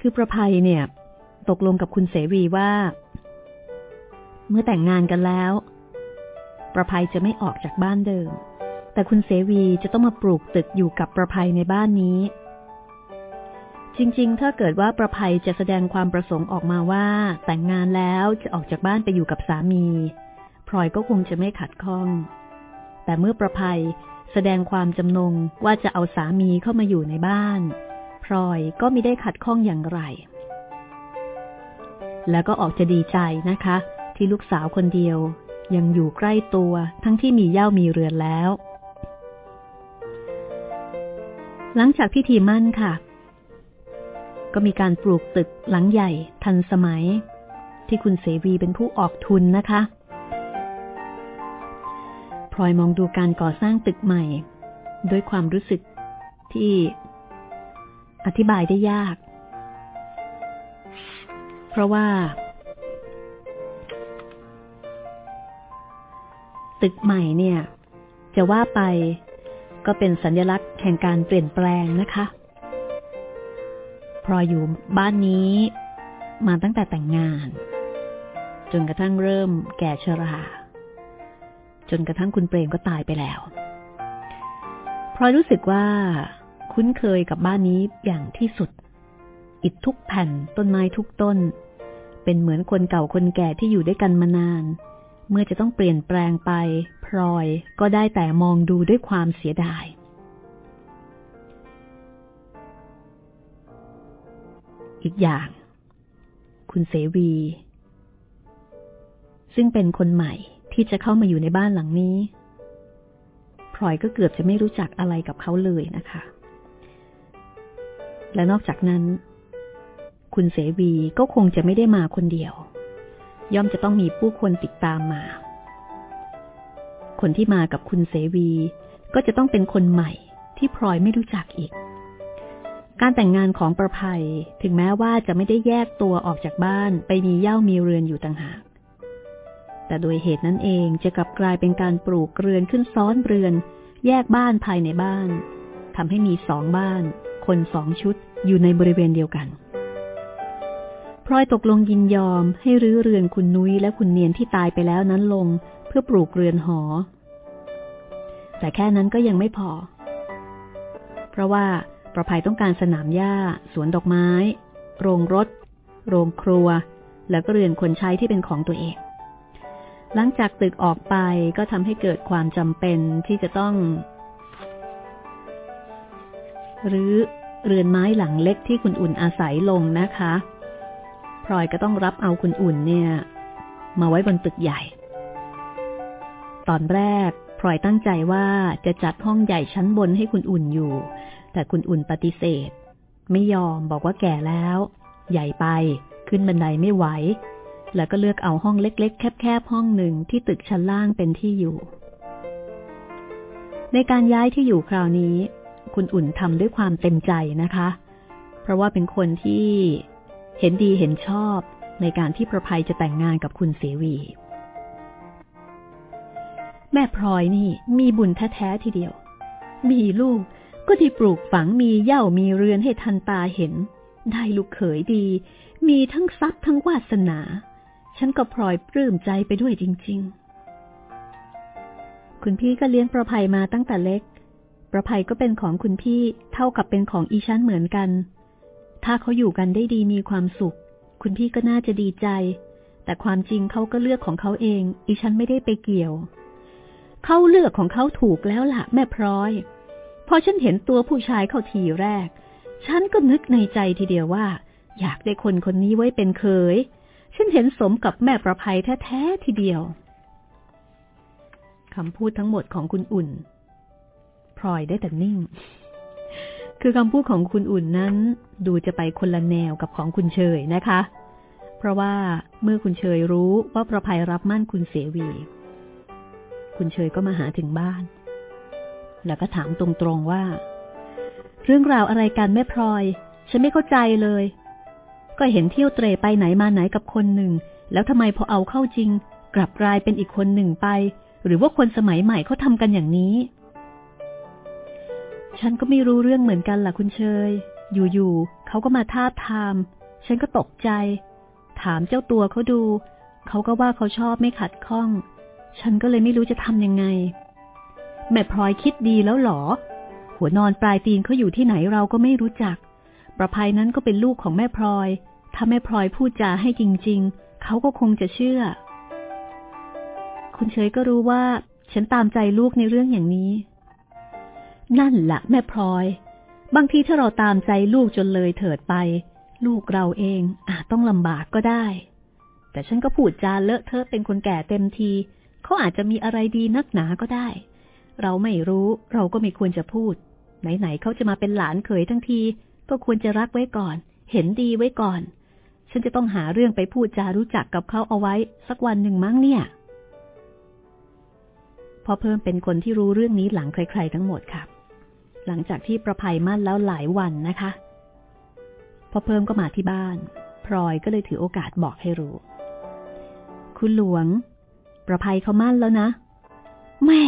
คือประภัยเนี่ย ตกลงกับคุณเสวีว่า เมื่อแต่งงานกันแล้ว ประภัยจะไม่ออกจากบ้านเดิม แต่คุณเสวีจะต้องมาปลูกตึกอยู่กับประภัยในบ้านนี้ จริง ๆ ถ้าเกิดว่าประภัยจะแสดงความประสงค์ออกมาว่า แต่งงานแล้วจะออกจากบ้านไปอยู่กับสามีพลอยก็คงจะไม่ขัดข้อง แต่เมื่อประภัยแสดงความจำนงว่าจะเอาสามีเข้ามาอยู่ในบ้าน พลอยก็ไม่ได้ขัดข้องอย่างไร แล้วก็ออกจะดีใจนะคะ ที่ลูกสาวคนเดียว ยังอยู่ใกล้ตัวทั้งที่มีเย่ามีเรือนแล้ว หลังจากพิธีมั่นค่ะ ก็มีการปลูกตึกหลังใหญ่ทันสมัย ที่คุณเสวีเป็นผู้ออกทุนนะคะพลอยมองดูการก่อสร้างตึกใหม่ ด้วยความรู้สึกที่อธิบายได้ยาก เพราะว่า ตึกใหม่เนี่ย จะว่าไปก็เป็นสัญลักษณ์แห่งการเปลี่ยนแปลงนะคะ พลอยอยู่บ้านนี้ มาตั้งแต่แต่งงาน จนกระทั่งเริ่มแก่ชรา จนกระทั่งคุณเปรมก็ตายไปแล้วพลอยรู้สึกว่าคุ้นเคยกับบ้านนี้อย่างที่สุด อิดทุกแผ่นต้นไม้ทุกต้น เป็นเหมือนคนเก่าคนแก่ที่อยู่ด้วยกันมานาน เมื่อจะต้องเปลี่ยนแปลงไป พลอยก็ได้แต่มองดูด้วยความเสียดาย อีกอย่าง คุณเสวี ซึ่งเป็นคนใหม่ที่จะเข้ามาอยู่ในบ้านหลังนี้พลอยก็เกือบจะไม่รู้จักอะไรกับเขาเลยนะคะ และนอกจากนั้น คุณเสวีก็คงจะไม่ได้มาคนเดียว ย่อมจะต้องมีผู้คนติดตามมา คนที่มากับคุณเสวีก็จะต้องเป็นคนใหม่ที่พลอยไม่รู้จักอีก การแต่งงานของประภัยถึงแม้ว่าจะไม่ได้แยกตัวออกจากบ้านไปมีเย่ามีเรือนอยู่ต่างหาก แต่โดยเหตุนั้นเองจะกลับกลายเป็นการปลูกเรือนขึ้นซ้อนเรือน แยกบ้านภายในบ้านทำให้มีสองบ้าน คนสองชุดอยู่ในบริเวณเดียวกันพลอยตกลงยินยอมให้รื้อเรือนคุณนุ้ยและคุณเนียนที่ตายไปแล้วนั้นลง เพื่อปลูกเรือนหอ แต่แค่นั้นก็ยังไม่พอ เพราะว่า ประภัยต้องการสนามหญ้า สวนดอกไม้ โรงรถ โรงครัว แล้วก็เรือนคนใช้ที่เป็นของตัวเอง หลังจากตึกออกไปก็ทำให้เกิดความจำเป็นที่จะต้องหรือเรือนไม้หลังเล็กที่คุณอุ่นอาศัยลงนะคะพลอยก็ต้องรับเอาคุณอุ่นเนี่ย มาไว้บนตึกใหญ่ ตอนแรกพลอยตั้งใจว่าจะจัดห้องใหญ่ชั้นบนให้คุณอุ่นอยู่ แต่คุณอุ่นปฏิเสธ ไม่ยอมบอกว่าแก่แล้ว ใหญ่ไปขึ้นบันไดไม่ไหว แล้วก็เลือกเอาห้องเล็ก ๆ แคบๆห้องหนึ่งที่ตึกชั้นล่างเป็นที่อยู่ ในการย้ายที่อยู่คราวนี้ คุณอุ่นทำด้วยความเต็มใจนะคะ เพราะว่าเป็นคนที่เห็นดีเห็นชอบในการที่ประภัยจะแต่งงานกับคุณเสวี แม่พลอยนี่มีบุญแท้ๆทีเดียว มีลูก ก็ที่ปลูกฝังมีเย่ามีเรือนให้ทันตาเห็น ได้ลูกเขยดี มีทั้งทรัพย์ทั้งวาสนา ฉันก็พลอยปลื้มใจไปด้วยจริง ๆ คุณพี่ก็เลี้ยงประภัยมาตั้งแต่เล็ก ประภัยก็เป็นของคุณพี่เท่ากับเป็นของอีฉันเหมือนกัน ถ้าเขาอยู่กันได้ดีมีความสุข คุณพี่ก็น่าจะดีใจ แต่ความจริงเขาก็เลือกของเขาเอง อีฉันไม่ได้ไปเกี่ยว เขาเลือกของเขาถูกแล้วล่ะแม่พลอย อฉันเห็นตัวผู้ชายเข้าทีแรก ฉันก็นึกในใจทีเดียวว่า อยากได้คนคนนี้ไว้เป็นเคย ฉันเห็นสมกับแม่ประภัยแท้ๆทีเดียวคำพูดทั้งหมดของคุณอุ่นพลอยได้แต่นิ่ง คือคำพูดของคุณอุ่นนั้น ดูจะไปคนละแนวกับของคุณเชยนะคะ เพราะว่าเมื่อคุณเชยรู้ว่าประภัยรับมั่นคุณเสวี คุณเชยก็มาหาถึงบ้าน แล้วก็ถามตรงๆว่า เรื่องราวอะไรกันแม่พลอย ฉันไม่เข้าใจเลย ก็เห็นเที่ยวเตรไปไหนมาไหนกับคนหนึ่ง แล้วทำไมพอเอาเข้าจริง กลับกลายเป็นอีกคนหนึ่งไป หรือว่าคนสมัยใหม่เขาทำกันอย่างนี้ ฉันก็ไม่รู้เรื่องเหมือนกันล่ะคุณเชย อยู่ๆเขาก็มาท้าทาม ฉันก็ตกใจ ถามเจ้าตัวเขาดู เขาก็ว่าเขาชอบไม่ขัดข้องฉฉันก็เลยไม่รู้จะทำยังไง แม่พลอยคิดดีแล้วหรอ หัวนอนปลายตีนเขาอยู่ที่ไหนเราก็ไม่รู้จัก ประภัยนั้นก็เป็นลูกของแม่พลอย ถ้าแม่พลอยพูดจาให้จริง ๆ เขาก็คงจะเชื่อ คุณเฉยก็รู้ว่า ฉันตามใจลูกในเรื่องอย่างนี้ นั่นแหละแม่พลอย บางทีถ้าเราตามใจลูกจนเลยเถิดไป ลูกเราเองอาจต้องลำบากก็ได้ แต่ฉันก็พูดจาเลอะเทอะเป็นคนแก่เต็มที เขาอาจจะมีอะไรดีนักหนาก็ได้ เราไม่รู้เราก็ไม่ควรจะพูด ไหนๆเขาจะมาเป็นหลานเขยทั้งที ก็ควรจะรักไว้ก่อน เห็นดีไว้ก่อน ฉันจะต้องหาเรื่องไปพูดจารู้จักกับเขาเอาไว้ สักวันหนึ่งมั้งเนี่ย พอเพิ่มเป็นคนที่รู้เรื่องนี้หลังใคร ๆ ทั้งหมดค่ะ หลังจากที่ประภัยมั่นแล้วหลายวันนะคะ พอเพิ่มก็มาที่บ้าน พลอยก็เลยถือโอกาสบอกให้รู้ คุณหลวง ประภัยเขามั่นแล้วนะแม่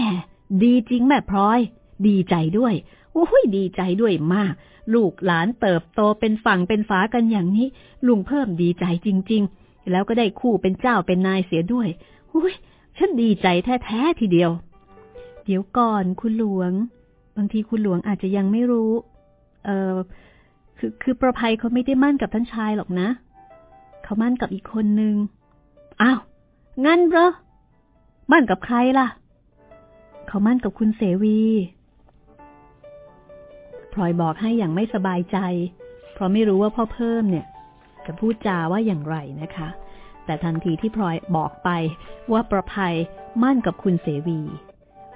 ดีจริงแม่พลอย ดีใจด้วยโอ้ยดีใจด้วยมาก ลูกหลานเติบโตเป็นฝั่งเป็นฝากันอย่างนี้ ลุงเพิ่มดีใจจริง ๆ แล้วก็ได้คู่เป็นเจ้าเป็นนายเสียด้วยอุ้ยฉันดีใจแท้ๆทีเดียว เดี๋ยวก่อนคุณหลวง บางทีคุณหลวงอาจจะยังไม่รู้ เออคือคือประภัยเขาไม่ได้มั่นกับท่านชายหรอกนะ เขามั่นกับอีกคนนึง อ้าว งั้นเหรอ มั่นกับใครล่ะ เขามั่นกับคุณเสวีพลอยบอกให้อย่างไม่สบายใจ เพราะไม่รู้ว่าพ่อเพิ่มเนี่ยจะพูดจาว่าอย่างไรนะคะ แต่ทันทีที่พลอยบอกไปว่าประภัยมั่นกับคุณเสวี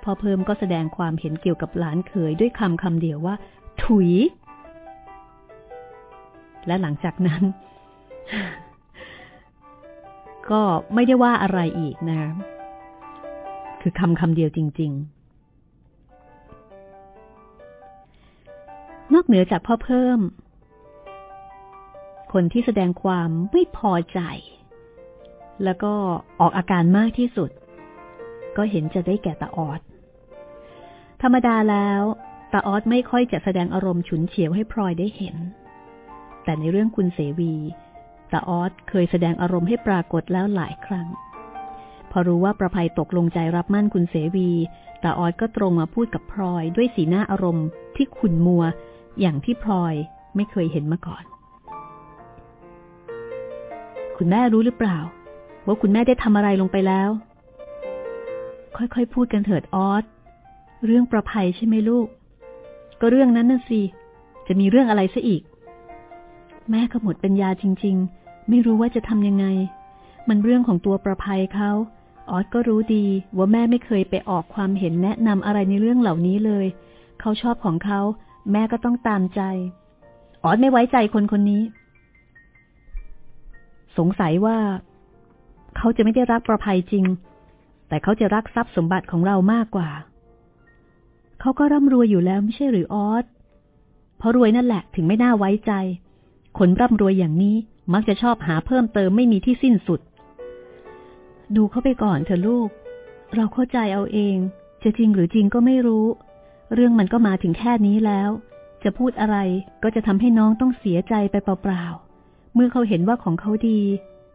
พ่อเพิ่มก็แสดงความเห็นเกี่ยวกับหลานเขยด้วยคำคำเดียวว่า ถุย และหลังจากนั้น ก็ไม่ได้ว่าอะไรอีกนะคื คือคำคำเดียวจริง ๆ นอกเหนือจากพ่อเพิ่ม คนที่แสดงความไม่พอใจ แล้วก็ออกอาการมากที่สุด ก็เห็นจะได้แก่ตาออด ธรรมดาแล้วตาออดไม่ค่อยจะแสดงอารมณ์ฉุนเฉียวให้พลอยได้เห็น แต่ในเรื่องคุณเสวีตาออดเคยแสดงอารมณ์ให้ปรากฏแล้วหลายครั้ง อรู้ว่าประภัยตกลงใจรับมั่นคุณเสวีตาออดก็ตรงมาพูดกับพลอยด้วยสีหน้าอารมณ์ ที่ขุนมัว อย่างที่พลอยไม่เคยเห็นมาก่อน คุณแม่รู้หรือเปล่า ว่าคุณแม่ได้ทำอะไรลงไปแล้ว ค่อยๆพูดกันเถิดออดเรื่องประภัยใช่ไหมลูก ก็เรื่องนั้นน่ะสิ จะมีเรื่องอะไรซะอีก แม่ก็หมดปัญญาจริง ๆ ไม่รู้ว่าจะทำยังไง มันเรื่องของตัวประภัยเขา ออสก็รู้ดีว่าแม่ไม่เคยไปออกความเห็นแนะนำอะไรในเรื่องเหล่านี้เลย เขาชอบของเขา แม่ก็ต้องตามใจ ออสไม่ไว้ใจคนคนนี้ สงสัยว่า เขาจะไม่ได้รักประภัยจริง แต่เขาจะรักทรัพย์สมบัติของเรามากกว่า เขาก็ร่ำรวยอยู่แล้วไม่ใช่หรือออสเพราะรวยนั่นแหละถึงไม่น่าไว้ใจ คนร่ำรวยอย่างนี้มักจะชอบหาเพิ่มเติมไม่มีที่สิ้นสุด ดูเข้าไปก่อนเถอะลูก เราเข้าใจเอาเอง จะจริงหรือจริงก็ไม่รู้ เรื่องมันก็มาถึงแค่นี้แล้ว จะพูดอะไรก็จะทำให้น้องต้องเสียใจไปเปล่าๆ เมื่อเขาเห็นว่าของเขาดี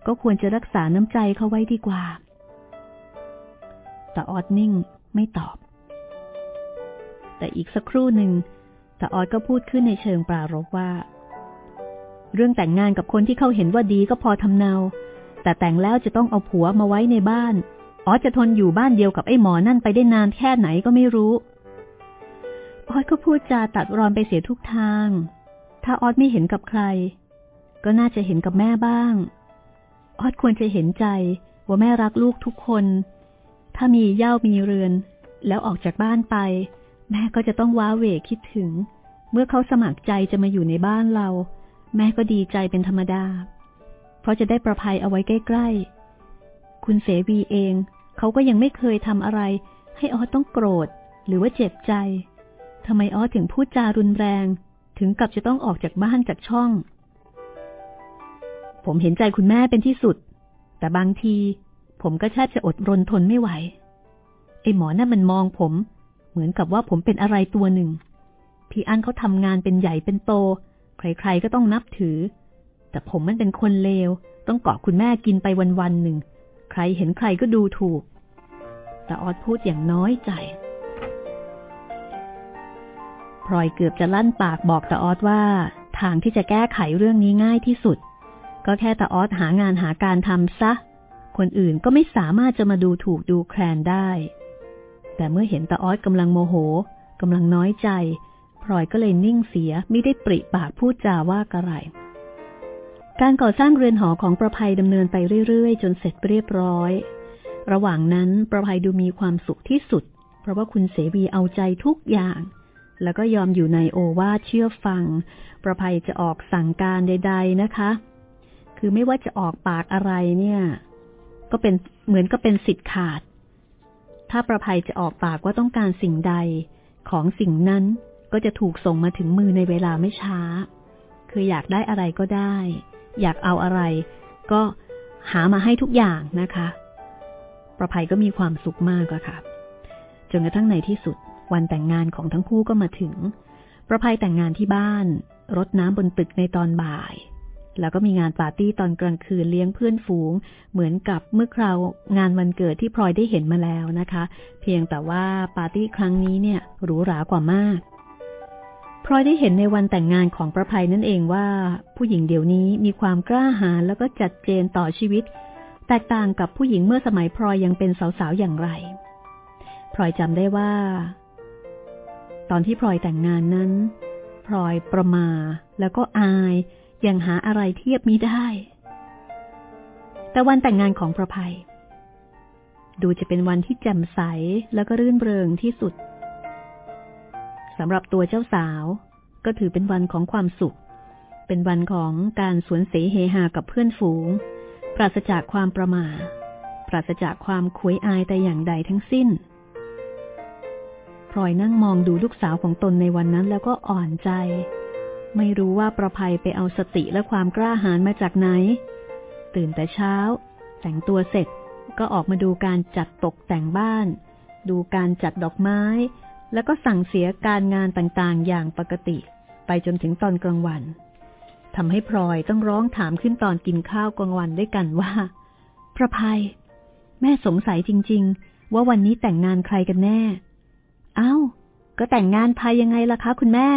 ก็ควรจะรักษาน้ำใจเขาไว้ดีกว่า แต่ออดนิ่งไม่ตอบ แต่อีกสักครู่หนึ่งแต่ออดก็พูดขึ้นในเชิงปรารบว่า เรื่องแต่งงานกับคนที่เขาเห็นว่าดีก็พอทำเนา แต่แต่งแล้วจะต้องเอาผัวมาไว้ในบ้านอ๋อจะทนอยู่บ้านเดียวกับไอ้หมอนั่นไปได้นานแค่ไหนก็ไม่รู้ ออดก็พูดจาตัดรอนไปเสียทุกทาง ถ้าออดไม่เห็นกับใคร ก็น่าจะเห็นกับแม่บ้าง ออดควรจะเห็นใจว่าแม่รักลูกทุกคน ถ้ามีเย่ามีเรือน แล้วออกจากบ้านไป แม่ก็จะต้องว้าเหวคิดถึง เมื่อเขาสมัครใจจะมาอยู่ในบ้านเรา แม่ก็ดีใจเป็นธรรมดา เพราะจะได้ประภัยเอาไว้ใกล้ๆ คุณเสวีเองเขาก็ยังไม่เคยทำอะไร ให้ออต้องโกรธหรือว่าเจ็บใจทำไมออถึงพูดจารุนแรง ถึงกับจะต้องออกจากบ้านจากช่อง ผมเห็นใจคุณแม่เป็นที่สุด แต่บางที ผมก็แทบจะอดรนทนไม่ไหว ไอ้หมอนั่นมันมองผม เหมือนกับว่าผมเป็นอะไรตัวหนึ่ง พี่อันเขาทำงานเป็นใหญ่เป็นโต ใครๆก็ต้องนับถือ แต่ผมมันเป็นคนเลว ต้องเกาะคุณแม่กินไปวันๆหนึ่ง ใครเห็นใครก็ดูถูก แต่ออดพูดอย่างน้อยใจพลอยเกือบจะลั่นปากบอกตาออดว่า ทางที่จะแก้ไขเรื่องนี้ง่ายที่สุด ก็แค่ตาออดหางานหาการทำซะ คนอื่นก็ไม่สามารถจะมาดูถูกดูแคลนได้ แต่เมื่อเห็นตาออดกำลังโมโหกำลังน้อยใจพลอยก็เลยนิ่งเสียไม่ได้ปริปากพูดจาว่ากระไร การก่อสร้างเรือนหอของประภัยดำเนินไปเรื่อยๆ จนเสร็จเรียบร้อย ระหว่างนั้นประภัยดูมีความสุขที่สุด เพราะว่าคุณเสวีเอาใจทุกอย่าง แล้วก็ยอมอยู่ในโอวาเชื่อฟัง ประภัยจะออกสั่งการใด ๆนะคะ คือไม่ว่าจะออกปากอะไรเนี่ย ก็เป็นเหมือนก็เป็นสิทธิ์ขาด ถ้าประภัยจะออกปากว่าต้องการสิ่งใด ของสิ่งนั้นก็จะถูกส่งมาถึงมือในเวลาไม่ช้า คืออยากได้อะไรก็ได้ อยากเอาอะไร ก็หามาให้ทุกอย่างนะคะ ประภัยก็มีความสุขมากอะค่ะ จนกระทั่งในที่สุด วันแต่งงานของทั้งคู่ก็มาถึง ประภัยแต่งงานที่บ้าน รดน้ำบนตึกในตอนบ่าย แล้วก็มีงานปาร์ตี้ตอนกลางคืนเลี้ยงเพื่อนฝูง เหมือนกับเมื่อคราวงานวันเกิดที่พลอยได้เห็นมาแล้วนะคะ เพียงแต่ว่าปาร์ตี้ครั้งนี้เนี่ยหรูหรากว่ามาก พลอยได้เห็นในวันแต่งงานของประภัยนั่นเองว่า ผู้หญิงเดี๋ยวนี้มีความกล้าหาญแล้วก็จัดเจนต่อชีวิต แตกต่างกับผู้หญิงเมื่อสมัยพลอยยังเป็นสาวๆอย่างไรพลอยจำได้ว่า ตอนที่พลอยแต่งงานนั้นพลอยประมาแล้วก็อายยังหาอะไรเทียบมิได้ แต่วันแต่งงานของประภัย ดูจะเป็นวันที่แจ่มใสแล้วก็รื่นเริงที่สุดำหรับตัวเจ้าสาว ก็ถือเป็นวันของความสุข เป็นวันของการสวนเสเฮหากับเพื่อนฝูง ปราศจากความประมาปราศจากความคุยอายแต่อย่างใดทั้งสิ้นพลอยนั่งมองดูลูกสาวของตนในวันนั้นแล้วก็อ่อนใจ ไม่รู้ว่าประภัยไปเอาสติและความกล้าหาญมาจากไหน ตื่นแต่เช้า แต่งตัวเสร็จก็ออกมาดูการจัดตกแต่งบ้าน ดูการจัดดอกไม้ แล้วก็สั่งเสียการงานต่างๆ อย่างปกติ ไปจนถึงตอนกลางวันทำให้พลอยต้องร้องถามขึ้นตอนกินข้าวกลางวันด้วยกันว่าพระภัย แม่สงสัยจริง ๆ ว่าวันนี้แต่งงานใครกันแน่ เอา้า ก็แต่งงานภายยังไงล่ะคะ คุณแม่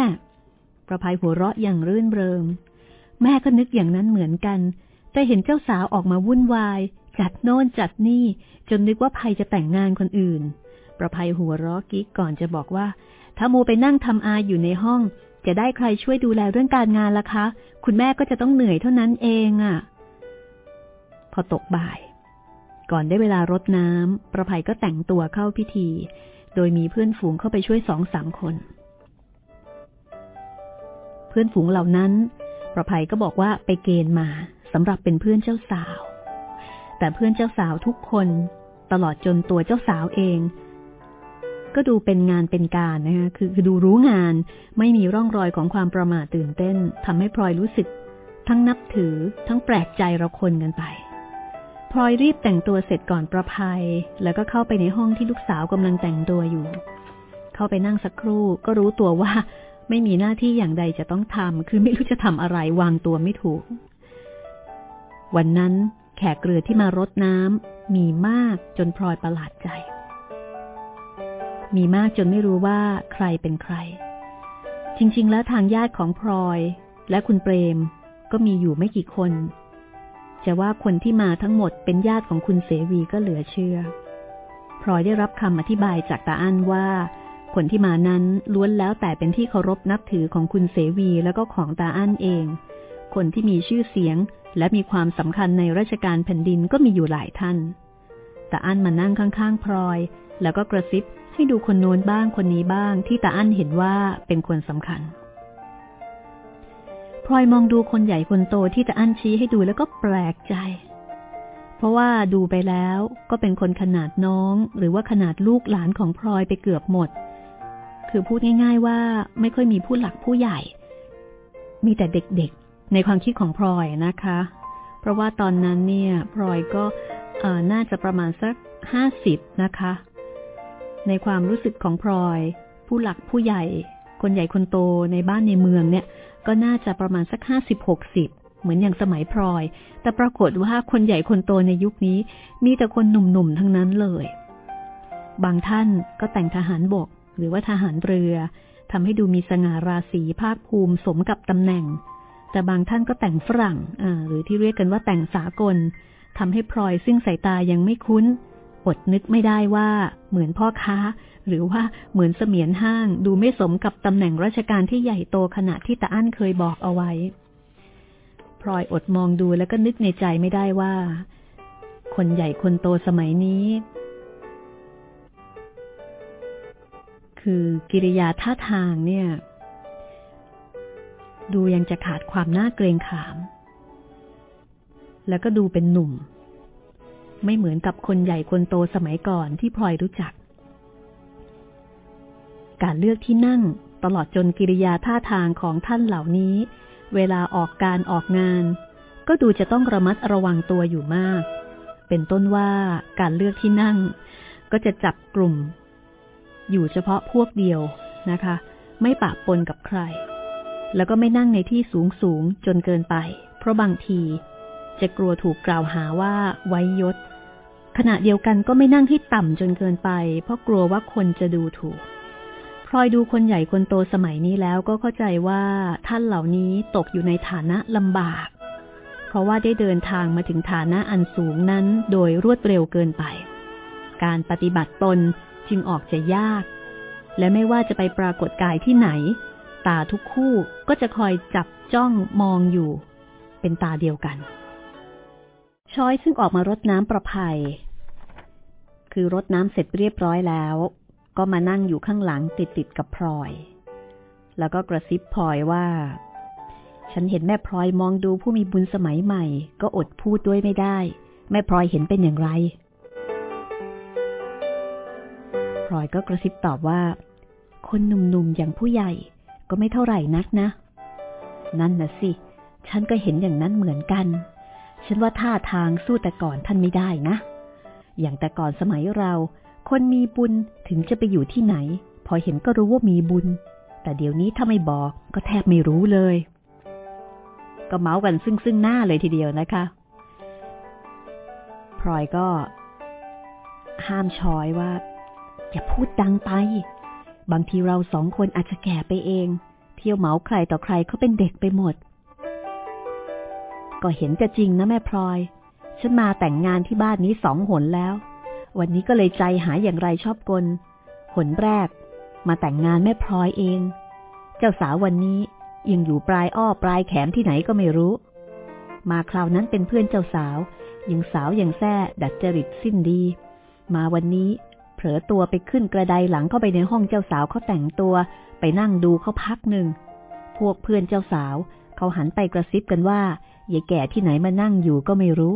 ประภัยหัวเราะอย่างรื่นเริง แม่ก็นึกอย่างนั้นเหมือนกัน แต่เห็นเจ้าสาวออกมาวุ่นวาย จัดโน่นจัดนี่ จนนึกว่าภัยจะแต่งงานคนอื่น ประภัยหัวเราะกิ๊กก่อนจะบอกว่า ถ้าโมไปนั่งทำอาอยู่ในห้อง จะได้ใครช่วยดูแลเรื่องการงานล่ะคะ คุณแม่ก็จะต้องเหนื่อยเท่านั้นเองอะ่ะ พอตกบ่าย ก่อนได้เวลารดน้ำประภัยก็แต่งตัวเข้าพิธี โดยมีเพื่อนฝูงเข้าไปช่วยสองสามคน เพื่อนฝูงเหล่านั้น ประภัยก็บอกว่าไปเกณฑ์มาสำหรับเป็นเพื่อนเจ้าสาว แต่เพื่อนเจ้าสาวทุกคนตลอดจนตัวเจ้าสาวเอง ก็ดูเป็นงานเป็นการนะคะคือคือดูรู้งาน ไม่มีร่องรอยของความประมาทตื่นเต้นทำให้พลอยรู้สึก ทั้งนับถือทั้งแปลกใจเราคนกันไปพลอยรีบแต่งตัวเสร็จก่อนประภัย แล้วก็เข้าไปในห้องที่ลูกสาวกำลังแต่งตัวอยู่ เข้าไปนั่งสักครู่ก็รู้ตัวว่า ไม่มีหน้าที่อย่างใดจะต้องทำคือไม่รู้จะทำอะไรวางตัวไม่ถูก วันนั้นแขกเรือที่มารดน้ำมีมากจนพลอยประหลาดใจ มีมากจนไม่รู้ว่าใครเป็นใคร จริง ๆ แล้วทางญาติของพลอย และคุณเปรม ก็มีอยู่ไม่กี่คน จะว่าคนที่มาทั้งหมดเป็นญาติของคุณเสวีก็เหลือเชื่อพลอยได้รับคำอธิบายจากตาอั้นว่า คนที่มานั้นล้วนแล้วแต่เป็นที่เคารพนับถือของคุณเสวีแล้วก็ของตาอั้นเอง คนที่มีชื่อเสียงและมีความสำคัญในราชการแผ่นดินก็มีอยู่หลายท่านตาอั้นมานั่งข้างๆพลอย แล้วก็กระซิบ ให้ดูคนโน้นบ้างคนนี้บ้างที่ตาอั้นเห็นว่าเป็นคนสำคัญพลอยมองดูคนใหญ่คนโตที่ตะอั้นชี้ให้ดูแล้วก็แปลกใจ เพราะว่าดูไปแล้วก็เป็นคนขนาดน้อง หรือว่าขนาดลูกหลานของพลอยไปเกือบหมด คือพูดง่าย ๆ ว่าไม่ค่อยมีผู้หลักผู้ใหญ่ มีแต่เด็กๆ ในความคิดของพลอยนะคะ เพราะว่าตอนนั้นเนี่ยพลอยก็น่าจะประมาณสักห้าสิบนะคะ ในความรู้สึกของพลอย ผู้หลักผู้ใหญ่ คนใหญ่คนโตในบ้านในเมืองเนี่ย ก็น่าจะประมาณสักห้าสิบหกสิบเหมือนอย่างสมัยพลอย แต่ปรากฏว่าคนใหญ่คนโตในยุคนี้ มีแต่คนหนุ่มๆทั้งนั้นเลย บางท่านก็แต่งทหารบก หรือว่าทหารเรือทำให้ดูมีสง่าราศีภาคภูมิสมกับตำแหน่ง แต่บางท่านก็แต่งฝรั่งหรือที่เรียกกันว่าแต่งสากลทำให้พลอยซึ่งสายตายังไม่คุ้น อดนึกไม่ได้ว่า เหมือนพ่อค้า หรือว่าเหมือนเสมียนห้างดูไม่สมกับตำแหน่งราชการที่ใหญ่โตขนาดที่ตาอั้นเคยบอกเอาไว้ พลอยอดมองดูแล้วก็นึกในใจไม่ได้ว่า คนใหญ่คนโตสมัยนี้ คือกิริยาท่าทางเนี่ย ดูยังจะขาดความน่าเกรงขาม แล้วก็ดูเป็นหนุ่ม ไม่เหมือนกับคนใหญ่คนโตสมัยก่อนที่พลอยรู้จัก การเลือกที่นั่งตลอดจนกิริยาท่าทางของท่านเหล่านี้ เวลาออกการออกงาน ก็ดูจะต้องระมัดระวังตัวอยู่มาก เป็นต้นว่าการเลือกที่นั่ง ก็จะจับกลุ่ม อยู่เฉพาะพวกเดียวนะคะ ไม่ปะปนกับใคร แล้วก็ไม่นั่งในที่สูงสูงจนเกินไป เพราะบางที จะกลัวถูกกล่าวหาว่าไว้ยศ ขณะเดียวกันก็ไม่นั่งที่ต่ำจนเกินไป เพราะกลัวว่าคนจะดูถูกพลอยดูคนใหญ่คนโตสมัยนี้แล้วก็เข้าใจว่าท่านเหล่านี้ตกอยู่ในฐานะลำบาก เพราะว่าได้เดินทางมาถึงฐานะอันสูงนั้นโดยรวดเร็วเกินไป การปฏิบัติตนจึงออกจะยาก และไม่ว่าจะไปปรากฏกายที่ไหน ตาทุกคู่ก็จะคอยจับจ้องมองอยู่ เป็นตาเดียวกัน ช้อยซึ่งออกมารดน้ำประภัย คือรดน้ำเสร็จเรียบร้อยแล้ว ก็มานั่งอยู่ข้างหลังติดติดกับพลอย แล้วก็กระซิบพลอยว่า ฉันเห็นแม่พลอยมองดูผู้มีบุญสมัยใหม่ ก็อดพูดด้วยไม่ได้ แม่พลอยเห็นเป็นอย่างไรพลอยก็กระซิบตอบว่า คนหนุ่มๆอย่างผู้ใหญ่ก็ไม่เท่าไหร่นักนะ นั่นน่ะสิ ฉันก็เห็นอย่างนั้นเหมือนกัน ฉันว่าท่าทางสู้แต่ก่อนท่านไม่ได้นะ อย่างแต่ก่อนสมัยเรา คนมีบุญถึงจะไปอยู่ที่ไหน พอเห็นก็รู้ว่ามีบุญ แต่เดี๋ยวนี้ถ้าไม่บอกก็แทบไม่รู้เลย ก็เมาส์กันซึ่งซึ่งหน้าเลยทีเดียวนะคะ พลอยก็ ห้ามชอยว่า อย่าพูดดังไป บางทีเราสองคนอาจจะแก่ไปเอง เที่ยวเมาใครต่อใครเขาเป็นเด็กไปหมด ก็เห็นจะจริงนะแม่พลอย ฉันมาแต่งงานที่บ้านนี้สองหนแล้ว วันนี้ก็เลยใจหายอย่างไรชอบกล หนแรก มาแต่งงานแม่พลอยเอง เจ้าสาววันนี้ยังอยู่ปลายอ้อปลายแขมที่ไหนก็ไม่รู้ มาคราวนั้นเป็นเพื่อนเจ้าสาว ยังสาวยังแท้ดัดจริตสิ้นดี มาวันนี้เผลอตัวไปขึ้นกระไดหลังเข้าไปในห้องเจ้าสาวเขาแต่งตัว ไปนั่งดูเขาพักหนึ่ง พวกเพื่อนเจ้าสาว เขาหันไปกระซิบกันว่า ยายแก่ที่ไหนมานั่งอยู่ก็ไม่รู้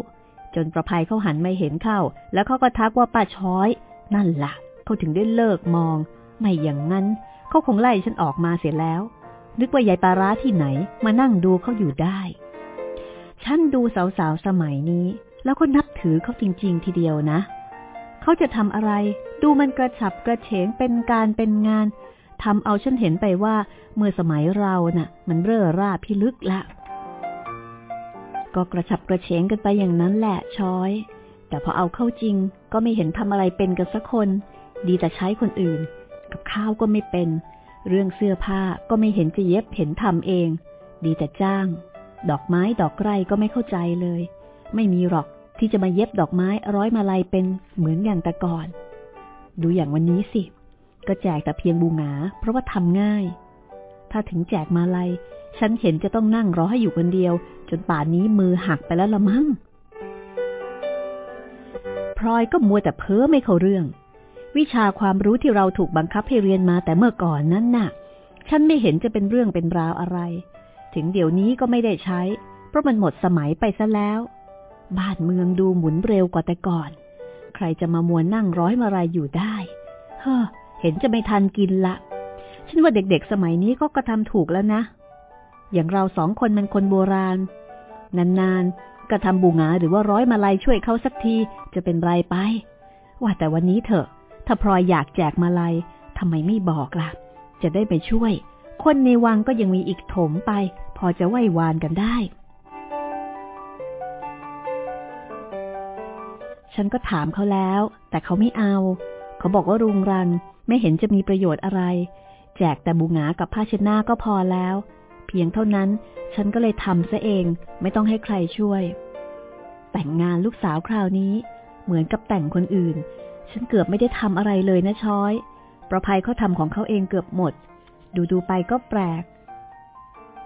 จนประภัยเขาหันมาเห็นเข้า แล้วเขาก็ทักว่าป้าช้อย นั่นละ่ะเขาถึงได้เลิกมอง ไม่อย่างนั้นเขาคงไล่ฉันออกมาเสียแล้ว นึกว่ายายปาร้าที่ไหน มานั่งดูเขาอยู่ได้ ฉันดูสาวๆสมัยนี้ แล้วก็นับถือเขาจริง ๆ ทีเดียวนะเขาจะทำอะไร ดูมันกระฉับกระเฉงเป็นการเป็นงานทำเอาฉันเห็นไปว่า เมื่อสมัยเรานะ่ะ มันเร่อร่าพิลึกละ ก็กระฉับกระเฉงกันไปอย่างนั้นแหละช้อย แต่พอเอาเข้าจริงก็ไม่เห็นทำอะไรเป็นกันสักคน ดีแต่ใช้คนอื่น กับข้าวก็ไม่เป็น เรื่องเสื้อผ้าก็ไม่เห็นจะเย็บเห็นทำเอง ดีแต่จ้าง ดอกไม้ดอกไรก็ไม่เข้าใจเลย ไม่มีหรอกที่จะมาเย็บดอกไม้ร้อยมาลัยเป็นเหมือนอย่างแต่ก่อน ดูอย่างวันนี้สิ ก็แจกแต่เพียงบูงาเพราะว่าทำง่าย ถ้าถึงแจกมาลัย ฉันเห็นจะต้องนั่งรอให้อยู่คนเดียว จนป่านนี้มือหักไปแล้วละมั้งพลอยก็มัวแต่เพ้อไม่เข้าเรื่อง วิชาความรู้ที่เราถูกบังคับให้เรียนมาแต่เมื่อก่อนนั้นน่ะ ฉันไม่เห็นจะเป็นเรื่องเป็นราวอะไร ถึงเดี๋ยวนี้ก็ไม่ได้ใช้ เพราะมันหมดสมัยไปซะแล้ว บ้านเมืองดูหมุนเร็วกว่าแต่ก่อน ใครจะมามัวนั่งร้อยมาลายอยู่ได้ เฮ้อเห็นจะไม่ทันกินละฉันว่าเด็กๆสมัยนี้ก็กระทำถูกแล้วนะ อย่างเราสองคนมันคนโบราณ นานๆก็ทำบูงาหรือว่าร้อยมาลัยช่วยเขาสักทีจะเป็นไรไป ว่าแต่วันนี้เถอะ ถ้าพลอยอยากแจกมาลัยทำไมไม่บอกล่ะ จะได้ไปช่วย คนในวังก็ยังมีอีกถมไป พอจะไหว้วานกันได้ ฉันก็ถามเขาแล้ว แต่เขาไม่เอา เขาบอกว่ารุงรังไม่เห็นจะมีประโยชน์อะไร แจกแต่บูงากับผ้าเช็ดหน้าก็พอแล้ว เพียงเท่านั้น ฉันก็เลยทำซะเองไม่ต้องให้ใครช่วย แต่งงานลูกสาวคราวนี้เหมือนกับแต่งคนอื่น ฉันเกือบไม่ได้ทำอะไรเลยนะช้อย ประภัยเขาทำของเขาเองเกือบหมด ดูดูไปก็แปลก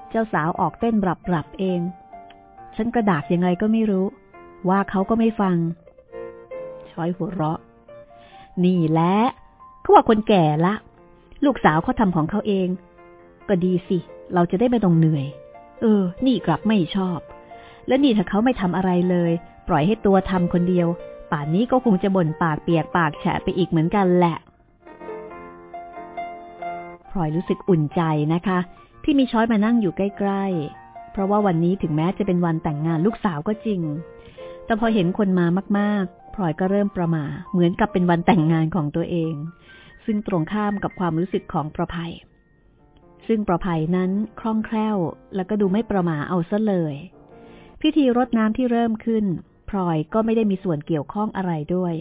เจ้าสาวออกเต้นรับรับเอง ฉันกระดากยังไงก็ไม่รู้ ว่าเขาก็ไม่ฟัง ช้อยหัวเราะ นี่แหละเขาว่าคนแก่ละ ลูกสาวเขาทำของเขาเอง ก็ดีสิ เราจะได้ไม่ต้องเหนื่อย เออ นี่กลับไม่ชอบ แล้วนี่ถ้าเขาไม่ทำอะไรเลย ปล่อยให้ตัวทำคนเดียว ป่านนี้ก็คงจะบ่นปากเปียกปากแฉะไปอีกเหมือนกันแหละพลอยรู้สึกอุ่นใจนะคะ ที่มีช้อยมานั่งอยู่ใกล้ๆ เพราะว่าวันนี้ถึงแม้จะเป็นวันแต่งงานลูกสาวก็จริง แต่พอเห็นคนมามากๆพลอยก็เริ่มประมาเหมือนกับเป็นวันแต่งงานของตัวเอง ซึ่งตรงข้ามกับความรู้สึกของประภัย ซึ่งประภัยนั้นคล่องแคล่ว แล้วก็ดูไม่ประมาเอาซะเลย พิธีรดน้ำที่เริ่มขึ้น พลอยก็ไม่ได้มีส่วนเกี่ยวข้องอะไรด้วย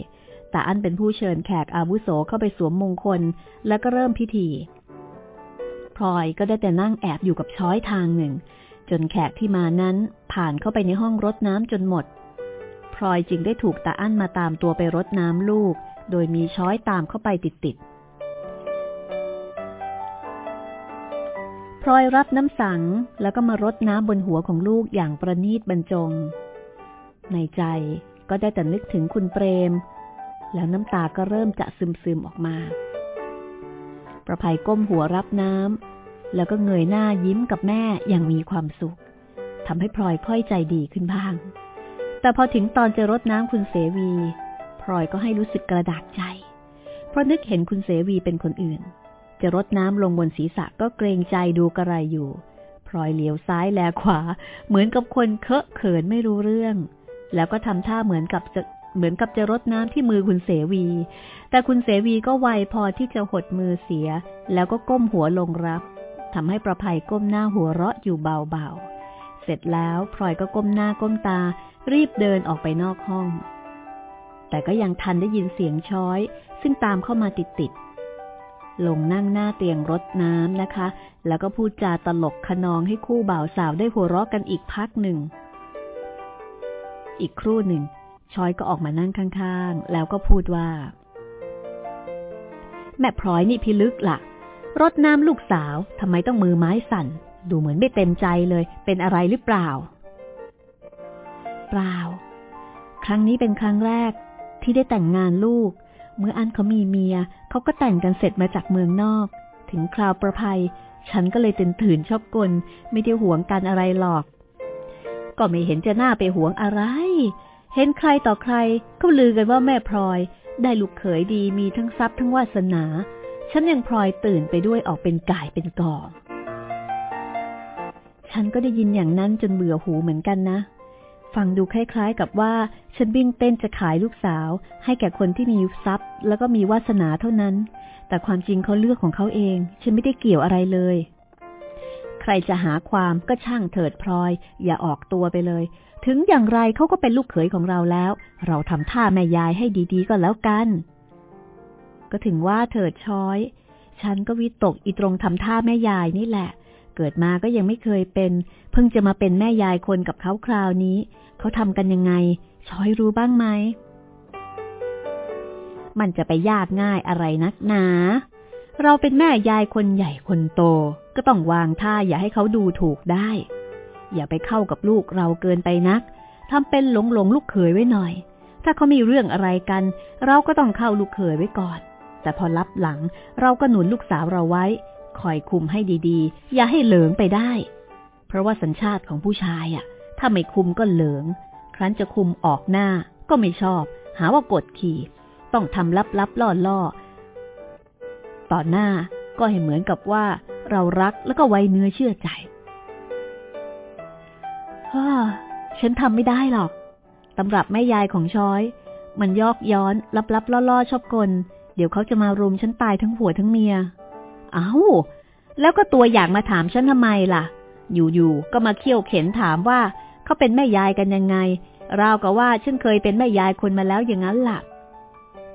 แต่อันเป็นผู้เชิญแขกอาวุโสเข้าไปสวมมงคล แล้วก็เริ่มพิธีพลอยก็ได้แต่นั่งแอบอยู่กับช้อยทางหนึ่ง จนแขกที่มานั้นผ่านเข้าไปในห้องรดน้ำจนหมด พลอยจึงได้ถูกตาอั้นมาตามตัวไปรดน้ำลูก โดยมีช้อยตามเข้าไปติดๆ พลอยรับน้ำสังแล้วก็มารดน้ำบนหัวของลูกอย่างประนีตบรรจง ในใจก็ได้แต่นึกถึงคุณเปรม แล้วน้ำตาก็เริ่มจะซึมซึมออกมา ประภัยก้มหัวรับน้ำแล้วก็เงยหน้ายิ้มกับแม่อย่างมีความสุขทำให้พลอยค่อยใจดีขึ้นบ้าง แต่พอถึงตอนจะรดน้ำคุณเสวี พลอยก็ให้รู้สึกกระดากใจ เพราะนึกเห็นคุณเสวีเป็นคนอื่น จะรดน้ำลงบนศีรษะก็เกรงใจดูกระไรอยู่ พลอยเหลียวซ้ายแลขวา เหมือนกับคนเคอะเขินไม่รู้เรื่อง แล้วก็ทำท่าเหมือนกับจะเหมือนกับจะรดน้ำที่มือคุณเสวี แต่คุณเสวีก็ไวพอที่จะหดมือเสีย แล้วก็ก้มหัวลงรับทำให้ประภัยก้มหน้าหัวเราะอยู่เบาๆ เสร็จแล้วพลอยก็ก้มหน้าก้มตา รีบเดินออกไปนอกห้อง แต่ก็ยังทันได้ยินเสียงช้อย ซึ่งตามเข้ามาติดๆ ลงนั่งหน้าเตียงรดน้ำนะคะ แล้วก็พูดจาตลกขนองให้คู่บ่าวสาวได้หัวเราะกันอีกพักหนึ่ง อีกครู่หนึ่งชอยก็ออกมานั่งข้างๆ แล้วก็พูดว่า แม่พลอยนี่พิลึกละ่ะ รดน้ำลูกสาวทำไมต้องมือไม้สั่น ดูเหมือนไม่เต็มใจเลย เป็นอะไรหรือเปล่า เปล่า ครั้งนี้เป็นครั้งแรกที่ได้แต่งงานลูก เมื่ออันเขามีเมียเขาก็แต่งกันเสร็จมาจากเมืองนอก ถึงคราวประภัย ฉันก็เลยตื่นถืนชอบกลไม่ได้หวงกันอะไรหรอก ก็ไม่เห็นจะน่าไปหวงอะไร เห็นใครต่อใครก็ลือกันว่าแม่พลอย ได้ลูกเขยดีมีทั้งทรัพย์ทั้งวาสนา ฉันยังพลอยตื่นไปด้วยออกเป็นกายเป็นกองฉันก็ได้ยินอย่างนั้นจนเบื่อหูเหมือนกันนะ ฟังดูคล้าย ๆ กับว่า ฉันวิ่งเต้นจะขายลูกสาว ให้แก่คนที่มีทรัพย์ แล้วก็มีวาสนาเท่านั้น แต่ความจริงเขาเลือกของเขาเอง ฉันไม่ได้เกี่ยวอะไรเลย ใครจะหาความก็ช่างเถิดพลอย อย่าออกตัวไปเลย ถึงอย่างไรเขาก็เป็นลูกเขยของเราแล้ว เราทำท่าแม่ยายให้ดีๆ ก็แล้วกัน ก็ถึงว่าเถิดช้อย ฉันก็วิตกอีตรงทำท่าแม่ยายนี่แหละเกิดมาก็ยังไม่เคยเป็น เพิ่งจะมาเป็นแม่ยายคนกับเขาคราวนี้ เขาทำกันยังไง ช้อยรู้บ้างไหม มันจะไปยากง่ายอะไรนักหนา เราเป็นแม่ยายคนใหญ่คนโต ก็ต้องวางท่าอย่าให้เขาดูถูกได้ อย่าไปเข้ากับลูกเราเกินไปนักทำเป็นหลงหลงลูกเขยไว้หน่อย ถ้าเขามีเรื่องอะไรกัน เราก็ต้องเข้าลูกเขยไว้ก่อน แต่พอรับหลังเราก็หนุนลูกสาวเราไว้ คอยคุมให้ดีๆ อย่าให้เหลิงไปได้ เพราะว่าสัญชาติของผู้ชายอะ ถ้าไม่คุมก็เหลือง ครั้นจะคุมออกหน้าก็ไม่ชอบ หาว่ากดขี่ ต้องทำลับๆล่อๆ ต่อหน้าก็ให้เหมือนกับว่าเรารักแล้วก็ไว้เนื้อเชื่อใจฮ่าฉันทำไม่ได้หรอก ตำรับแม่ยายของช้อย มันยอกย้อน ลับๆล่อๆ ชอบกล เดี๋ยวเขาจะมารุมฉันตายทั้งผัวทั้งเมีย เอา้า แล้วก็ตัวอย่างมาถามฉันทำไมล่ะ อยู่ๆ ก็มาเคี่ยวเข็นถามว่า เขาเป็นแม่ยายกันยังไง ราวกับว่าฉันเคยเป็นแม่ยายคนมาแล้วอย่างนั้นล่ะ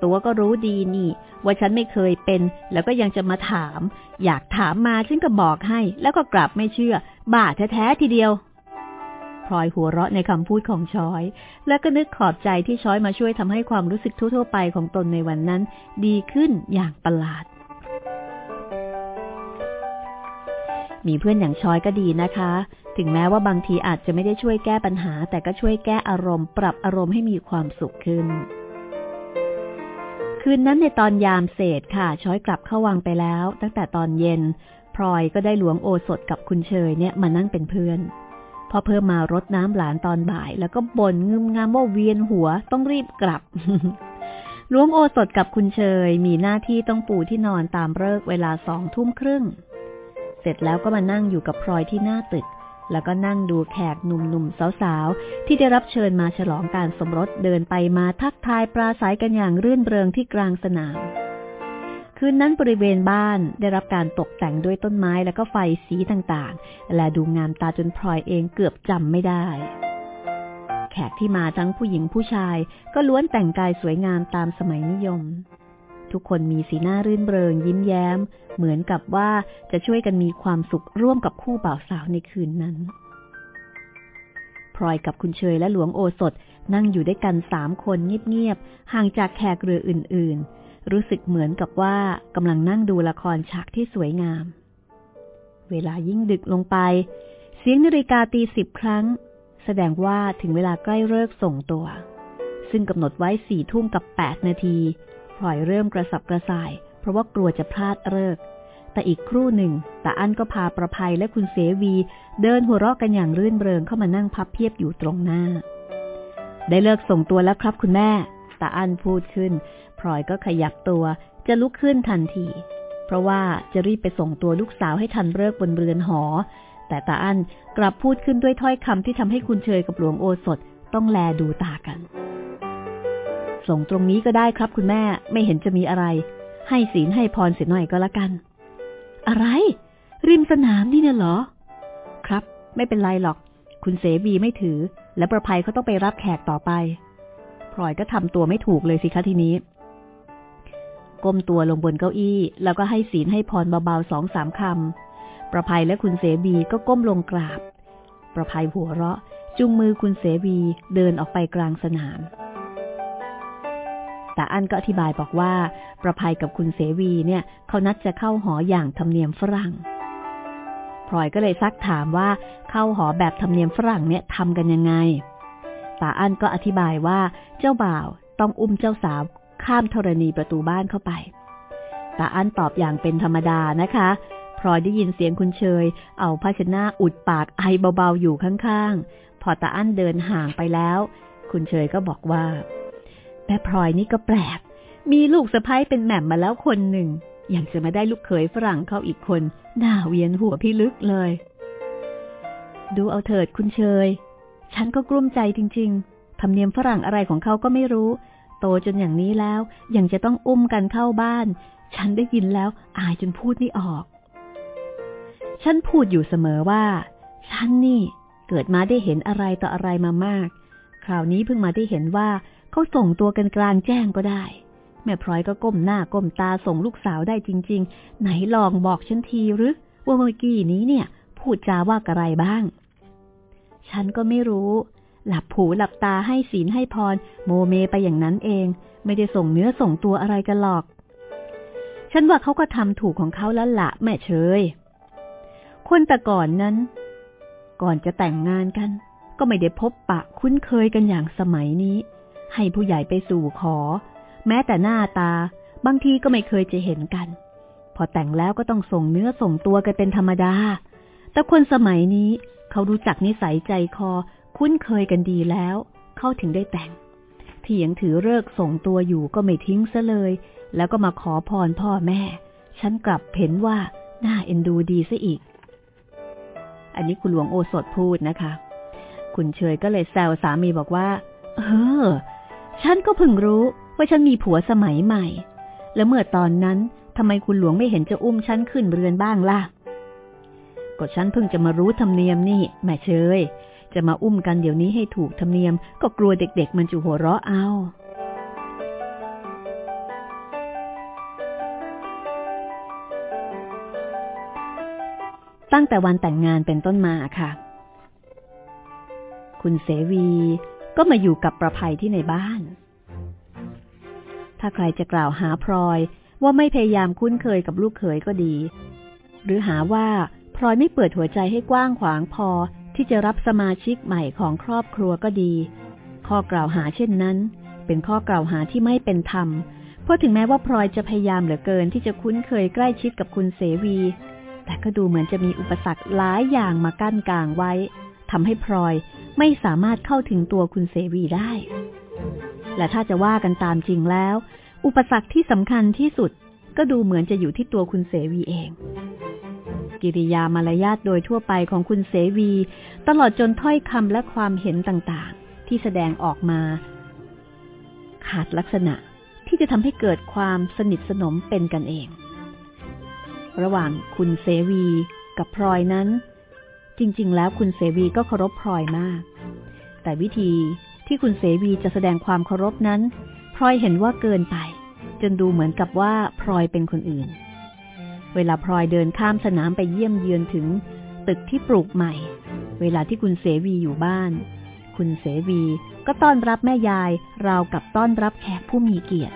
ตัวก็รู้ดีนี่ ว่าฉันไม่เคยเป็น แล้วก็ยังจะมาถาม อยากถามมาฉันก็บอกให้ แล้วก็กลับไม่เชื่อ บ้าแท้ๆทีเดียวพลอยหัวเราะในคำพูดของช้อย แล้วก็นึกขอบใจที่ช้อยมาช่วยทำให้ความรู้สึกทั่วๆไปของตนในวันนั้น ดีขึ้นอย่างประหลาด มีเพื่อนอย่างช้อยก็ดีนะคะ ถึงแม้ว่าบางทีอาจจะไม่ได้ช่วยแก้ปัญหา แต่ก็ช่วยแก้อารมณ์ ปรับอารมณ์ให้มีความสุขขึ้น คืนนั้นในตอนยามเศษค่ะ ช้อยกลับเข้าวังไปแล้ว ตั้งแต่ตอนเย็น พลอยก็ได้หลวงโอสถกับคุณเชยเนี่ยมานั่งเป็นเพื่อน พอเพิ่มมารดน้ำหลานตอนบ่าย แล้วก็บ่นงึมงามว่าเวียนหัวต้องรีบกลับหลวงโอสถกับคุณเชยมีหน้าที่ต้องปูที่นอนตามเลิกเวลาสองทุ่มครึ่ง เสร็จแล้วก็มานั่งอยู่กับพลอยที่หน้าตึก แล้วก็นั่งดูแขกหนุ่มๆสาวๆ ที่ได้รับเชิญมาฉลองการสมรสเดินไปมาทักทายปราศัยกันอย่างรื่นเริงที่กลางสนาม คืนนั้นบริเวณบ้านได้รับการตกแต่งด้วยต้นไม้แล้วก็ไฟสีต่างๆ และดูงามตาจนพลอยเองเกือบจำไม่ได้แขกที่มาทั้งผู้หญิงผู้ชายก็ล้วนแต่งกายสวยงามตามสมัยนิยม ทุกคนมีสีหน้ารื่นเริงยิ้มแย้ม เหมือนกับว่าจะช่วยกันมีความสุขร่วมกับคู่บ่าวสาวในคืนนั้นพลอยกับคุณเชยและหลวงโอสถนั่งอยู่ด้วยกันสามคนเงียบๆห่างจากแขกเรืออื่นๆ รู้สึกเหมือนกับว่ากำลังนั่งดูละครฉากที่สวยงาม เวลายิ่งดึกลงไป เสียงนาฬิกาตีสิบครั้ง แสดงว่าถึงเวลาใกล้เลิกส่งตัว ซึ่งกำหนดไว้สี่ทุ่มกับแปดนาที พลอยเริ่มกระสับกระส่าย เพราะว่ากลัวจะพลาดเลิก แต่อีกครู่หนึ่งตาอั้นก็พาประภัยและคุณเสวี เดินหัวเราะกันอย่างรื่นเริงเข้ามานั่งพับเพียบอยู่ตรงหน้า ได้เลิกส่งตัวแล้วครับคุณแม่ตาอั้นพูดขึ้นพลอยก็ขยับตัวจะลุกขึ้นทันที เพราะว่าจะรีบไปส่งตัวลูกสาวให้ทันเลิกบนเรือนหอ แต่ตาอั้นกลับพูดขึ้นด้วยถ้อยคำที่ทำให้คุณเชยกับหลวงโอสถต้องแลดูตากัน ส่งตรงนี้ก็ได้ครับคุณแม่ไม่เห็นจะมีอะไร ให้ศีลให้พรเสียหน่อยก็แล้วกัน อะไร ริมสนามนี่เนี่ยเหรอ ครับ ไม่เป็นไรหรอก คุณเสวีไม่ถือ และประภัยเขาต้องไปรับแขกต่อไปพลอยก็ทำตัวไม่ถูกเลยสิคะทีนี้ ก้มตัวลงบนเก้าอี้ แล้วก็ให้ศีลให้พรเบาๆสองสามคำประภัยและคุณเสวีก็ก้มลงกราบ ประภัยหัวเราะจุงมือคุณเสวีเดินออกไปกลางสนาม แต่อันก็อธิบายบอกว่า ประภัยกับคุณเสวีเนี่ยเขานัดจะเข้าหออย่างธรรมเนียมฝรั่งพลอยก็เลยซักถามว่าเข้าหอแบบธรรมเนียมฝรั่งเนี่ยทำกันยังไงตาอันก็อธิบายว่าเจ้าบ่าวต้องอุ้มเจ้าสาวข้ามธรณีประตูบ้านเข้าไปตาอันตอบอย่างเป็นธรรมดานะคะพลอยได้ยินเสียงคุณเชย เอาภาชนะอุดปากไอเบาๆอยู่ข้างๆ พอตาอันเดินห่างไปแล้ว คุณเชยก็บอกว่า ม่พลอยนี่ก็แปลก มีลูกสะพ้ายเป็นแหม่มมาแล้วคนหนึ่ง ยังจะมาได้ลูกเขยฝรั่งเข้าอีกคนน่าเวียนหัวพี่ลึกเลย ดูเอาเถิดคุณเชย ฉันก็กลุ้มใจจริง ๆ ธรรมเนียมฝรั่งอะไรของเขาก็ไม่รู้ โตจนอย่างนี้แล้ว ยังจะต้องอุ้มกันเข้าบ้าน ฉันได้ยินแล้วอายจนพูดไม่ออก ฉันพูดอยู่เสมอว่า ฉันนี่เกิดมาได้เห็นอะไรต่ออะไรมามาก คราวนี้เพิ่งมาได้เห็นว่า เขาส่งตัวกันกลางแจ้งก็ได้ แม่พลอยก็ก้มหน้าก้มตาส่งลูกสาวได้จริง ๆ ไหนลองบอกฉันทีหรือว่าเมื่อกี้นี้เนี่ย พูดจาว่าอะไรบ้าง ฉันก็ไม่รู้ หลับผูหลับตาให้ศีลให้พร โมเมไปอย่างนั้นเอง ไม่ได้ส่งเนื้อส่งตัวอะไรกันหรอก ฉันว่าเขาก็ทำถูกของเขาแล้วละแม่เชยคนแต่ก่อนนั้น ก่อนจะแต่งงานกัน ก็ไม่ได้พบปะคุ้นเคยกันอย่างสมัยนี้ ให้ผู้ใหญ่ไปสู่ขอ แม้แต่หน้าตา บางทีก็ไม่เคยจะเห็นกัน พอแต่งแล้วก็ต้องส่งเนื้อส่งตัวกันเป็นธรรมดา แต่คนสมัยนี้เขารู้จักนิสัยใจคอ คุ้นเคยกันดีแล้ว เข้าถึงได้แต่งที่ยังถือเลิกส่งตัวอยู่ก็ไม่ทิ้งซะเลย แล้วก็มาขอพรพ่อแม่ ฉันกลับเห็นว่าน่าเอ็นดูดีซะอีก อันนี้คุณหลวงโอสถพูดนะคะ คุณเชยก็เลยแซวสามีบอกว่า เออ ฉันก็เพิ่งรู้ว่าฉันมีผัวสมัยใหม่ แล้วเมื่อตอนนั้นทำไมคุณหลวงไม่เห็นจะอุ้มฉันขึ้นเรือนบ้างล่ะ ก็ฉันเพิ่งจะมารู้ธรรมเนียมนี่ แม่เชย จะมาอุ้มกันเดี๋ยวนี้ให้ถูกธรรมเนียม ก็กลัวเด็กๆ มันจะหัวเราะเอาตั้งแต่วันแต่งงานเป็นต้นมาค่ะ คุณเสวี ก็มาอยู่กับประภัยที่ในบ้าน ถ้าใครจะกล่าวหาพลอยว่าไม่พยายามคุ้นเคยกับลูกเขยก็ดี หรือหาว่าพลอยไม่เปิดหัวใจให้กว้างขวางพอที่จะรับสมาชิกใหม่ของครอบครัวก็ดี ข้อกล่าวหาเช่นนั้น เป็นข้อกล่าวหาที่ไม่เป็นธรรม เพราะถึงแม้ว่าพลอยจะพยายามเหลือเกินที่จะคุ้นเคยใกล้ชิดกับคุณเสวี แต่ก็ดูเหมือนจะมีอุปสรรคหลายอย่างมากั้นกลางไว้ทำให้พลอย ไม่สามารถเข้าถึงตัวคุณเสวีได้ และถ้าจะว่ากันตามจริงแล้ว อุปสรรคที่สำคัญที่สุดก็ดูเหมือนจะอยู่ที่ตัวคุณเสวีเอง กิริยามารยาทโดยทั่วไปของคุณเสวี ตลอดจนถ้อยคำและความเห็นต่างๆ ที่แสดงออกมา ขาดลักษณะที่จะทำให้เกิดความสนิทสนมเป็นกันเอง ระหว่างคุณเสวีกับพลอยนั้น จริง ๆ แล้วคุณเสวีก็เคารพพลอยมาก แต่วิธีที่คุณเสวีจะแสดงความเคารพนั้นพลอยเห็นว่าเกินไป จนดูเหมือนกับว่าพลอยเป็นคนอื่น เวลาพลอยเดินข้ามสนามไปเยี่ยมเยือนถึง ตึกที่ปลูกใหม่ เวลาที่คุณเสวีอยู่บ้าน คุณเสวีก็ต้อนรับแม่ยายราวกับต้อนรับแขกผู้มีเกียรติ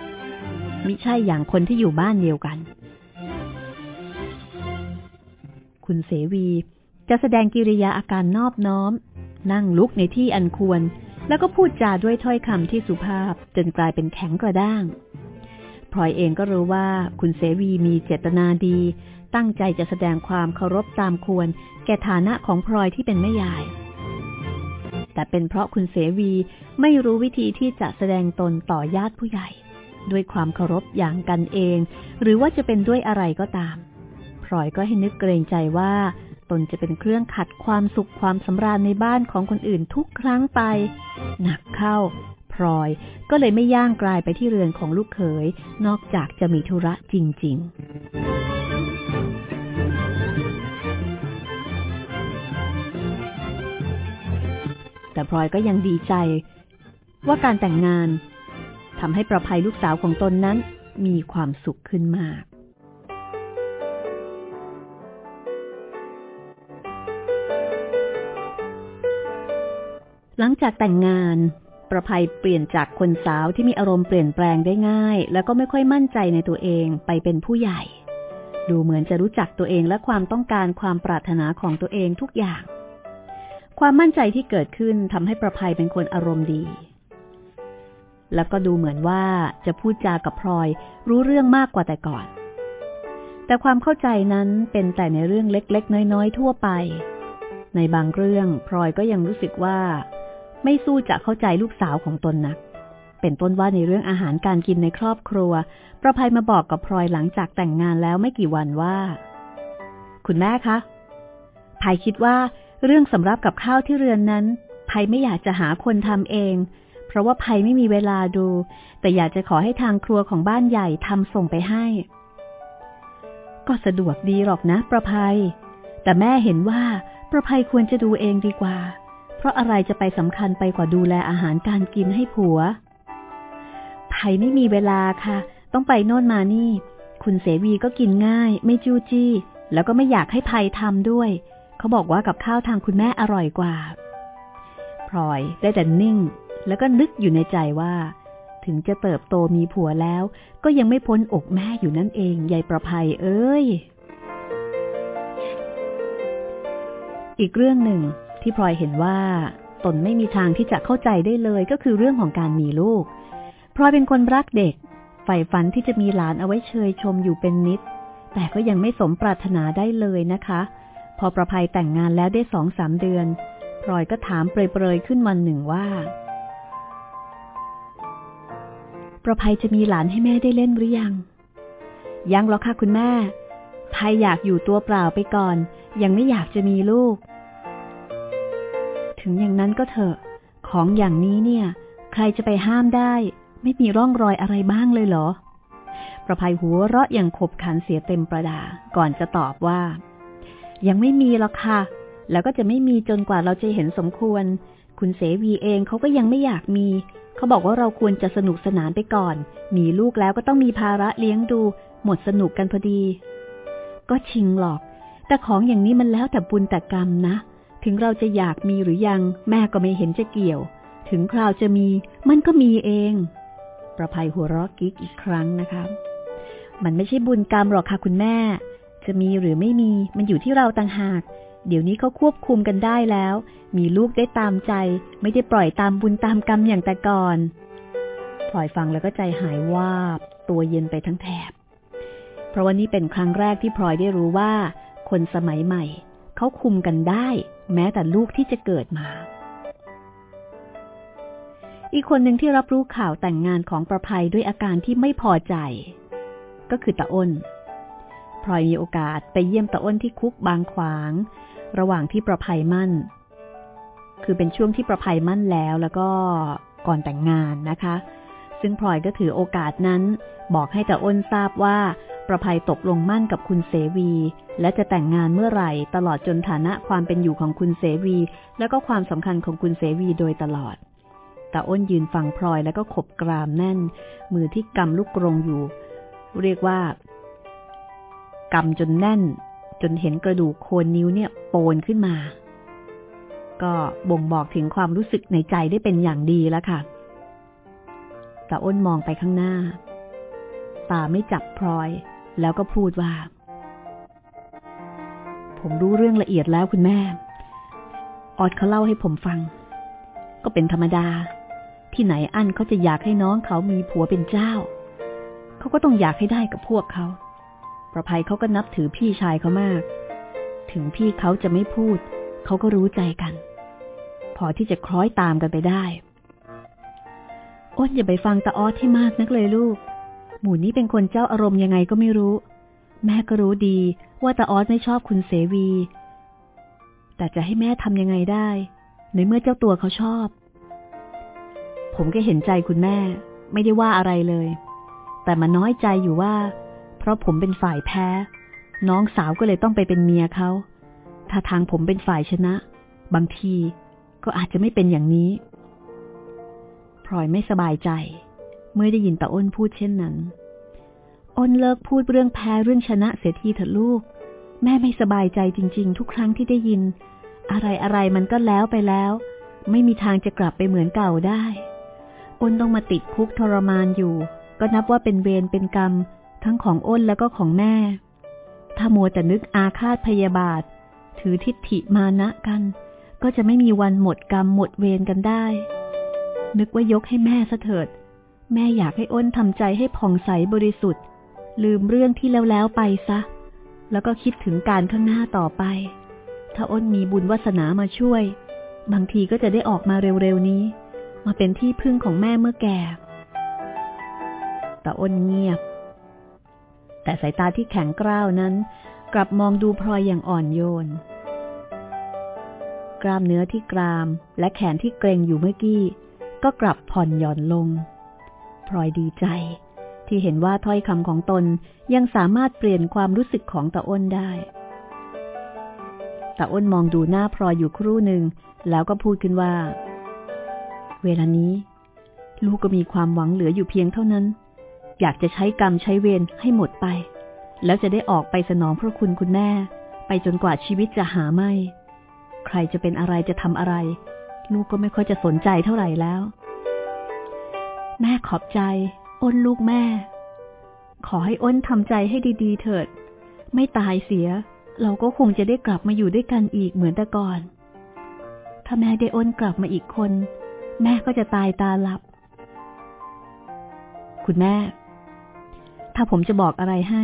มิใช่อย่างคนที่อยู่บ้านเดียวกัน คุณเสวี จะแสดงกิริยาอาการนอบน้อม นั่งลุกในที่อันควร แล้วก็พูดจาด้วยถ้อยคำที่สุภาพจนกลายเป็นแข็งกระด้างพลอยเองก็รู้ว่าคุณเสวีมีเจตนาดี ตั้งใจจะแสดงความเคารพตามควร แก่ฐานะของพลอยที่เป็นแม่ยาย แต่เป็นเพราะคุณเสวีไม่รู้วิธีที่จะแสดงตนต่อญาติผู้ใหญ่ ด้วยความเคารพอย่างกันเอง หรือว่าจะเป็นด้วยอะไรก็ตามพลอยก็ให้นึกเกรงใจว่า ตนจะเป็นเครื่องขัดความสุขความสำราญในบ้านของคนอื่นทุกครั้งไป หนักเข้า พลอยก็เลยไม่ย่างกลายไปที่เรือนของลูกเขย นอกจากจะมีธุระจริง ๆแต่พลอยก็ยังดีใจ ว่าการแต่งงานทำให้ประภัยลูกสาวของตนนั้นมีความสุขขึ้นมาก หลังจากแต่งงาน ประภัยเปลี่ยนจากคนสาวที่มีอารมณ์เปลี่ยนแปลงได้ง่าย แล้วก็ไม่ค่อยมั่นใจในตัวเองไปเป็นผู้ใหญ่ ดูเหมือนจะรู้จักตัวเองและความต้องการความปรารถนาของตัวเองทุกอย่าง ความมั่นใจที่เกิดขึ้นทำให้ประภัยเป็นคนอารมณ์ดี แล้วก็ดูเหมือนว่าจะพูดจากับพลอยรู้เรื่องมากกว่าแต่ก่อน แต่ความเข้าใจนั้นเป็นแต่ในเรื่องเล็ก ๆ น้อย ๆ ทั่วไป ในบางเรื่องพลอยก็ยังรู้สึกว่า ไม่สู้จะเข้าใจลูกสาวของตนนัก เป็นต้นว่าในเรื่องอาหารการกินในครอบครัว ประภัยมาบอกกับพลอยหลังจากแต่งงานแล้วไม่กี่วันว่า คุณแม่คะภัยคิดว่าเรื่องสำรับกับข้าวที่เรือนนั้นภัยไม่อยากจะหาคนทำเอง เพราะว่าภัยไม่มีเวลาดู แต่อยากจะขอให้ทางครัวของบ้านใหญ่ทำส่งไปให้ ก็สะดวกดีหรอกนะ ประภัย แต่แม่เห็นว่าประภัยควรจะดูเองดีกว่า ราะอะไรจะไปสำคัญไปกว่าดูแลอาหารการกินให้ผัวไผ่ไม่มีเวลาค่ะ ต้องไปโน่นมานี่ คุณเสวีก็กินง่าย ไม่จู้จี้ แล้วก็ไม่อยากให้ภัยทำด้วย เขาบอกว่ากับข้าวทางคุณแม่อร่อยกว่าพลอยได้แต่นิ่ง แล้วก็นึกอยู่ในใจว่า ถึงจะเติบโตมีผัวแล้ว ก็ยังไม่พ้นอกแม่อยู่นั่นเองยายประภัยเอ้ยอีกเรื่องหนึ่ง ที่พลอยเห็นว่าตนไม่มีทางที่จะเข้าใจได้เลยก็คือเรื่องของการมีลูก พลอยเป็นคนรักเด็กใฝ่ฝันที่จะมีหลานเอาไว้เชยชมอยู่เป็นนิด แต่ก็ยังไม่สมปรารถนาได้เลยนะคะ พอประภัยแต่งงานแล้วได้สองสามเดือน พลอยก็ถามเปรยๆขึ้นวันหนึ่งว่า ประภัยจะมีหลานให้แม่ได้เล่นหรือยัง ยังหรอกค่ะคุณแม่ภัยอยากอยู่ตัวเปล่าไปก่อน ยังไม่อยากจะมีลูก ถึงอย่างนั้นก็เถอะ ของอย่างนี้เนี่ย ใครจะไปห้ามได้ ไม่มีร่องรอยอะไรบ้างเลยเหรอ ประภัยหัวเราะอย่างขบขันเสียเต็มประดา ก่อนจะตอบว่า ยังไม่มีหรอกค่ะ แล้วก็จะไม่มีจนกว่าเราจะเห็นสมควร คุณเสวีเองเขาก็ยังไม่อยากมี เขาบอกว่าเราควรจะสนุกสนานไปก่อน มีลูกแล้วก็ต้องมีภาระเลี้ยงดู หมดสนุกกันพอดี ก็ชิงหรอก แต่ของอย่างนี้มันแล้วแต่บุญแต่กรรมนะ ถึงเราจะอยากมีหรือยัง แม่ก็ไม่เห็นจะเกี่ยว ถึงคราวจะมีมันก็มีเอง ประภัยหัวเราะกิ๊กอีกครั้งนะคะ มันไม่ใช่บุญกรรมหรอกค่ะคุณแม่ จะมีหรือไม่มีมันอยู่ที่เราต่างหาก เดี๋ยวนี้เขาควบคุมกันได้แล้ว มีลูกได้ตามใจ ไม่ได้ปล่อยตามบุญตามกรรมอย่างแต่ก่อนพลอยฟังแล้วก็ใจหายวาบ ตัวเย็นไปทั้งแถบ เพราะว่านี่เป็นครั้งแรกที่พลอยได้รู้ว่า คนสมัยใหม่ เขาคุมกันได้ แม้แต่ลูกที่จะเกิดมา อีกคนหนึ่งที่รับรู้ข่าวแต่งงานของประภัยด้วยอาการที่ไม่พอใจ ก็คือตาอ้นพลอยมีโอกาสไปเยี่ยมตาอ้นที่คุกบางขวาง ระหว่างที่ประภัยมั่น คือเป็นช่วงที่ประภัยมั่นแล้วแล้วก็ก่อนแต่งงานนะคะ ซึ่งพลอยก็ถือโอกาสนั้น บอกให้ตาอ้นทราบว่า ประภัยตกลงมั่นกับคุณเสวี และจะแต่งงานเมื่อไหร่ตลอดจนฐานะความเป็นอยู่ของคุณเสวี และก็ความสำคัญของคุณเสวีโดยตลอดตาอ้นยืนฟังพลอยแล้วก็ขบกรามแน่น มือที่กำลูกกรงอยู่ เรียกว่ากำจนแน่น จนเห็นกระดูกโคนนิ้วเนี่ยโปนขึ้นมา ก็บ่งบอกถึงความรู้สึกในใจได้เป็นอย่างดีแล้วค่ะแต่อ้นมองไปข้างหน้า ตาไม่จับพลอย แล้วก็พูดว่า ผมรู้เรื่องละเอียดแล้วคุณแม่ ออดเขาเล่าให้ผมฟัง ก็เป็นธรรมดา ที่ไหนอันเขาจะอยากให้น้องเขามีผัวเป็นเจ้า เขาก็ต้องอยากให้ได้กับพวกเขา ประภัยเขาก็นับถือพี่ชายเขามาก ถึงพี่เขาจะไม่พูด เขาก็รู้ใจกัน พอที่จะคล้อยตามกันไปได้อ้นอย่าไปฟังตาออสให้มากนักเลยลูก หมู่นี้เป็นคนเจ้าอารมณ์ยังไงก็ไม่รู้ แม่ก็รู้ดีว่าตาออสไม่ชอบคุณเสวี แต่จะให้แม่ทำยังไงได้ ในเมื่อเจ้าตัวเขาชอบ ผมก็เห็นใจคุณแม่ ไม่ได้ว่าอะไรเลย แต่มาน้อยใจอยู่ว่า เพราะผมเป็นฝ่ายแพ้ น้องสาวก็เลยต้องไปเป็นเมียเขาถ้าทางผมเป็นฝ่ายชนะ บางทีก็อาจจะไม่เป็นอย่างนี้พลอยไม่สบายใจ เมื่อได้ยินตาอ้นพูดเช่นนั้น อ้นเลิกพูดเรื่องแพ้เรื่องชนะเสียทีเถอะลูก แม่ไม่สบายใจจริง ๆ ทุกครั้งที่ได้ยิน อะไรอะไรมันก็แล้วไปแล้ว ไม่มีทางจะกลับไปเหมือนเก่าได้ อ้นต้องมาติดคุกทรมานอยู่ ก็นับว่าเป็นเวรเป็นกรรม ทั้งของอ้นแล้วก็ของแม่ ถ้ามัวแต่นึกอาฆาตพยาบาท ถือทิฏฐิมานะกัน ก็จะไม่มีวันหมดกรรมหมดเวรกันได้ นึกว่ายกให้แม่ซะเถิด แม่อยากให้อ้นทำใจให้ผ่องใสบริสุทธิ์ ลืมเรื่องที่แล้วแล้วไปซะ แล้วก็คิดถึงการข้างหน้าต่อไป ถ้าอ้นมีบุญวาสนามาช่วย บางทีก็จะได้ออกมาเร็วๆนี้ มาเป็นที่พึ่งของแม่เมื่อแก่แตาอ้นเงียบ แต่สายตาที่แข็งกร้าวนั้น กลับมองดูพลอยอย่างอ่อนโยน กล้ามเนื้อที่กรามและแขนที่เกรงอยู่เมื่อกี้ ก็กลับผ่อนหย่อนลง พลอยดีใจ ที่เห็นว่าถ้อยคำของตนยังสามารถเปลี่ยนความรู้สึกของตาอ้นได้ตาอ้นมองดูหน้าพลอยอยู่ครู่หนึ่ง แล้วก็พูดขึ้นว่า เวลานี้ ลูกก็มีความหวังเหลืออยู่เพียงเท่านั้น อยากจะใช้กรรมใช้เวรให้หมดไป แล้วจะได้ออกไปสนองพระคุณคุณแม่ ไปจนกว่าชีวิตจะหาไม่ ใครจะเป็นอะไรจะทำอะไร ลูกก็ไม่ค่อยจะสนใจเท่าไหร่แล้ว แม่ขอบใจ อ้นลูกแม่ ขอให้อ้นทำใจให้ดี ๆ เถิด ไม่ตายเสีย เราก็คงจะได้กลับมาอยู่ด้วยกันอีกเหมือนแต่ก่อน ถ้าแม่ได้อ้นกลับมาอีกคน แม่ก็จะตายตาหลับ คุณแม่ ถ้าผมจะบอกอะไรให้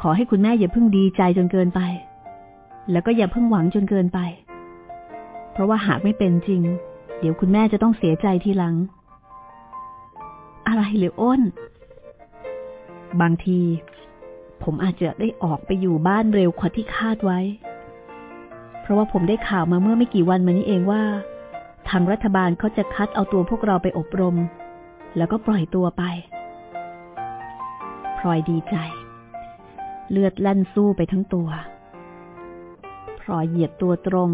ขอให้คุณแม่อย่าเพิ่งดีใจจนเกินไป แล้วก็อย่าเพิ่งหวังจนเกินไป เพราะว่าหากไม่เป็นจริง เดี๋ยวคุณแม่จะต้องเสียใจทีหลัง อะไรหรืออ้น บางที ผมอาจจะได้ออกไปอยู่บ้านเร็วกว่าที่คาดไว้ เพราะว่าผมได้ข่าวมาเมื่อไม่กี่วันมานี้เองว่า ทางรัฐบาลเขาจะคัดเอาตัวพวกเราไปอบรม แล้วก็ปล่อยตัวไปพลอยดีใจ เลือดแล่นสู้ไปทั้งตัวพลอยเหยียดตัวตรง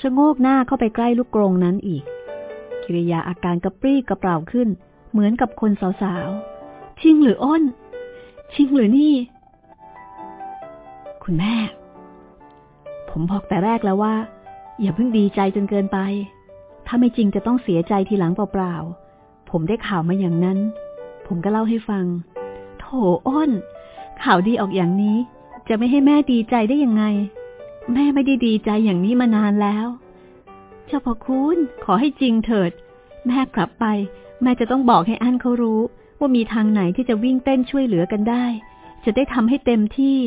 ชะโงกหน้าเข้าไปใกล้ลูกกรงนั้นอีก กิริยาอาการกระปรี้กระเปร่าขึ้น เหมือนกับคนสาวๆ ชิงหรืออ้น ชิงหรือนี่ คุณแม่ ผมบอกแต่แรกแล้วว่า อย่าเพิ่งดีใจจนเกินไป ถ้าไม่จริงจะต้องเสียใจทีหลังเปล่าๆ ผมได้ข่าวมาอย่างนั้น ผมก็เล่าให้ฟัง โถอ้น ข่าวดีออกอย่างนี้ จะไม่ให้แม่ดีใจได้ยังไง แม่ไม่ได้ดีใจอย่างนี้มานานแล้ว เจ้าพ่อคุณขอให้จริงเถิด แม่กลับไป แม่จะต้องบอกให้อั้นเขารู้ ว่ามีทางไหนที่จะวิ่งเต้นช่วยเหลือกันได้ จะได้ทำให้เต็มที่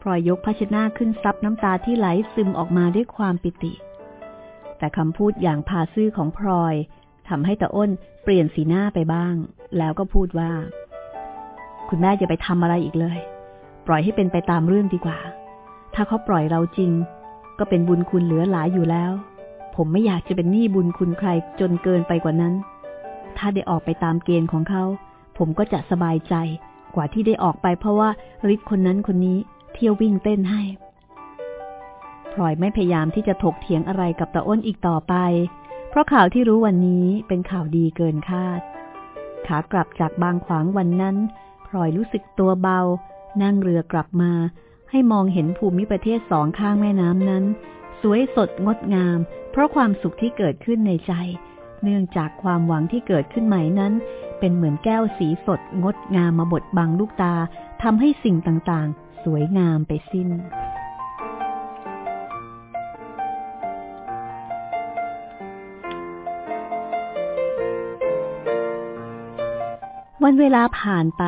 พลอยยกภาชนะขึ้นซับน้ำตาที่ไหลซึมออกมาด้วยความปิติ แต่คำพูดอย่างพาซื่อของพลอยทำให้ตาอ้นเปลี่ยนสีหน้าไปบ้าง แล้วก็พูดว่า คุณแม่อย่าไปทำอะไรอีกเลย ปล่อยให้เป็นไปตามเรื่องดีกว่า ถ้าเขาปล่อยเราจริง ก็เป็นบุญคุณเหลือหลายอยู่แล้ว ผมไม่อยากจะเป็นหนี้บุญคุณใครจนเกินไปกว่านั้น ถ้าได้ออกไปตามเกณฑ์ของเขา ผมก็จะสบายใจกว่าที่ได้ออกไปเพราะว่าฤทธิ์คนนั้นคนนี้เที่ยววิ่งเต้นให้พลอยไม่พยายามที่จะถกเถียงอะไรกับตาอ้นอีกต่อไป เพราะข่าวที่รู้วันนี้เป็นข่าวดีเกินคาด ขากลับจากบางขวางวันนั้นพลอยรู้สึกตัวเบา นั่งเรือกลับมา ให้มองเห็นภูมิประเทศสองข้างแม่น้ำนั้น วยสดงดงาม เพราะความสุขที่เกิดขึ้นในใจ เนื่องจากความหวังที่เกิดขึ้นใหม่นั้น เป็นเหมือนแก้วสีสดงดงามมาบดบังลูกตาทำให้สิ่งต่างๆ สวยงามไปสิ้นวันเวลาผ่านไป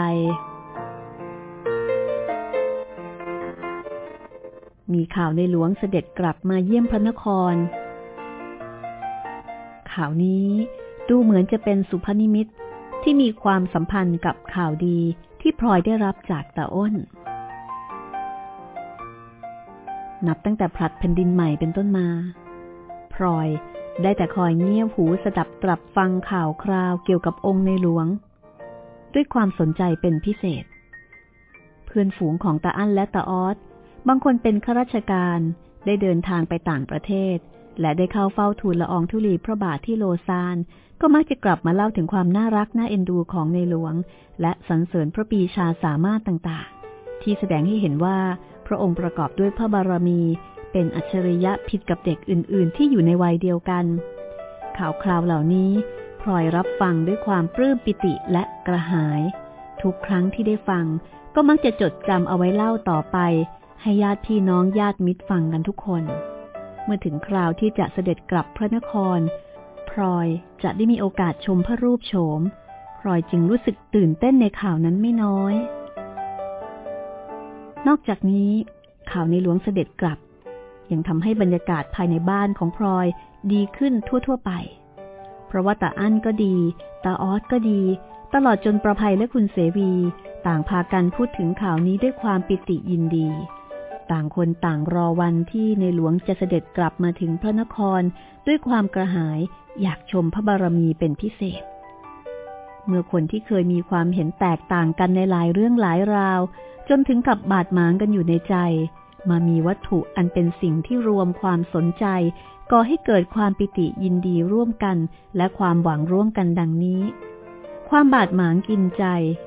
มีข่าวในหลวงเสด็จกลับมาเยี่ยมพระนคร ข่าวนี้ดูเหมือนจะเป็นสุพนิมิตที่มีความสัมพันธ์กับข่าวดีที่พลอยได้รับจากตาอ้น นับตั้งแต่ผลัดแผ่นดินใหม่เป็นต้นมา พลอยได้แต่คอยเงียบหูสดับตรับฟังข่าวคราวเกี่ยวกับองค์ในหลวง ด้วยความสนใจเป็นพิเศษ เพื่อนฝูงของตาอั้นและตาออส บางคนเป็นข้าราชการได้เดินทางไปต่างประเทศ และได้เข้าเฝ้าทูลละอองธุลีพระบาทที่โลซาน ก็มักจะกลับมาเล่าถึงความน่ารักน่าเอ็นดูของในหลวง และสรรเสริญพระปีชาสามารถต่างๆ ที่แสดงให้เห็นว่าพระองค์ประกอบด้วยพระบารมี เป็นอัจฉริยะผิดกับเด็กอื่น ๆ ที่อยู่ในวัยเดียวกัน ข่าวคราวเหล่านี้พลอยรับฟังด้วยความปลื้มปิติและกระหาย ทุกครั้งที่ได้ฟังก็มักจะจดจำเอาไว้เล่าต่อไป ให้ญาติพี่น้องญาติมิตรฟังกันทุกคน เมื่อถึงคราวที่จะเสด็จกลับพระนคร พลอยจะได้มีโอกาสชมพระรูปโฉม พลอยจึงรู้สึกตื่นเต้นในข่าวนั้นไม่น้อย นอกจากนี้ ข่าวในหลวงเสด็จกลับ ยังทำให้บรรยากาศภายในบ้านของพลอยดีขึ้นทั่ว ๆ ไป เพราะว่าตาอั้นก็ดี ตาออสก็ดี ตลอดจนประภัยและคุณเสวี ต่างพากันพูดถึงข่าวนี้ด้วยความปิติยินดี ต่างคนต่างรอวันที่ในหลวงจะเสด็จกลับมาถึงพระนครด้วยความกระหายอยากชมพระบารมีเป็นพิเศษ เมื่อคนที่เคยมีความเห็นแตกต่างกันในหลายเรื่องหลายราว จนถึงกับบาดหมางกันอยู่ในใจ มามีวัตถุอันเป็นสิ่งที่รวมความสนใจก่อให้เกิดความปิติยินดีร่วมกัน และความหวังร่วมกันดังนี้ ความบาดหมางกินใจ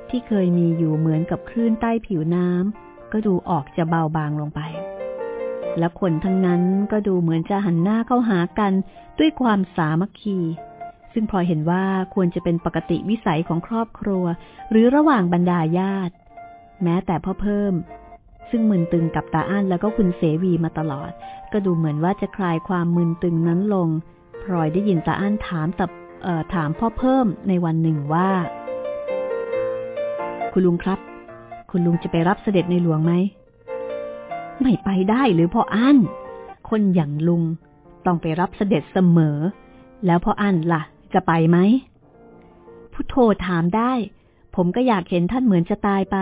ที่เคยมีอยู่เหมือนกับคลื่นใต้ผิวน้ำ ก็ดูออกจะเบาบางลงไป และคนทั้งนั้นก็ดูเหมือนจะหันหน้าเข้าหากันด้วยความสามัคคี ซึ่งพอเห็นว่าควรจะเป็นปกติวิสัยของครอบครัว หรือระหว่างบรรดาญาติ แม้แต่พ่อเพิ่ม ซึ่งมึนตึงกับตาอั้นแล้วก็คุณเสวีมาตลอด ก็ดูเหมือนว่าจะคลายความมึนตึงนั้นลงพลอยได้ยินตาอั้นถามตับถามพ่อเพิ่มในวันหนึ่งว่า คุณลุงครับ คุณลุงจะไปรับเสด็จในหลวงไหม ไม่ไปได้หรือพ่ออั้น คนอย่างลุงต้องไปรับเสด็จเสมอ แล้วพ่ออั้นละ่ะ จะไปไหมผู้โทถามได้ ผมก็อยากเห็นท่านเหมือนจะตายไป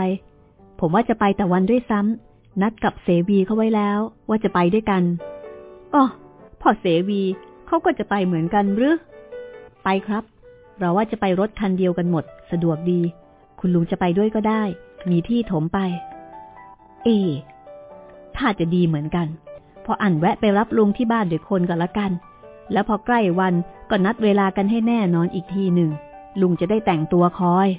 ผมว่าจะไปแต่วันด้วยซ้ำนัดกับเสวีเขาไว้แล้วว่าจะไปด้วยกันอ๋อพ่อเสวีเขาก็จะไปเหมือนกันหรือ ไปครับ เราว่าจะไปรถคันเดียวกันหมด สะดวกดี คุณลุงจะไปด้วยก็ได้ มีที่ถมไป เอถ้าจะดีเหมือนกัน พออันแวะไปรับลุงที่บ้านเดี๋ยคนก็แล้วกัน แล้วพอใกล้วันก็นัดเวลากันให้แน่นอนอีกทีหนึ่ง ลุงจะได้แต่งตัวคอย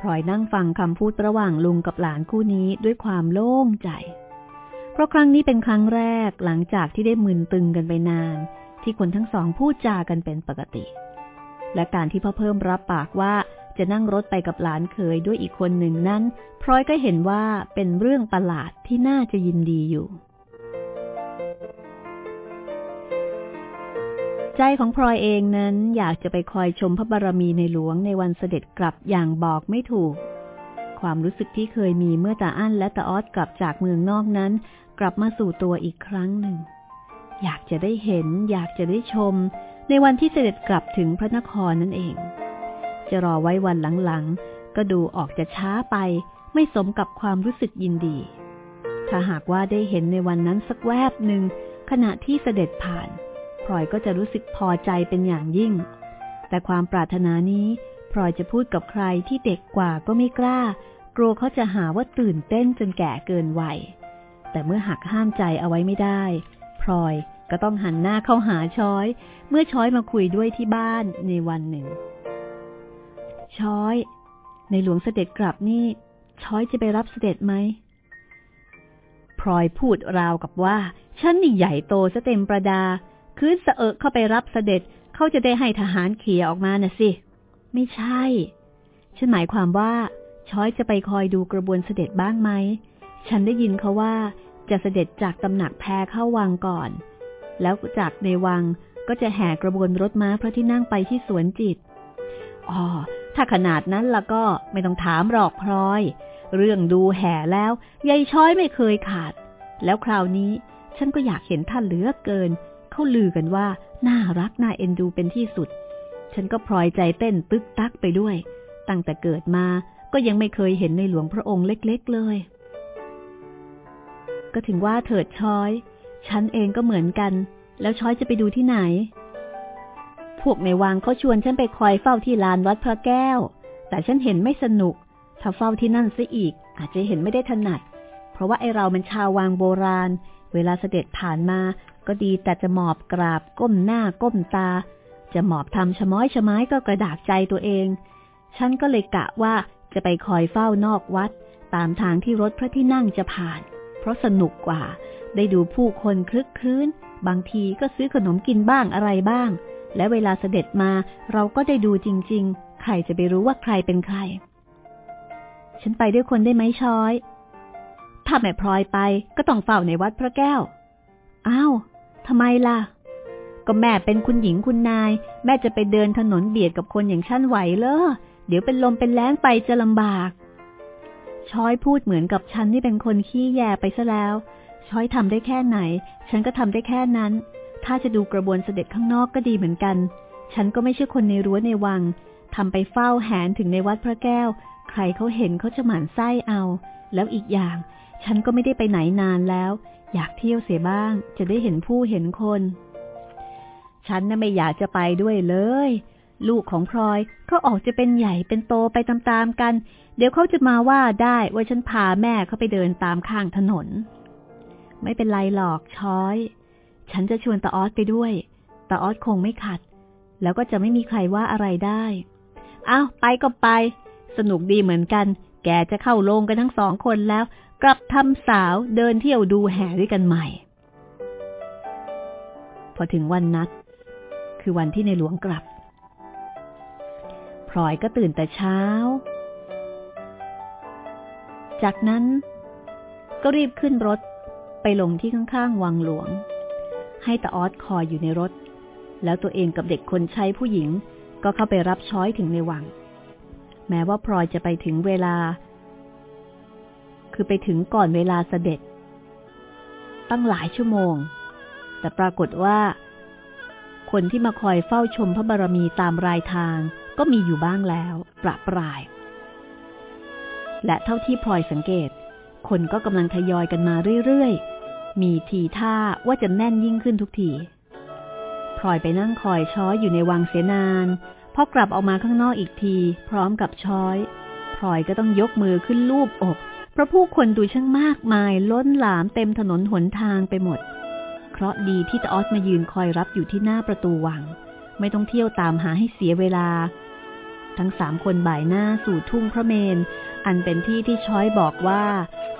พลอยนั่งฟังคำพูดระหว่างลุงกับหลานคู่นี้ด้วยความโล่งใจ เพราะครั้งนี้เป็นครั้งแรกหลังจากที่ได้มึนตึงกันไปนาน ที่คนทั้งสองพูดจากันเป็นปกติ และการที่พ่อเพิ่มรับปากว่า จะนั่งรถไปกับหลานเคยด้วยอีกคนหนึ่งนั้นพลอยก็เห็นว่าเป็นเรื่องประหลาดที่น่าจะยินดีอยู่ ใจของพลอยเองนั้นอยากจะไปคอยชมพระบารมีในหลวงในวันเสด็จกลับอย่างบอกไม่ถูก ความรู้สึกที่เคยมีเมื่อตาอั้นและตาออดกลับจากเมืองนอกนั้น กลับมาสู่ตัวอีกครั้งหนึ่ง อยากจะได้เห็น อยากจะได้ชม ในวันที่เสด็จกลับถึงพระนครนั่นเอง จะรอไว้วันหลังๆ ก็ดูออกจะช้าไป ไม่สมกับความรู้สึกยินดี ถ้าหากว่าได้เห็นในวันนั้นสักแวบหนึ่งขณะที่เสด็จผ่านพลอยก็จะรู้สึกพอใจเป็นอย่างยิ่ง แต่ความปรารถนานี้พลอยจะพูดกับใครที่เด็กกว่าก็ไม่กล้า กลัวเขาจะหาว่าตื่นเต้นจนแก่เกินวัย แต่เมื่อหักห้ามใจเอาไว้ไม่ได้พลอยก็ต้องหันหน้าเข้าหาช้อย เมื่อช้อยมาคุยด้วยที่บ้านในวันหนึ่ง ช้อย ในหลวงเสด็จกลับนี่ช้อยจะไปรับเสด็จไหมพลอยพูดราวกับว่า ฉันนี่ใหญ่โตซะเต็มประดา คืนสะเอะเข้าไปรับเสด็จเขาจะได้ให้ทหารเขี่ยออกมาน่ะสิ ไม่ใช่ ฉันหมายความว่า ช้อยจะไปคอยดูกระบวนเสด็จบ้างไหม ฉันได้ยินเขาว่าจะเสด็จจากตำหนักแพรเข้าวังก่อน แล้วจากในวังก็จะแห่กระบวนรถม้าพระที่นั่งไปที่สวนจิต อ๋อ ถ้าขนาดนั้นล่ะก็ไม่ต้องถามหรอกพลอย เรื่องดูแห่แล้วยายช้อยไม่เคยขาด แล้วคราวนี้ฉันก็อยากเห็นท่านเหลือเกิน เขาลือกันว่า น่ารักน่าเอ็นดูเป็นที่สุด ฉันก็พลอยใจเต้นตึกตักไปด้วย ตั้งแต่เกิดมาก็ยังไม่เคยเห็นในหลวงพระองค์เล็กๆเลย ก็ถึงว่าเถิดช้อย ฉันเองก็เหมือนกัน แล้วช้อยจะไปดูที่ไหน พวกในวังเขาชวนฉันไปคอยเฝ้าที่ลานวัดพระแก้ว แต่ฉันเห็นไม่สนุก ถ้าเฝ้าที่นั่นซะอีก อาจจะเห็นไม่ได้ถนัด เพราะว่าไอเรามันชาววังโบราณ เวลาเสด็จผ่านมา ก็ดีแต่จะหมอบกราบก้มหน้าก้มตา จะหมอบทำชะม้อยชะไม้ก็กระดากใจตัวเอง ฉันก็เลยกะว่าจะไปคอยเฝ้านอกวัด ตามทางที่รถพระที่นั่งจะผ่าน เพราะสนุกกว่า ได้ดูผู้คนคลึกคลื้น บางทีก็ซื้อขนมกินบ้างอะไรบ้าง และเวลาเสด็จมาเราก็ได้ดูจริง ๆ ใครจะไปรู้ว่าใครเป็นใคร ฉันไปด้วยคนได้ไหมช้อย ถ้าแม่พลอยไปก็ต้องเฝ้าในวัดพระแก้ว อ้าวทำไมล่ะ ก็แม่เป็นคุณหญิงคุณนาย แม่จะไปเดินถนนเบียดกับคนอย่างฉันไหวเลอเดี๋ยวเป็นลมเป็นแล้งไปจะลำบาก ช้อยพูดเหมือนกับฉันที่เป็นคนขี้แยไปซะแล้ว ช้อยทำได้แค่ไหน ฉันก็ทำได้แค่นั้น ถ้าจะดูกระบวนเสด็จข้างนอกก็ดีเหมือนกัน ฉันก็ไม่ใช่คนในรั้วในวังทำไปเฝ้าแหนถึงในวัดพระแก้ว ใครเขาเห็นเขาจะหมั่นไส้เอา แล้วอีกอย่าง ฉันก็ไม่ได้ไปไหนนานแล้ว อยากเที่ยวเสียบ้าง จะได้เห็นผู้เห็นคน ฉันน่ะไม่อยากจะไปด้วยเลย ลูกของพลอยเขาออกจะเป็นใหญ่เป็นโตไปตามๆกัน เดี๋ยวเขาจะมาว่าได้ว่าฉันพาแม่เขาไปเดินตามข้างถนน ไม่เป็นไรหรอกช้อย ฉันจะชวนตาออสไปด้วยตาออสคงไม่ขัด แล้วก็จะไม่มีใครว่าอะไรได้อ้าวไปก็ไป สนุกดีเหมือนกัน แกจะเข้าโรงกันทั้งสองคนแล้ว กลับทำสาวเดินเที่ยวดูแห่ด้วยกันใหม่ พอถึงวันนัด คือวันที่ในหลวงกลับพลอยก็ตื่นแต่เช้า จากนั้นก็รีบขึ้นรถไปลงที่ข้างๆ วังหลวง ให้ตาออสคอยอยู่ในรถ แล้วตัวเองกับเด็กคนใช้ผู้หญิง ก็เข้าไปรับช้อยถึงในวัง แม้ว่าพลอยจะไปถึงเวลา คือไปถึงก่อนเวลาเสด็จ ตั้งหลายชั่วโมง แต่ปรากฏว่า คนที่มาคอยเฝ้าชมพระบารมีตามรายทางก็มีอยู่บ้างแล้วประปราย และเท่าที่พลอยสังเกต คนก็กำลังทยอยกันมาเรื่อยๆ มีทีท่าว่าจะแน่นยิ่งขึ้นทุกทีพลอยไปนั่งคอยช้อยอยู่ในวังเสนานพอกลับออกมาข้างนอกอีกที พร้อมกับช้อยพลอยก็ต้องยกมือขึ้นลูบอก เพราะผู้คนดูช่างมากมาย ล้นหลามเต็มถนนหนทางไปหมดเพราะดีที่ตาออสมายืนคอยรับอยู่ที่หน้าประตูวัง ไม่ต้องเที่ยวตามหาให้เสียเวลา ทั้งสามคนบ่ายหน้าสู่ทุ่งพระเมน อันเป็นที่ที่ช้อยบอกว่า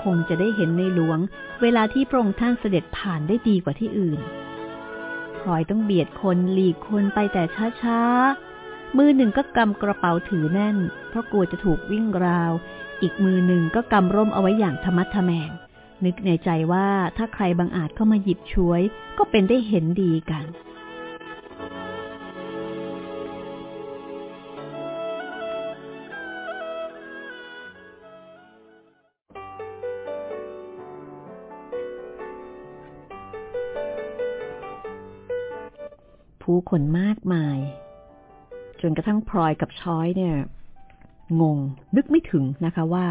คงจะได้เห็นในหลวง เวลาที่พระองค์ท่านเสด็จผ่านได้ดีกว่าที่อื่นพลอยต้องเบียดคนหลีกคนไปแต่ช้าๆ มือหนึ่งก็กำกระเป๋าถือแน่น เพราะกลัวจะถูกวิ่งราว อีกมือหนึ่งก็กำร่มเอาไว้อย่างธรรมัดทแมง นึกในใจว่าถ้าใครบังอาจเข้ามาหยิบช่วย ก็เป็นได้เห็นดีกัน ผู้คนมากมาย จนกระทั่งพลอยกับช้อยเนี่ย งง นึกไม่ถึงนะคะว่า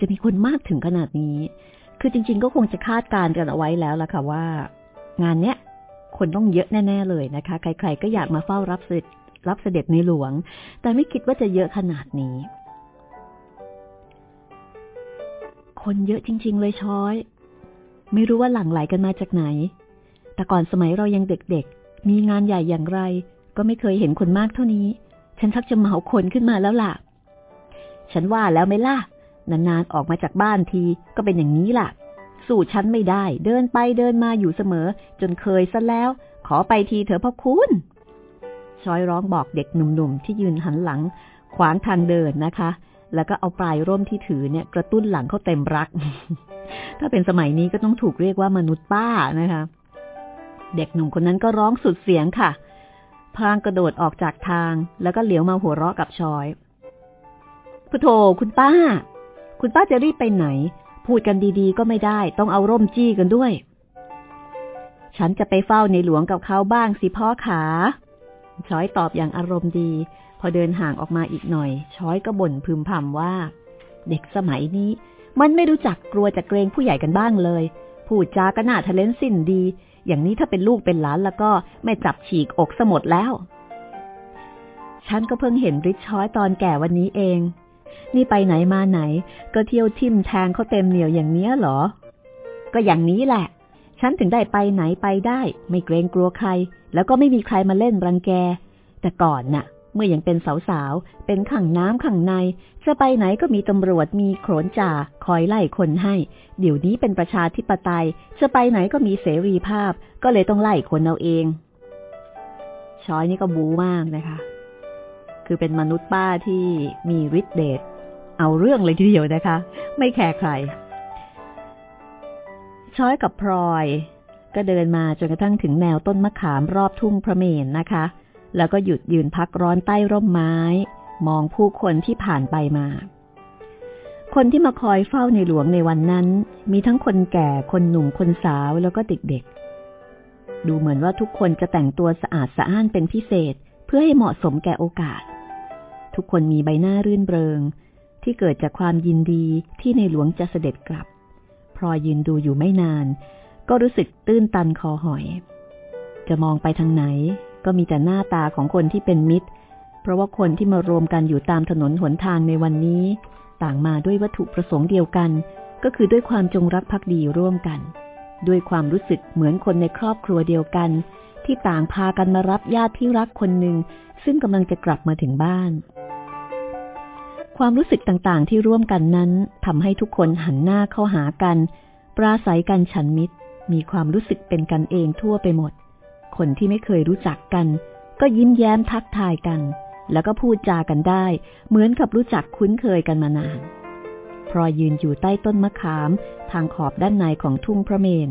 จะมีคนมากถึงขนาดนี้ คือจริง ๆ ก็คงจะคาดการณ์กันเอาไว้แล้วล่ะค่ะว่า งานเนี้ยคนต้องเยอะแน่ ๆ เลยนะคะ ใคร ๆ ก็อยากมาเฝ้ารับเสด็จรับเสด็จในหลวง แต่ไม่คิดว่าจะเยอะขนาดนี้ คนเยอะจริง ๆ เลยช้อย ไม่รู้ว่าหลั่งไหลกันมาจากไหน แต่ก่อนสมัยเรายังเด็ก มีงานใหญ่อย่างไร ก็ไม่เคยเห็นคนมากเท่านี้ ฉันทักจะเหมาคนขึ้นมาแล้วล่ะ ฉันว่าแล้วไม่ล่ะ นานๆออกมาจากบ้านทีก็เป็นอย่างนี้ล่ะ สู่ฉันไม่ได้ เดินไปเดินมาอยู่เสมอ จนเคยซะแล้ว ขอไปทีเถอะพ่อคุณช้อยร้องบอกเด็กหนุ่มๆที่ยืนหันหลัง ขวางทางเดินนะคะ แล้วก็เอาปลายร่มที่ถือเนี่ย กระตุ้นหลังเขาเต็มรัก ถ้าเป็นสมัยนี้ก็ต้องถูกเรียกว่ามนุษย์ป้านะคะ เด็กหนุ่มคนนั้นก็ร้องสุดเสียงค่ะพางกระโดดออกจากทางแล้วก็เหลียวมาหัวเราะกับชอยพุโธคุณป้า คุณป้าจะรีบไปไหน พูดกันดีๆ ก็ไม่ได้ ต้องเอาร่มจี้กันด้วย ฉันจะไปเฝ้าในหลวงกับเขาบ้างสิพ่อขาชอยตอบอย่างอารมณ์ดี พอเดินห่างออกมาอีกหน่อย ชอยก็บ่นพึมพำว่า เด็กสมัยนี้ มันไม่รู้จักกลัวจะเกรงผู้ใหญ่กันบ้างเลย พูดจาก็น่าทะเลนสิ้นดี อย่างนี้ถ้าเป็นลูกเป็นหลานแล้วก็ไม่จับฉีกอกสมดแล้ว ฉันก็เพิ่งเห็นริชชอยตอนแก่วันนี้เอง นี่ไปไหนมาไหน ก็เที่ยวทิมแทงเขาเต็มเหนียวอย่างเนี้ยหรอ ก็อย่างนี้แหละ ฉันถึงได้ไปไหนไปได้ ไม่เกรงกลัวใคร แล้วก็ไม่มีใครมาเล่นรังแก แต่ก่อนน่ะ เมื่อยังเป็นสาวๆ เป็นขังน้ำขังใน จะไปไหนก็มีตำรวจมีโขนจ่าคอยไล่คนให้ เดี๋ยวนี้เป็นประชาธิปไตย จะไปไหนก็มีเสรีภาพ ก็เลยต้องไล่คนเอาเอง ช้อยนี่ก็บูมากนะคะ คือเป็นมนุษย์ป้าที่มีฤทธิ์เดช เอาเรื่องเลยทีเดียวนะคะ ไม่แคร์ใคร ช้อยกับพลอย ก็เดินมาจนกระทั่งถึงแนวต้นมะขามรอบทุ่งพระเมนนะคะ แล้วก็หยุดยืนพักร้อนใต้ร่มไม้ มองผู้คนที่ผ่านไปมา คนที่มาคอยเฝ้าในหลวงในวันนั้น มีทั้งคนแก่คนหนุ่มคนสาวแล้วก็เด็กๆ ดูเหมือนว่าทุกคนจะแต่งตัวสะอาดสะอ้านเป็นพิเศษ เพื่อให้เหมาะสมแก่โอกาส ทุกคนมีใบหน้ารื่นเริง ที่เกิดจากความยินดีที่ในหลวงจะเสด็จกลับ พรอยยืนดูอยู่ไม่นาน ก็รู้สึกตื้นตันคอหอย จะมองไปทางไหน ก็มีแต่หน้าตาของคนที่เป็นมิตร เพราะว่าคนที่มารวมกันอยู่ตามถนนหนทางในวันนี้ ต่างมาด้วยวัตถุประสงค์เดียวกัน ก็คือด้วยความจงรักภักดีร่วมกัน ด้วยความรู้สึกเหมือนคนในครอบครัวเดียวกัน ที่ต่างพากันมารับญาติที่รักคนหนึ่งซึ่งกำลังจะกลับมาถึงบ้าน ความรู้สึกต่างๆ ที่ร่วมกันนั้นทำให้ทุกคนหันหน้าเข้าหากัน ปราศัยกันฉันมิตร มีความรู้สึกเป็นกันเองทั่วไปหมด คนที่ไม่เคยรู้จักกัน ก็ยิ้มแย้มทักทายกัน แล้วก็พูดจากันได้ เหมือนกับรู้จักคุ้นเคยกันมานานพรอยยืนอยู่ใต้ต้นมะขามทางขอบด้านในของทุ่งพระเมน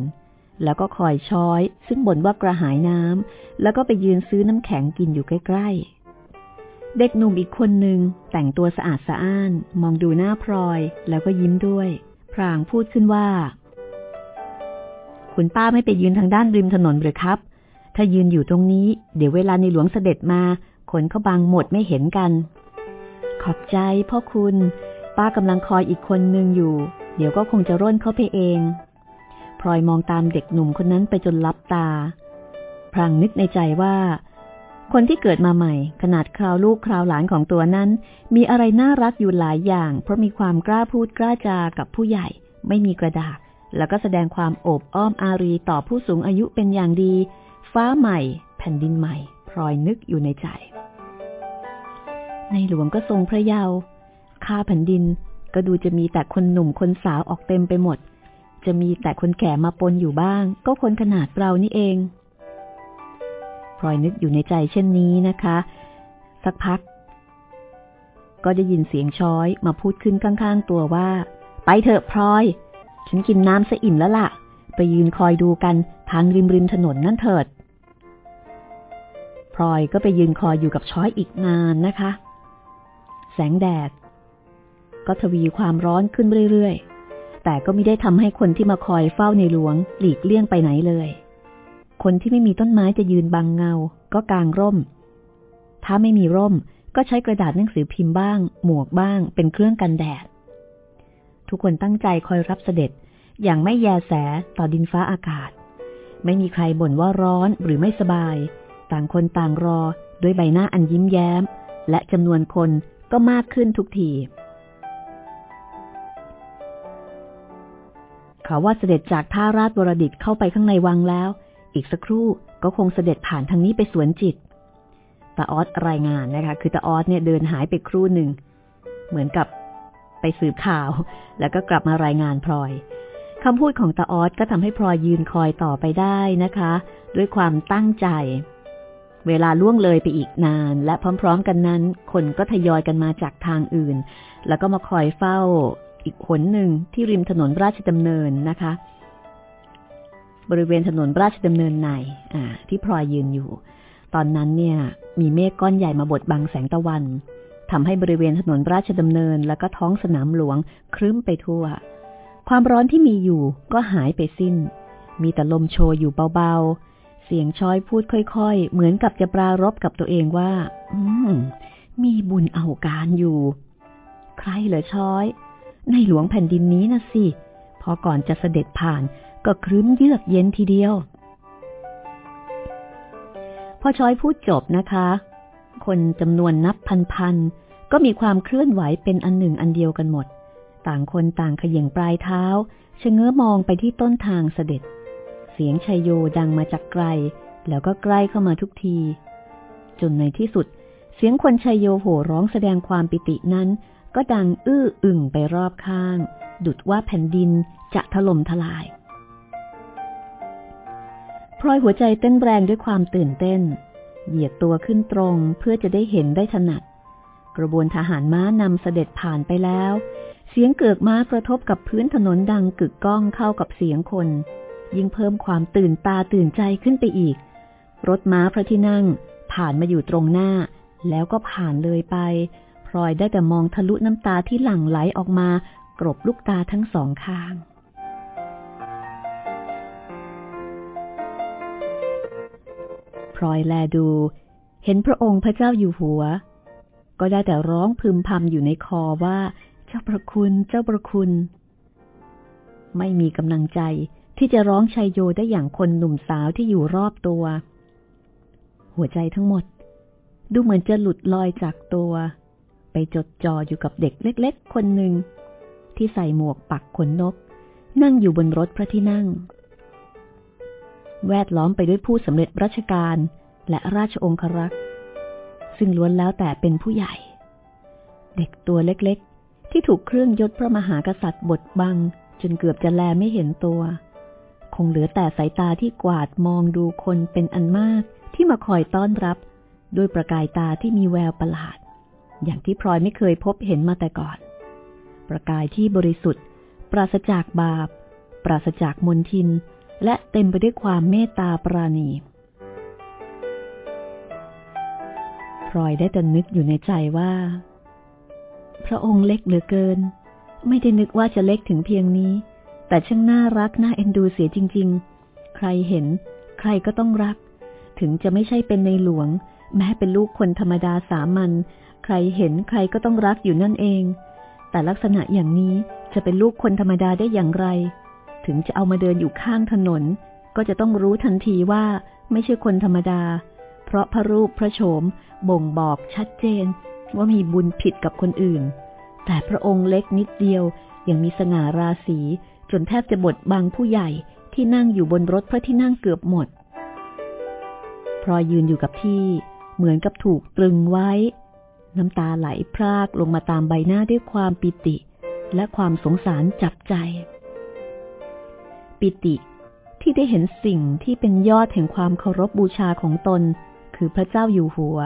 แล้วก็คอยช้อย ซึ่งบ่นว่ากระหายน้ำแล้วก็ไปยืนซื้อน้ำแข็งกินอยู่ใกล้ๆ เด็กหนุ่มอีกคนหนึ่งแต่งตัวสะอาดสะอ้าน มองดูหน้าพลอยแล้วก็ยิ้มด้วย พรางพูดขึ้นว่า คุณป้าไม่ไปยืนทางด้านริมถนนหรือครับ ถ้ายืนอยู่ตรงนี้ เดี๋ยวเวลาในหลวงเสด็จมา คนเขาบังหมดไม่เห็นกัน ขอบใจพ่อคุณ ป้ากำลังคอยอีกคนนึงอยู่ เดี๋ยวก็คงจะร่นเข้าไปเองพลอยมองตามเด็กหนุ่มคนนั้นไปจนลับตาพรางนึกในใจว่า คนที่เกิดมาใหม่ ขนาดคราวลูกคราวหลานของตัวนั้น มีอะไรน่ารักอยู่หลายอย่าง เพราะมีความกล้าพูดกล้าจากับผู้ใหญ่ ไม่มีกระดาษ แล้วก็แสดงความโอบอ้อมอารีต่อผู้สูงอายุเป็นอย่างดี ฟ้าใหม่ แผ่นดินใหม่ พลอยนึกอยู่ในใจ ในหลวงก็ทรงพระเยาว์ข้าแผ่นดินก็ดูจะมีแต่คนหนุ่มคนสาวออกเต็มไปหมด จะมีแต่คนแก่มาปนอยู่บ้าง ก็คนขนาดเรานี่เองพลอยนึกอยู่ในใจเช่นนี้นะคะ สักพัก ก็ได้ยินเสียงช้อยมาพูดขึ้นข้างๆตัวว่า ไปเถอะพลอย ฉันกินน้ำซะอิ่มแล้วล่ะ ไปยืนคอยดูกันทางริมริมถนนนั่นเถิด พลอยก็ไปยืนคอยอยู่กับช้อยอีกนานนะคะ แสงแดด ก็ทวีความร้อนขึ้นเรื่อยๆ แต่ก็ไม่ได้ทำให้คนที่มาคอยเฝ้าในหลวง หลีกเลี่ยงไปไหนเลย คนที่ไม่มีต้นไม้จะยืนบังเงา ก็กางร่ม ถ้าไม่มีร่มก็ใช้กระดาษหนังสือพิมพ์บ้าง หมวกบ้าง เป็นเครื่องกันแดด ทุกคนตั้งใจคอยรับเสด็จอย่างไม่แยแสต่อดินฟ้าอากาศ ไม่มีใครบ่นว่าร้อนหรือไม่สบาย ต่างคนต่างรอด้วยใบหน้าอันยิ้มแย้ม และจำนวนคนก็มากขึ้นทุกทีเขาว่าเสด็จจากท่าราชบรดิตเข้าไปข้างในวังแล้ว อีกสักครู่ก็คงเสด็จผ่านทางนี้ไปสวนจิตตาออสรายงานนะคะ คือตาออสเนี่ยเดินหายไปครู่หนึ่ง เหมือนกับไปสืบข่าว แล้วก็กลับมารายงานพลอยคำพูดของตาออสก็ทำให้พลอยยืนคอยต่อไปได้นะคะ ด้วยความตั้งใจ เวลาล่วงเลยไปอีกนาน และพร้อมๆกันนั้น คนก็ทยอยกันมาจากทางอื่น แล้วก็มาคอยเฝ้าอีกขนหนึ่งที่ริมถนนราชดำเนินนะคะ บริเวณถนนราชดำเนินในที่พลอยยืนอยู่ ตอนนั้นเนี่ย มีเมฆก้อนใหญ่มาบดบังแสงตะวันทำให้บริเวณถนนราชดำเนิน และก็ท้องสนามหลวงครึ้มไปทั่ว ความร้อนที่มีอยู่ก็หายไปสิ้น มีแต่ลมโชยอยู่เบา เสียงช้อยพูดค่อยๆ เหมือนกับจะปรารบกับตัวเองว่า อืม มีบุญเอาการอยู่ ใครเหรอช้อย ในหลวงแผ่นดินนี้นะสิ พอก่อนจะเสด็จผ่าน ก็ครึ้มเยือกเย็นทีเดียว พอช้อยพูดจบนะคะ คนจำนวนนับพันๆ ก็มีความเคลื่อนไหวเป็นอันหนึ่งอันเดียวกันหมด ต่างคนต่างขย่งปลายเท้าชะเง้อมองไปที่ต้นทางเสด็จ เสียงชัยโยดังมาจากไกล แล้วก็ใกล้เข้ามาทุกที จนในที่สุด เสียงคนชัยโยโห่ร้องแสดงความปิตินั้น ก็ดังอื้ออึ่งไปรอบข้าง ดุดว่าแผ่นดินจะถล่มทลายพลอยหัวใจเต้นแรงด้วยความตื่นเต้น เหยียดตัวขึ้นตรงเพื่อจะได้เห็นได้ถนัด กระบวนทหารม้านำเสด็จผ่านไปแล้ว เสียงเกือกม้ากระทบกับพื้นถนนดังกึกก้องเข้ากับเสียงคน ยิ่งเพิ่มความตื่นตาตื่นใจขึ้นไปอีก รถม้าพระที่นั่ง ผ่านมาอยู่ตรงหน้า แล้วก็ผ่านเลยไป พลอยได้แต่มองทะลุน้ำตาที่หลั่งไหลออกมากรบลูกตาทั้งสองข้างพลอยแลดู เห็นพระองค์พระเจ้าอยู่หัว ก็ได้แต่ร้องพึมพำอยู่ในคอว่า เจ้าประคุณเจ้าประคุณ ไม่มีกำลังใจ ที่จะร้องชัยโยได้อย่างคนหนุ่มสาวที่อยู่รอบตัว หัวใจทั้งหมด ดูเหมือนจะหลุดลอยจากตัว ไปจดจ่ออยู่กับเด็กเล็ก ๆ คนหนึ่ง ที่ใส่หมวกปักขนนก นั่งอยู่บนรถพระที่นั่ง แวดล้อมไปด้วยผู้สำเร็จราชการและราชองครักษ์ซึ่งล้วนแล้วแต่เป็นผู้ใหญ่ เด็กตัวเล็กๆ ที่ถูกเครื่องยศพระมหากษัตริย์บดบัง จนเกือบจะแลไม่เห็นตัว คงเหลือแต่สายตาที่กวาดมองดูคนเป็นอันมากที่มาคอยต้อนรับ ด้วยประกายตาที่มีแววประหลาด อย่างที่พลอยไม่เคยพบเห็นมาแต่ก่อน ประกายที่บริสุทธิ์ ปราศจากบาป ปราศจากมนทิน และเต็มไปด้วยความเมตตาปราณีพลอยได้แต่นึกอยู่ในใจว่า พระองค์เล็กเหลือเกิน ไม่ได้นึกว่าจะเล็กถึงเพียงนี้ แต่ช่างน่ารักน่าเอ็นดูเสียจริง ๆ ใครเห็น ใครก็ต้องรัก ถึงจะไม่ใช่เป็นในหลวง แม้เป็นลูกคนธรรมดาสามัญใครเห็นใครก็ต้องรักอยู่นั่นเอง แต่ลักษณะอย่างนี้จะเป็นลูกคนธรรมดาได้อย่างไร ถึงจะเอามาเดินอยู่ข้างถนน ก็จะต้องรู้ทันทีว่าไม่ใช่คนธรรมดา เพราะพระรูปพระโฉมบ่งบอกชัดเจน ว่ามีบุญผิดกับคนอื่น แต่พระองค์เล็กนิดเดียวยังมีสง่าราศี จนแทบจะบดบังผู้ใหญ่ที่นั่งอยู่บนรถพระที่นั่งเกือบหมด พรอยยืนอยู่กับที่เหมือนกับถูกตรึงไว้ น้ำตาไหลพรากลงมาตามใบหน้าด้วยความปิติ และความสงสารจับใจ ปิติที่ได้เห็นสิ่งที่เป็นยอดแห่งความเคารพบบูชาของตน คือพระเจ้าอยู่หัว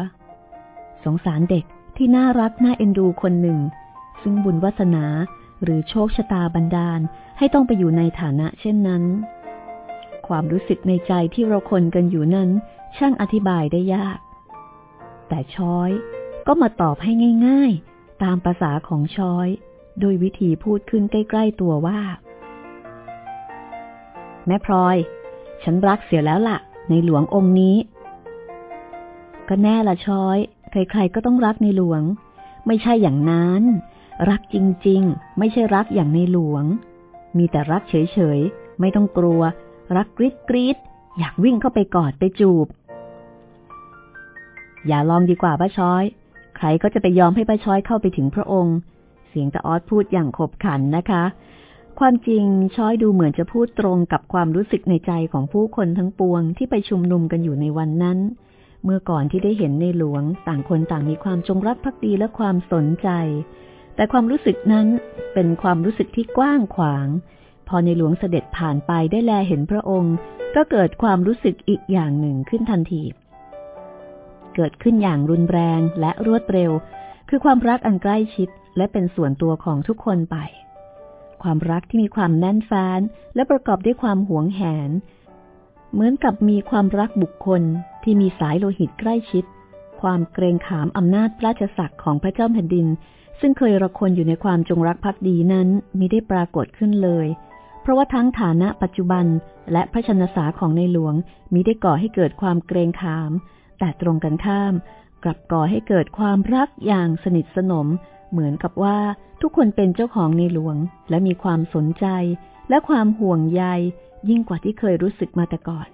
สงสารเด็กที่น่ารักน่าเอ็นดูคนหนึ่ง ซึ่งบุญวาสนาหรือโชคชะตาบันดาล ให้ต้องไปอยู่ในฐานะเช่นนั้น ความรู้สึกในใจที่เราคนกันอยู่นั้น ช่างอธิบายได้ยาก แต่ช้อยก็มาตอบให้ง่าย ๆ ตามภาษาของช้อยโดยวิธีพูดขึ้นใกล้ ๆ ตัวว่า แม่พลอย ฉันรักเสียแล้วละ่ะ ในหลวงองค์นี้ ก็แน่ละช้อย ใคร ๆ ก็ต้องรักในหลวง ไม่ใช่อย่างนั้น รักจริง ๆ ไม่ใช่รักอย่างในหลวง มีแต่รักเฉยๆ ไม่ต้องกลัว รักกรีดกรีดอยากวิ่งเข้าไปกอดไปจูบ อย่าลองดีกว่าป้าช้อย ใครก็จะไปยอมให้ป้าช้อยเข้าไปถึงพระองค์ เสียงตาออดพูดอย่างขบขันนะคะ ความจริงช้อยดูเหมือนจะพูดตรงกับความรู้สึกในใจของผู้คนทั้งปวงที่ไปชุมนุมกันอยู่ในวันนั้น เมื่อก่อนที่ได้เห็นในหลวง ต่างคนต่างมีความจงรักภักดีและความสนใจ แต่ความรู้สึกนั้นเป็นความรู้สึกที่กว้างขวาง พอในหลวงเสด็จผ่านไปได้แลเห็นพระองค์ ก็เกิดความรู้สึกอีกอย่างหนึ่งขึ้นทันที เกิดขึ้นอย่างรุนแรงและรวดเร็ว คือความรักอันใกล้ชิดและเป็นส่วนตัวของทุกคนไป ความรักที่มีความแน่นแฟ้นและประกอบด้วยความหวงแหน เหมือนกับมีความรักบุคคลที่มีสายโลหิตใกล้ชิด ความเกรงขามอำนาจราชศักดิ์ของพระเจ้าแผ่นดิน ซึ่งเคยระคนอยู่ในความจงรักภักดีนั้นมิได้ปรากฏขึ้นเลย เพราะว่าทั้งฐานะปัจจุบันและพระชนสาของในหลวงมิได้ก่อให้เกิดความเกรงขาม แต่ตรงกันข้าม กลับก่อให้เกิดความรักอย่างสนิทสนม เหมือนกับว่าทุกคนเป็นเจ้าของในหลวง และมีความสนใจ และความห่วงใยยิ่งกว่าที่เคยรู้สึกมาแต่ก่อน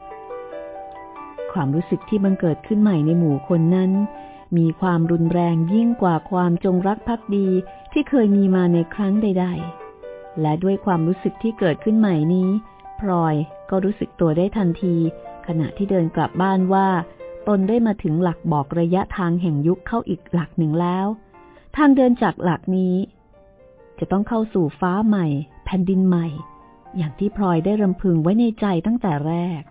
ความรู้สึกที่บังเกิดขึ้นใหม่ในหมู่คนนั้น มีความรุนแรงยิ่งกว่าความจงรักภักดีที่เคยมีมาในครั้งใด ๆ และด้วยความรู้สึกที่เกิดขึ้นใหม่นี้ พลอยก็รู้สึกตัวได้ทันที ขณะที่เดินกลับบ้านว่า ตนได้มาถึงหลักบอกระยะทางแห่งยุคเข้าอีกหลักหนึ่งแล้ว ทางเดินจากหลักนี้ จะต้องเข้าสู่ฟ้าใหม่ แผ่นดินใหม่ อย่างที่พลอยได้รำพึงไว้ในใจตั้งแต่แรก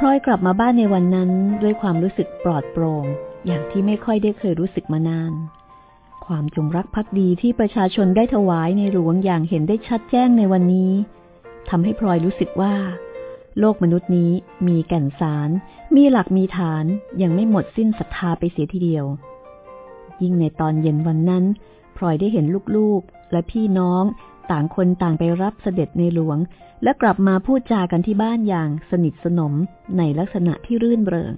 พลอยกลับมาบ้านในวันนั้นด้วยความรู้สึกปลอดโปร่งอย่างที่ไม่ค่อยได้เคยรู้สึกมานาน ความจงรักภักดีที่ประชาชนได้ถวายในหลวงอย่างเห็นได้ชัดแจ้งในวันนี้ทำให้พลอยรู้สึกว่า โลกมนุษย์นี้มีแก่นสาร มีหลักมีฐานยังไม่หมดสิ้นศรัทธาไปเสียทีเดียว ยิ่งในตอนเย็นวันนั้นพลอยได้เห็นลูกๆและพี่น้องต่างคนต่างไปรับเสด็จในหลวง และกลับมาพูดจากันที่บ้านอย่างสนิทสนมในลักษณะที่รื่นเริง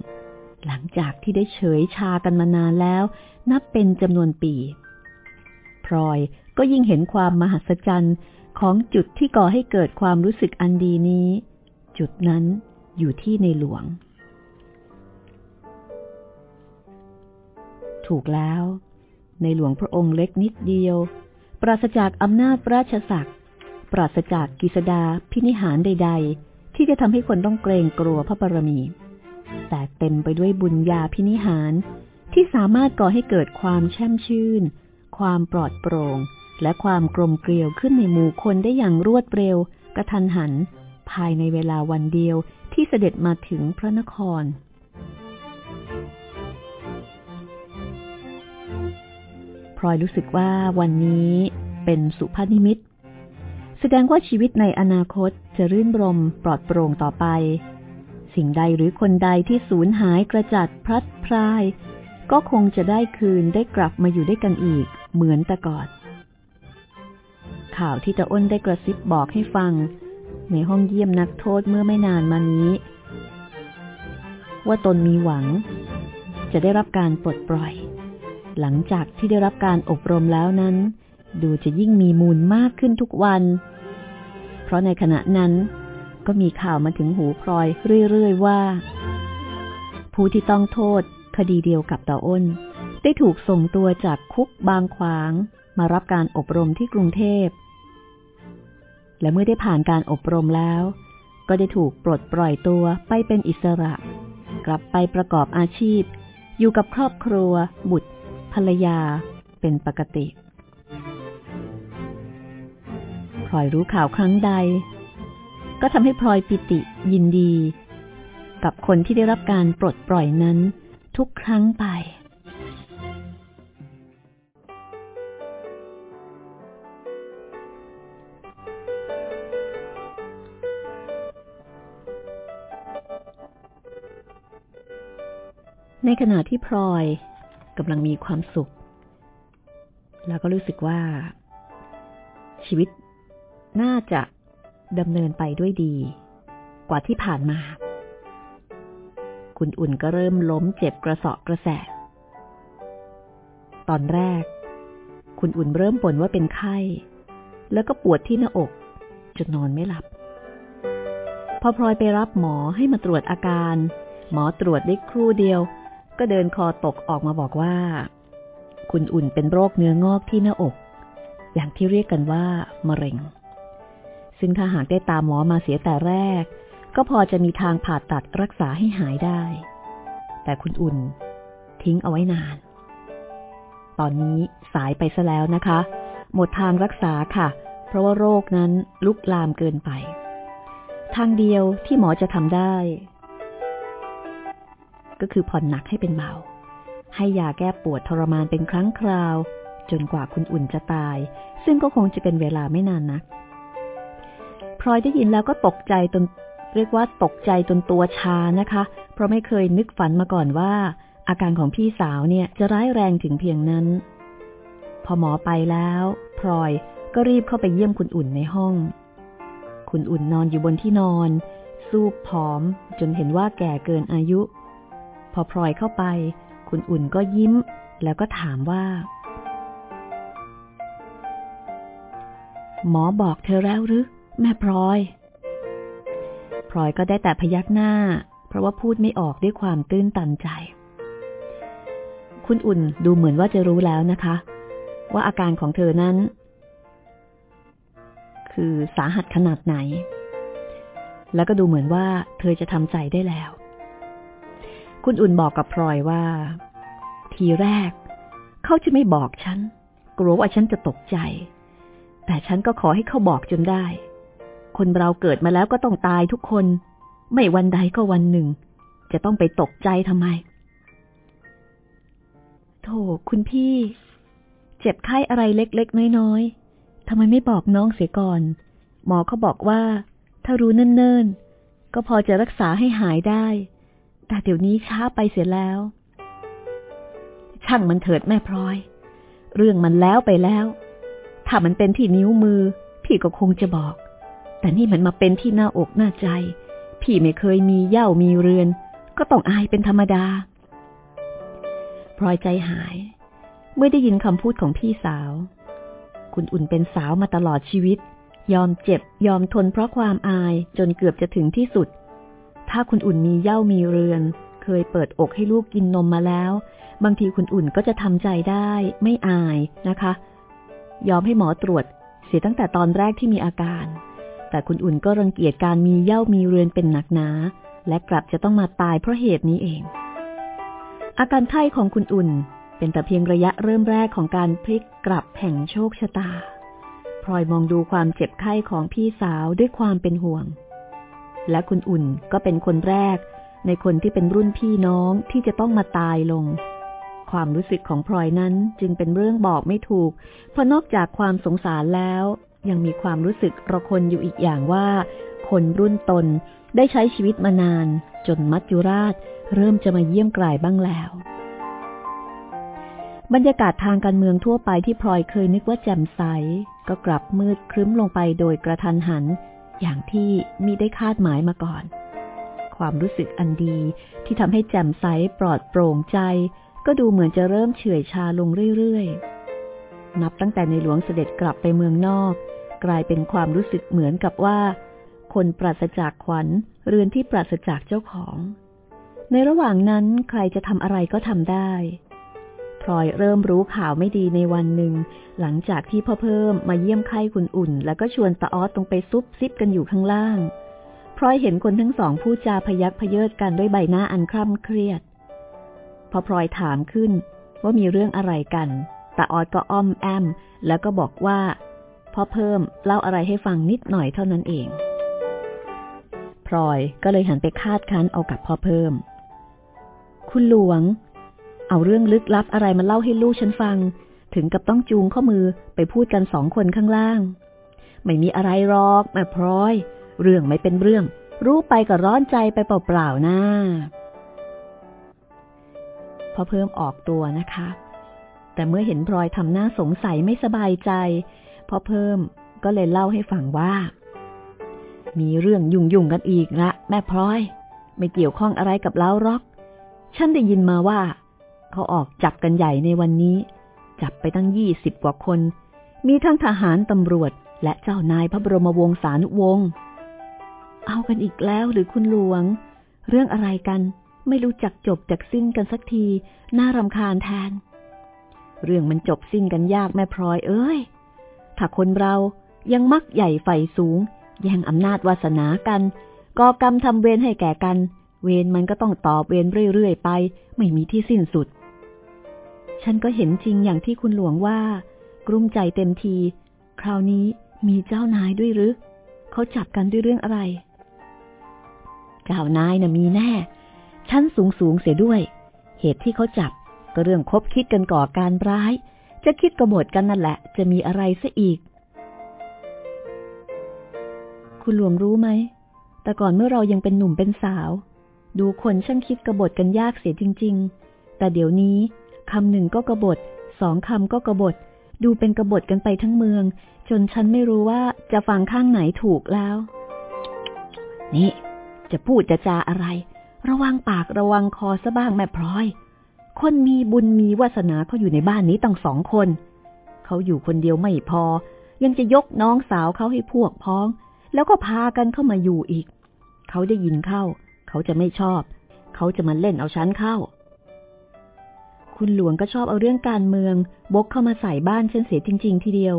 หลังจากที่ได้เฉยชากันมานานแล้ว นับเป็นจำนวนปี พลอยก็ยิ่งเห็นความมหัศจรรย์ของจุดที่ก่อให้เกิดความรู้สึกอันดีนี้ จุดนั้นอยู่ที่ในหลวง ถูกแล้ว ในหลวงพระองค์เล็กนิดเดียว ปราศจากอำนาจราชศักดิ์ ปราศจากกิสดาพินิหารใด ๆ ที่จะทำให้คนต้องเกรงกลัวพระบารมี แต่เต็มไปด้วยบุญญาพินิหารที่สามารถก่อให้เกิดความแช่มชื่น ความปลอดโปร่ง และความกลมเกลียวขึ้นในหมู่คนได้อย่างรวดเร็ว กระทันหัน ภายในเวลาวันเดียวที่เสด็จมาถึงพระนคร พลอยรู้สึกว่าวันนี้เป็นสุภานิมิต แสดงว่าชีวิตในอนาคตจะรื่นรมปลอดโปร่งต่อไป สิ่งใดหรือคนใดที่สูญหายกระจัดพลัดพราย ก็คงจะได้คืนได้กลับมาอยู่ด้วยกันอีก เหมือนแต่ก่อน ข่าวที่ตาอ้นได้กระซิบบอกให้ฟัง ในห้องเยี่ยมนักโทษเมื่อไม่นานมานี้ ว่าตนมีหวัง จะได้รับการปลดปล่อย หลังจากที่ได้รับการอบรมแล้วนั้นดูจะยิ่งมีมูลมากขึ้นทุกวัน ราะในขณะนั้น ก็มีข่าวมาถึงหูพลอยเรื่อยๆว่า ผู้ที่ต้องโทษคดีเดียวกับตาอ้น ได้ถูกส่งตัวจากคุกบางขวาง มารับการอบรมที่กรุงเทพ และเมื่อได้ผ่านการอบรมแล้ว ก็ได้ถูกปลดปล่อยตัวไปเป็นอิสระ กลับไปประกอบอาชีพ อยู่กับครอบครัว บุตรภรรยา เป็นปกติ ลอยรู้ข่าวครั้งใด ก็ทำให้พลอยปิติยินดี กับคนที่ได้รับการปลดปล่อยนั้น ทุกครั้งไป ในขณะที่พลอยกำลังมีความสุข แล้วก็รู้สึกว่าชีวิต น่าจะดำเนินไปด้วยดี กว่าที่ผ่านมา คุณอุ่นก็เริ่มล้มเจ็บกระสอบกระแส ตอนแรก คุณอุ่นเริ่มบ่นว่าเป็นไข้ แล้วก็ปวดที่หน้าอกจนนอนไม่หลับ พอพลอยไปรับหมอให้มาตรวจอาการ หมอตรวจได้ครู่เดียว ก็เดินคอตกออกมาบอกว่า คุณอุ่นเป็นโรคเนื้องอกที่หน้าอก อย่างที่เรียกกันว่ามะเร็ง ซึ่งถ้าหากได้ตามหมอมาเสียแต่แรก ก็พอจะมีทางผ่าตัดรักษาให้หายได้ แต่คุณอุ่น ทิ้งเอาไว้นาน ตอนนี้สายไปซะแล้วนะคะ หมดทางรักษาค่ะ เพราะว่าโรคนั้นลุกลามเกินไป ทางเดียวที่หมอจะทำได้ ก็คือผ่อนหนักให้เป็นเบา ให้ยาแก้ปวดทรมานเป็นครั้งคราว จนกว่าคุณอุ่นจะตาย ซึ่งก็คงจะเป็นเวลาไม่นานนัก พลอยได้ยินแล้วก็ตกใจจนเรียกว่าตกใจจนตัวชานะคะ เพราะไม่เคยนึกฝันมาก่อนว่า อาการของพี่สาวเนี่ยจะร้ายแรงถึงเพียงนั้น พอหมอไปแล้วพลอยก็รีบเข้าไปเยี่ยมคุณอุ่นในห้อง คุณอุ่นนอนอยู่บนที่นอนสูบผอมจนเห็นว่าแก่เกินอายุ พอพลอยเข้าไป คุณอุ่นก็ยิ้ม แล้วก็ถามว่า หมอบอกเธอแล้วหรือ แม่พลอยพลอยก็ได้แต่พยักหน้า เพราะว่าพูดไม่ออกด้วยความตื้นตันใจ คุณอุ่นดูเหมือนว่าจะรู้แล้วนะคะ ว่าอาการของเธอนั้น คือสาหัสขนาดไหน แล้วก็ดูเหมือนว่าเธอจะทำใจได้แล้ว คุณอุ่นบอกกับพลอยว่า ทีแรก เขาจะไม่บอกฉัน กลัวว่าฉันจะตกใจ แต่ฉันก็ขอให้เขาบอกจนได้ คนเราเกิดมาแล้วก็ต้องตายทุกคน ไม่วันใดก็วันหนึ่ง จะต้องไปตกใจทำไมโธ่คุณพี่ เจ็บไข้อะไรเล็กๆ น้อยๆทำไมไม่บอกน้องเสียก่อน หมอเขาบอกว่า ถ้ารู้เนิ่นๆ ก็พอจะรักษาให้หายได้ แต่เดี๋ยวนี้ช้าไปเสียแล้ว ช่างมันเถิดแม่พลอย เรื่องมันแล้วไปแล้ว ถ้ามันเป็นที่นิ้วมือ พี่ก็คงจะบอก แต่นี่มันมาเป็นที่หน้าอกหน้าใจ พี่ไม่เคยมีเย่ามีเรือน ก็ต้องอายเป็นธรรมดาพลอยใจหาย เมื่อได้ยินคำพูดของพี่สาว คุณอุ่นเป็นสาวมาตลอดชีวิต ยอมเจ็บยอมทนเพราะความอายจนเกือบจะถึงที่สุด ถ้าคุณอุ่นมีเย่ามีเรือน เคยเปิดอกให้ลูกกินนมมาแล้ว บางทีคุณอุ่นก็จะทำใจได้ไม่อายนะคะ ยอมให้หมอตรวจ เสียตั้งแต่ตอนแรกที่มีอาการ แต่คุณอุ่นก็รังเกียจการมีเย่ามีเรือนเป็นหนักหนา และกลับจะต้องมาตายเพราะเหตุนี้เอง อาการไข้ของคุณอุ่นเป็นแต่เพียงระยะเริ่มแรกของการพลิกกลับแห่งโชคชะตาพลอยมองดูความเจ็บไข้ของพี่สาวด้วยความเป็นห่วง และคุณอุ่นก็เป็นคนแรก ในคนที่เป็นรุ่นพี่น้องที่จะต้องมาตายลง ความรู้สึกของพลอยนั้นจึงเป็นเรื่องบอกไม่ถูก เพราะนอกจากความสงสารแล้ว ยังมีความรู้สึกระคนอยู่อีกอย่างว่า คนรุ่นตนได้ใช้ชีวิตมานาน จนมัจจุราชเริ่มจะมาเยี่ยมกลายบ้างแล้ว บรรยากาศทางการเมืองทั่วไปที่พลอยเคยนึกว่าแจ่มใส ก็กลับมืดครึ้มลงไปโดยกระทันหัน อย่างที่มิได้คาดหมายมาก่อน ความรู้สึกอันดีที่ทำให้แจ่มใสปลอดโปร่งใจ ก็ดูเหมือนจะเริ่มเฉื่อยชาลงเรื่อยๆ นับตั้งแต่ในหลวงเสด็จกลับไปเมืองนอก กลายเป็นความรู้สึกเหมือนกับว่า คนปราศจากขวัญเรือนที่ปราศจากเจ้าของ ในระหว่างนั้นใครจะทำอะไรก็ทำได้พลอยเริ่มรู้ข่าวไม่ดีในวันหนึ่ง หลังจากที่พ่อเพิ่มมาเยี่ยมไข้คุณอุ่น แล้วก็ชวนตาออสตรงไปซุบซิบกันอยู่ข้างล่างพลอยเห็นคนทั้งสองพูดจาพยักพเยิดกันด้วยใบหน้าอันคร่ำเครียด พอพลอยถามขึ้นว่ามีเรื่องอะไรกันตาออดก็อ้อมแอม แล้วก็บอกว่า พ่อเพิ่มเล่าอะไรให้ฟังนิดหน่อยเท่านั้นเอง พลอยก็เลยหันไปคาดคั้นเอากับพ่อเพิ่ม คุณหลวง เอาเรื่องลึกลับอะไรมาเล่าให้ลูกฉันฟัง ถึงกับต้องจูงข้อมือไปพูดกันสองคนข้างล่าง ไม่มีอะไรหรอกแม่พลอย เรื่องไม่เป็นเรื่อง รู้ไปก็ร้อนใจไปเปล่าๆนะพอเพิ่มออกตัวนะคะ แต่เมื่อเห็นพลอยทำหน้าสงสัยไม่สบายใจ พ่อเพิ่มก็เลยเล่าให้ฟังว่า มีเรื่องยุ่งยุ่งกันอีกละแม่พลอย ไม่เกี่ยวข้องอะไรกับเล้ารอก ฉันได้ยินมาว่า เขาออกจับกันใหญ่ในวันนี้ จับไปตั้งยี่สิบกว่าคน มีทั้งทหารตำรวจ และเจ้านายพระบรมวงศานุวงศ์เอากันอีกแล้วหรือคุณหลวง เรื่องอะไรกันไม่รู้จักจบจากสิ้นกันสักที น่ารำคาญแทน เรื่องมันจบสิ้นกันยากแม่พลอยเอ้ย ถ้าคนเรายังมักใหญ่ไฟสูง แย่งอำนาจวาสนากันก่อกรรมทำเวรให้แก่กัน เวรมันก็ต้องตอบเวรเรื่อยๆไป ไม่มีที่สิ้นสุด ฉันก็เห็นจริงอย่างที่คุณหลวงว่า กลุ้มใจเต็มที คราวนี้มีเจ้านายด้วยหรือเขาจับกันด้วยเรื่องอะไร เจ้านายนะ่ะมีแน่ ชั้นสูงสูงเสียด้วย เหตุที่เขาจับก็เรื่องคบคิดกันก่อการร้าย จะคิดกบฏกันนั่นแหละ จะมีอะไรซะอีก คุณหลวงรู้ไหม แต่ก่อนเมื่อเรายังเป็นหนุ่มเป็นสาว ดูคนช่างคิดกบฏกันยากเสียจริง ๆ แต่เดี๋ยวนี้คำหนึ่งก็กบฏสองคำก็กบฏ ดูเป็นกบฏกันไปทั้งเมือง จนฉันไม่รู้ว่าจะฟังข้างไหนถูกแล้ว นี่ จะพูดจะจาอะไร ระวังปากระวังคอซะบ้างแม่พลอย คนมีบุญมีวาสนาเขาอยู่ในบ้านนี้ตั้งสองคน เขาอยู่คนเดียวไม่พอ ยังจะยกน้องสาวเขาให้พวกพ้อง แล้วก็พากันเข้ามาอยู่อีก เขาได้ยินเข้า เขาจะไม่ชอบ เขาจะมาเล่นเอาชั้นเข้า คุณหลวงก็ชอบเอาเรื่องการเมือง บกเข้ามาใส่บ้านฉันเสียจริง ๆ ทีเดียว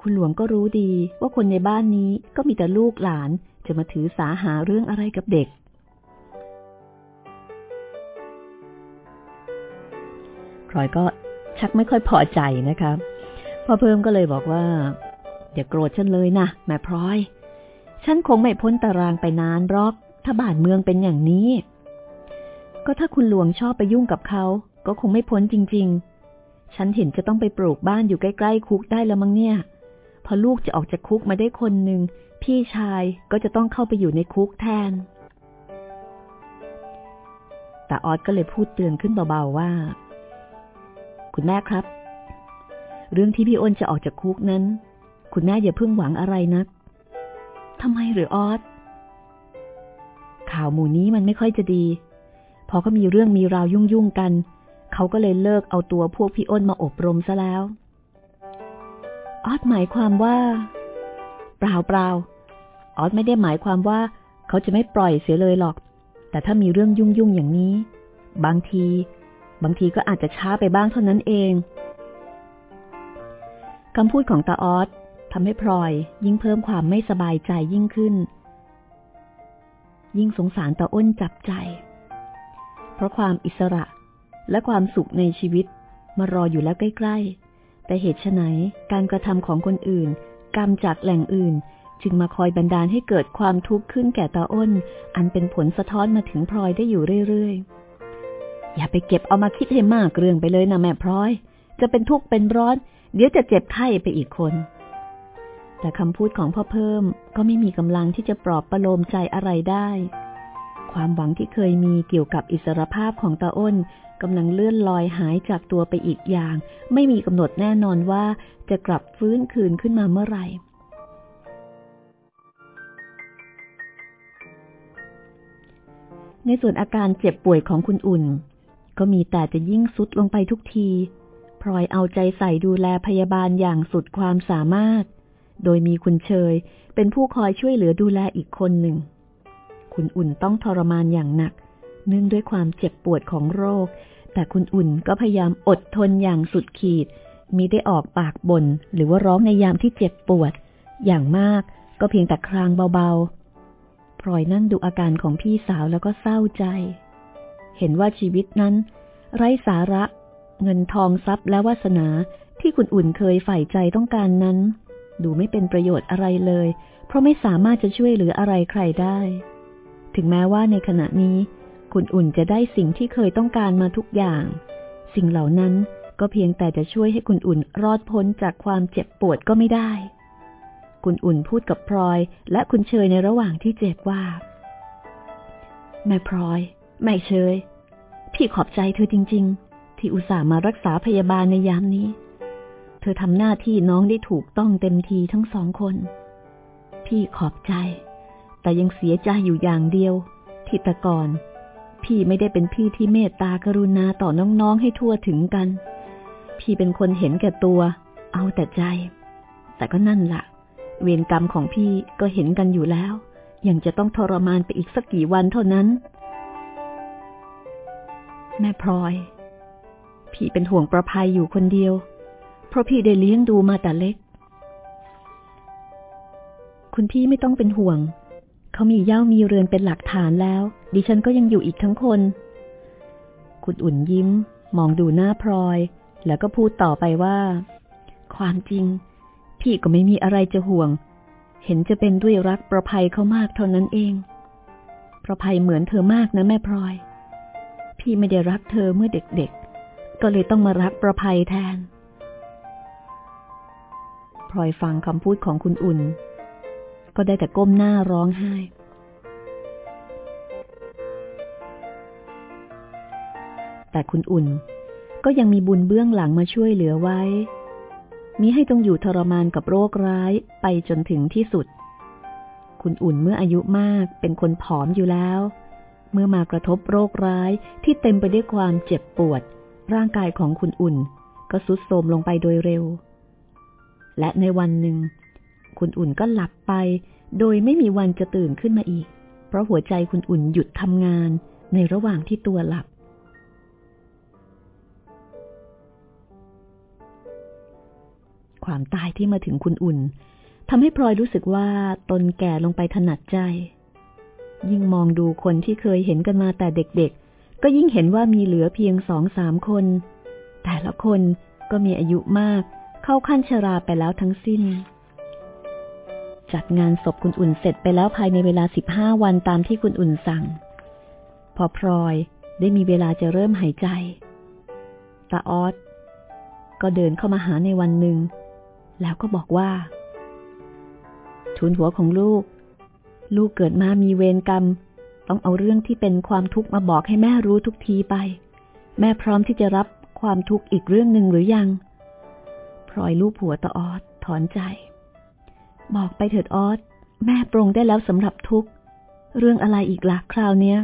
คุณหลวงก็รู้ดีว่าคนในบ้านนี้ก็มีแต่ลูกหลานจะมาถือสาหาเรื่องอะไรกับเด็ก พลอยก็ชักไม่ค่อยพอใจนะคะพ่อเพิ่มก็เลยบอกว่าอย่าโกรธฉันเลยนะแม่พลอย ฉันคงไม่พ้นตารางไปนานหรอก ถ้าบ้านเมืองเป็นอย่างนี้ ก็ถ้าคุณหลวงชอบไปยุ่งกับเขา ก็คงไม่พ้นจริง ๆ ฉันเห็นจะต้องไปปลูกบ้านอยู่ใกล้ๆคุกได้แล้วมั้งเนี่ย พอลูกจะออกจากคุกมาได้คนหนึ่งพี่ชายก็จะต้องเข้าไปอยู่ในคุกแทนแต่ออดก็เลยพูดเตือนขึ้นเบาๆว่า คุณแม่ครับ เรื่องที่พี่อ้นจะออกจากคุกนั้น คุณแม่อย่าเพิ่งหวังอะไรนะักทำไมหรือออสข่าวหมู่นี้มันไม่ค่อยจะดี พอก็มีเรื่องมีราวยุ่งยุ่งกัน เขาก็เลยเลิกเอาตัวพวกพี่อ้นมาอบรมซะแล้ว ออสหมายความว่า เปล่าเปล่าออสไม่ได้หมายความว่า เขาจะไม่ปล่อยเสียเลยหรอก แต่ถ้ามีเรื่องยุ่งยุ่งอย่างนี้ บางที บางทีก็อาจจะช้าไปบ้างเท่านั้นเองคำพูดของตาออสทำให้พลอยยิ่งเพิ่มความไม่สบายใจยิ่งขึ้น ยิ่งสงสารตาอ้นจับใจ เพราะความอิสระและความสุขในชีวิตมารออยู่แล้วใกล้ ๆ แต่เหตุไฉนการกระทำของคนอื่น กรรมจากแหล่งอื่น จึงมาคอยบันดาลให้เกิดความทุกข์ขึ้นแก่ตาอ้น อันเป็นผลสะท้อนมาถึงพลอยได้อยู่เรื่อยๆ อย่าไปเก็บเอามาคิดให้มากเรื่องไปเลยนะแม่พลอย จะเป็นทุกข์เป็นร้อน เดี๋ยวจะเจ็บไข้ไปอีกคน แต่คำพูดของพ่อเพิ่มก็ไม่มีกำลังที่จะปลอบประโลมใจอะไรได้ ความหวังที่เคยมีเกี่ยวกับอิสรภาพของตาอ้นกำลังเลื่อนลอยหายจากตัวไปอีกอย่าง ไม่มีกำหนดแน่นอนว่าจะกลับฟื้นคืนขึ้นมาเมื่อไหร่ในส่วนอาการเจ็บป่วยของคุณอุ่น ก็มีแต่จะยิ่งสุดลงไปทุกที พลอยเอาใจใส่ดูแลพยาบาลอย่างสุดความสามารถ โดยมีคุณเชยเป็นผู้คอยช่วยเหลือดูแลอีกคนหนึ่ง คุณอุ่นต้องทรมานอย่างหนัก เนื่องด้วยความเจ็บปวดของโรค แต่คุณอุ่นก็พยายามอดทนอย่างสุดขีดมีได้ออกปากบน่นหรือว่าร้องในยามที่เจ็บปวด อย่างมากก็เพียงแต่ครางเบาๆ พลอยนั่งดูอาการของพี่สาวแล้วก็เศร้าใจ เห็นว่าชีวิตนั้น ไร้สาระ เงินทองทรัพย์และวาสนาที่คุณอุ่นเคยใฝ่ใจต้องการนั้น ดูไม่เป็นประโยชน์อะไรเลย เพราะไม่สามารถจะช่วยเหลืออะไรใครได้ ถึงแม้ว่าในขณะนี้ คุณอุ่นจะได้สิ่งที่เคยต้องการมาทุกอย่าง สิ่งเหล่านั้นก็เพียงแต่จะช่วยให้คุณอุ่นรอดพ้นจากความเจ็บปวดก็ไม่ได้ คุณอุ่นพูดกับพลอยและคุณเชยในระหว่างที่เจ็บว่า แม่พลอย แม่เชย พี่ขอบใจเธอจริง ๆ ที่อุตส่าห์มารักษาพยาบาลในยามนี้ เธอทำหน้าที่น้องได้ถูกต้องเต็มทีทั้งสองคน พี่ขอบใจ แต่ยังเสียใจอยู่อย่างเดียว ที่แต่ก่อน พี่ไม่ได้เป็นพี่ที่เมตตากรุณาต่อน้องๆให้ทั่วถึงกัน พี่เป็นคนเห็นแก่ตัว เอาแต่ใจ แต่ก็นั่นละ่ะ เวรกรรมของพี่ก็เห็นกันอยู่แล้ว ยังจะต้องทรมานไปอีกสักกี่วันเท่านั้น แม่พลอย พี่เป็นห่วงประภัยอยู่คนเดียว เพราะพี่ได้เลี้ยงดูมาแต่เล็ก คุณพี่ไม่ต้องเป็นห่วง เขามีเย่ามีเรือนเป็นหลักฐานแล้ว ดิฉันก็ยังอยู่อีกทั้งคน คุณอุ่นยิ้ม มองดูหน้าพลอย แล้วก็พูดต่อไปว่า ความจริง พี่ก็ไม่มีอะไรจะห่วง เห็นจะเป็นด้วยรักประภัยเขามากเท่านั้นเอง ประภัยเหมือนเธอมากนะแม่พลอย พี่ไม่ได้รักเธอเมื่อเด็กๆ ก็เลยต้องมารักประภัยแทนพลอยฟังคำพูดของคุณอุ่น ก็ได้แต่ก้มหน้าร้องไห้ แต่คุณอุ่นก็ยังมีบุญเบื้องหลังมาช่วยเหลือไว้ มิให้ต้องอยู่ทรมานกับโรคร้ายไปจนถึงที่สุด คุณอุ่นเมื่ออายุมากเป็นคนผอมอยู่แล้ว เมื่อมากระทบโรคร้ายที่เต็มไปด้วยความเจ็บปวด ร่างกายของคุณอุ่น ก็สุดโทมลงไปโดยเร็ว และในวันหนึ่ง คุณอุ่นก็หลับไป โดยไม่มีวันจะตื่นขึ้นมาอีก เพราะหัวใจคุณอุ่นหยุดทำงานในระหว่างที่ตัวหลับ ความตายที่มาถึงคุณอุ่นทำให้พลอยรู้สึกว่าตนแก่ลงไปถนัดใจ ยิ่งมองดูคนที่เคยเห็นกันมาแต่เด็กๆ ก็ยิ่งเห็นว่ามีเหลือเพียงสองสามคน แต่ละคนก็มีอายุมาก เข้าขั้นชราไปแล้วทั้งสิ้น จัดงานศพคุณอุ่นเสร็จไปแล้วภายในเวลาสิบห้าวันตามที่คุณอุ่นสั่ง พอพลอยได้มีเวลาจะเริ่มหายใจ ตาออสก็เดินเข้ามาหาในวันหนึ่ง แล้วก็บอกว่า ทุนหัวของลูก ลูกเกิดมามีเวรกรรม ต้องเอาเรื่องที่เป็นความทุกข์มาบอกให้แม่รู้ทุกทีไป แม่พร้อมที่จะรับความทุกข์อีกเรื่องหนึ่งหรือยังพลอยลูกผัวตาออสถอนใจ บอกไปเถิดออสแม่ปรงได้แล้วสำหรับทุกเรื่องอะไรอีกล่ะคราวเนี้ย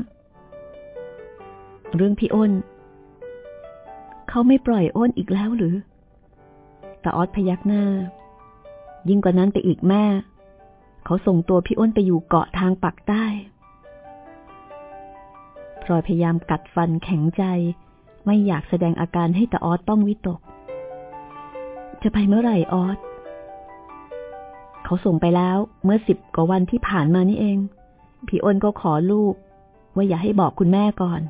เรื่องพี่อ้น เขาไม่ปล่อยอ้นอีกแล้วหรือตาออดพยักหน้า ยิ่งกว่านั้นไปอีกแม่ เขาส่งตัวพี่อ้นไปอยู่เกาะทางปักใต้พลอยพยายามกัดฟันแข็งใจ ไม่อยากแสดงอาการให้ตาออดต้องวิตก จะไปเมื่อไหร่ออดเขาส่งไปแล้วเมื่อสิบกว่าวันที่ผ่านมานี่เอง พี่อ้นก็ขอลูก ว่าอย่าให้บอกคุณแม่ก่อน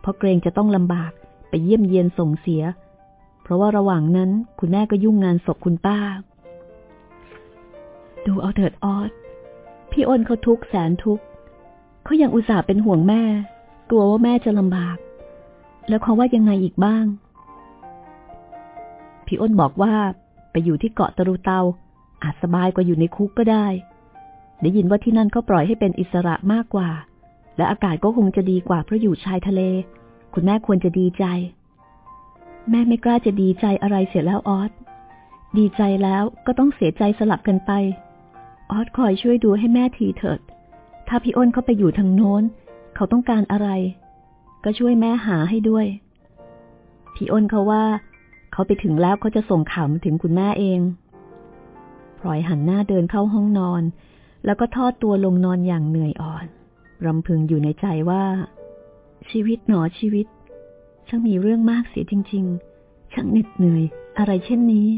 เพราะเกรงจะต้องลำบากไปเยี่ยมเยียนส่งเสีย เพราะว่าระหว่างนั้นคุณแม่ก็ยุ่งงานศพคุณป้า ดูเอาเถิดออส พี่อ้นเขาทุกข์แสนทุกข์เขายังอุตส่าห์เป็นห่วงแม่ กลัวว่าแม่จะลำบาก แล้วเขาว่ายังไงอีกบ้าง พี่อ้นบอกว่าไปอยู่ที่เกาะตะรุเตา อาจสบายกว่าอยู่ในคุกก็ได้ ได้ยินว่าที่นั่นเขาปล่อยให้เป็นอิสระมากกว่า และอากาศก็คงจะดีกว่าเพราะอยู่ชายทะเล คุณแม่ควรจะดีใจ แม่ไม่กล้าจะดีใจอะไรเสียแล้วออสดีใจแล้วก็ต้องเสียใจสลับกันไป ออสคอยช่วยดูให้แม่ทีเถิด ถ้าพี่อ้นเขาไปอยู่ทางโน้น เขาต้องการอะไร ก็ช่วยแม่หาให้ด้วย พี่อ้นเขาว่า เขาไปถึงแล้วเขาจะส่งข่าวมาถึงคุณแม่เองพลอยหันหน้าเดินเข้าห้องนอน แล้วก็ทอดตัวลงนอนอย่างเหนื่อยอ่อนรำพึงอยู่ในใจว่า ชีวิตหนอชีวิต ช่างมีเรื่องมากเสียจริง ๆ ช่างเหน็ดเหนื่อยอะไรเช่นนี้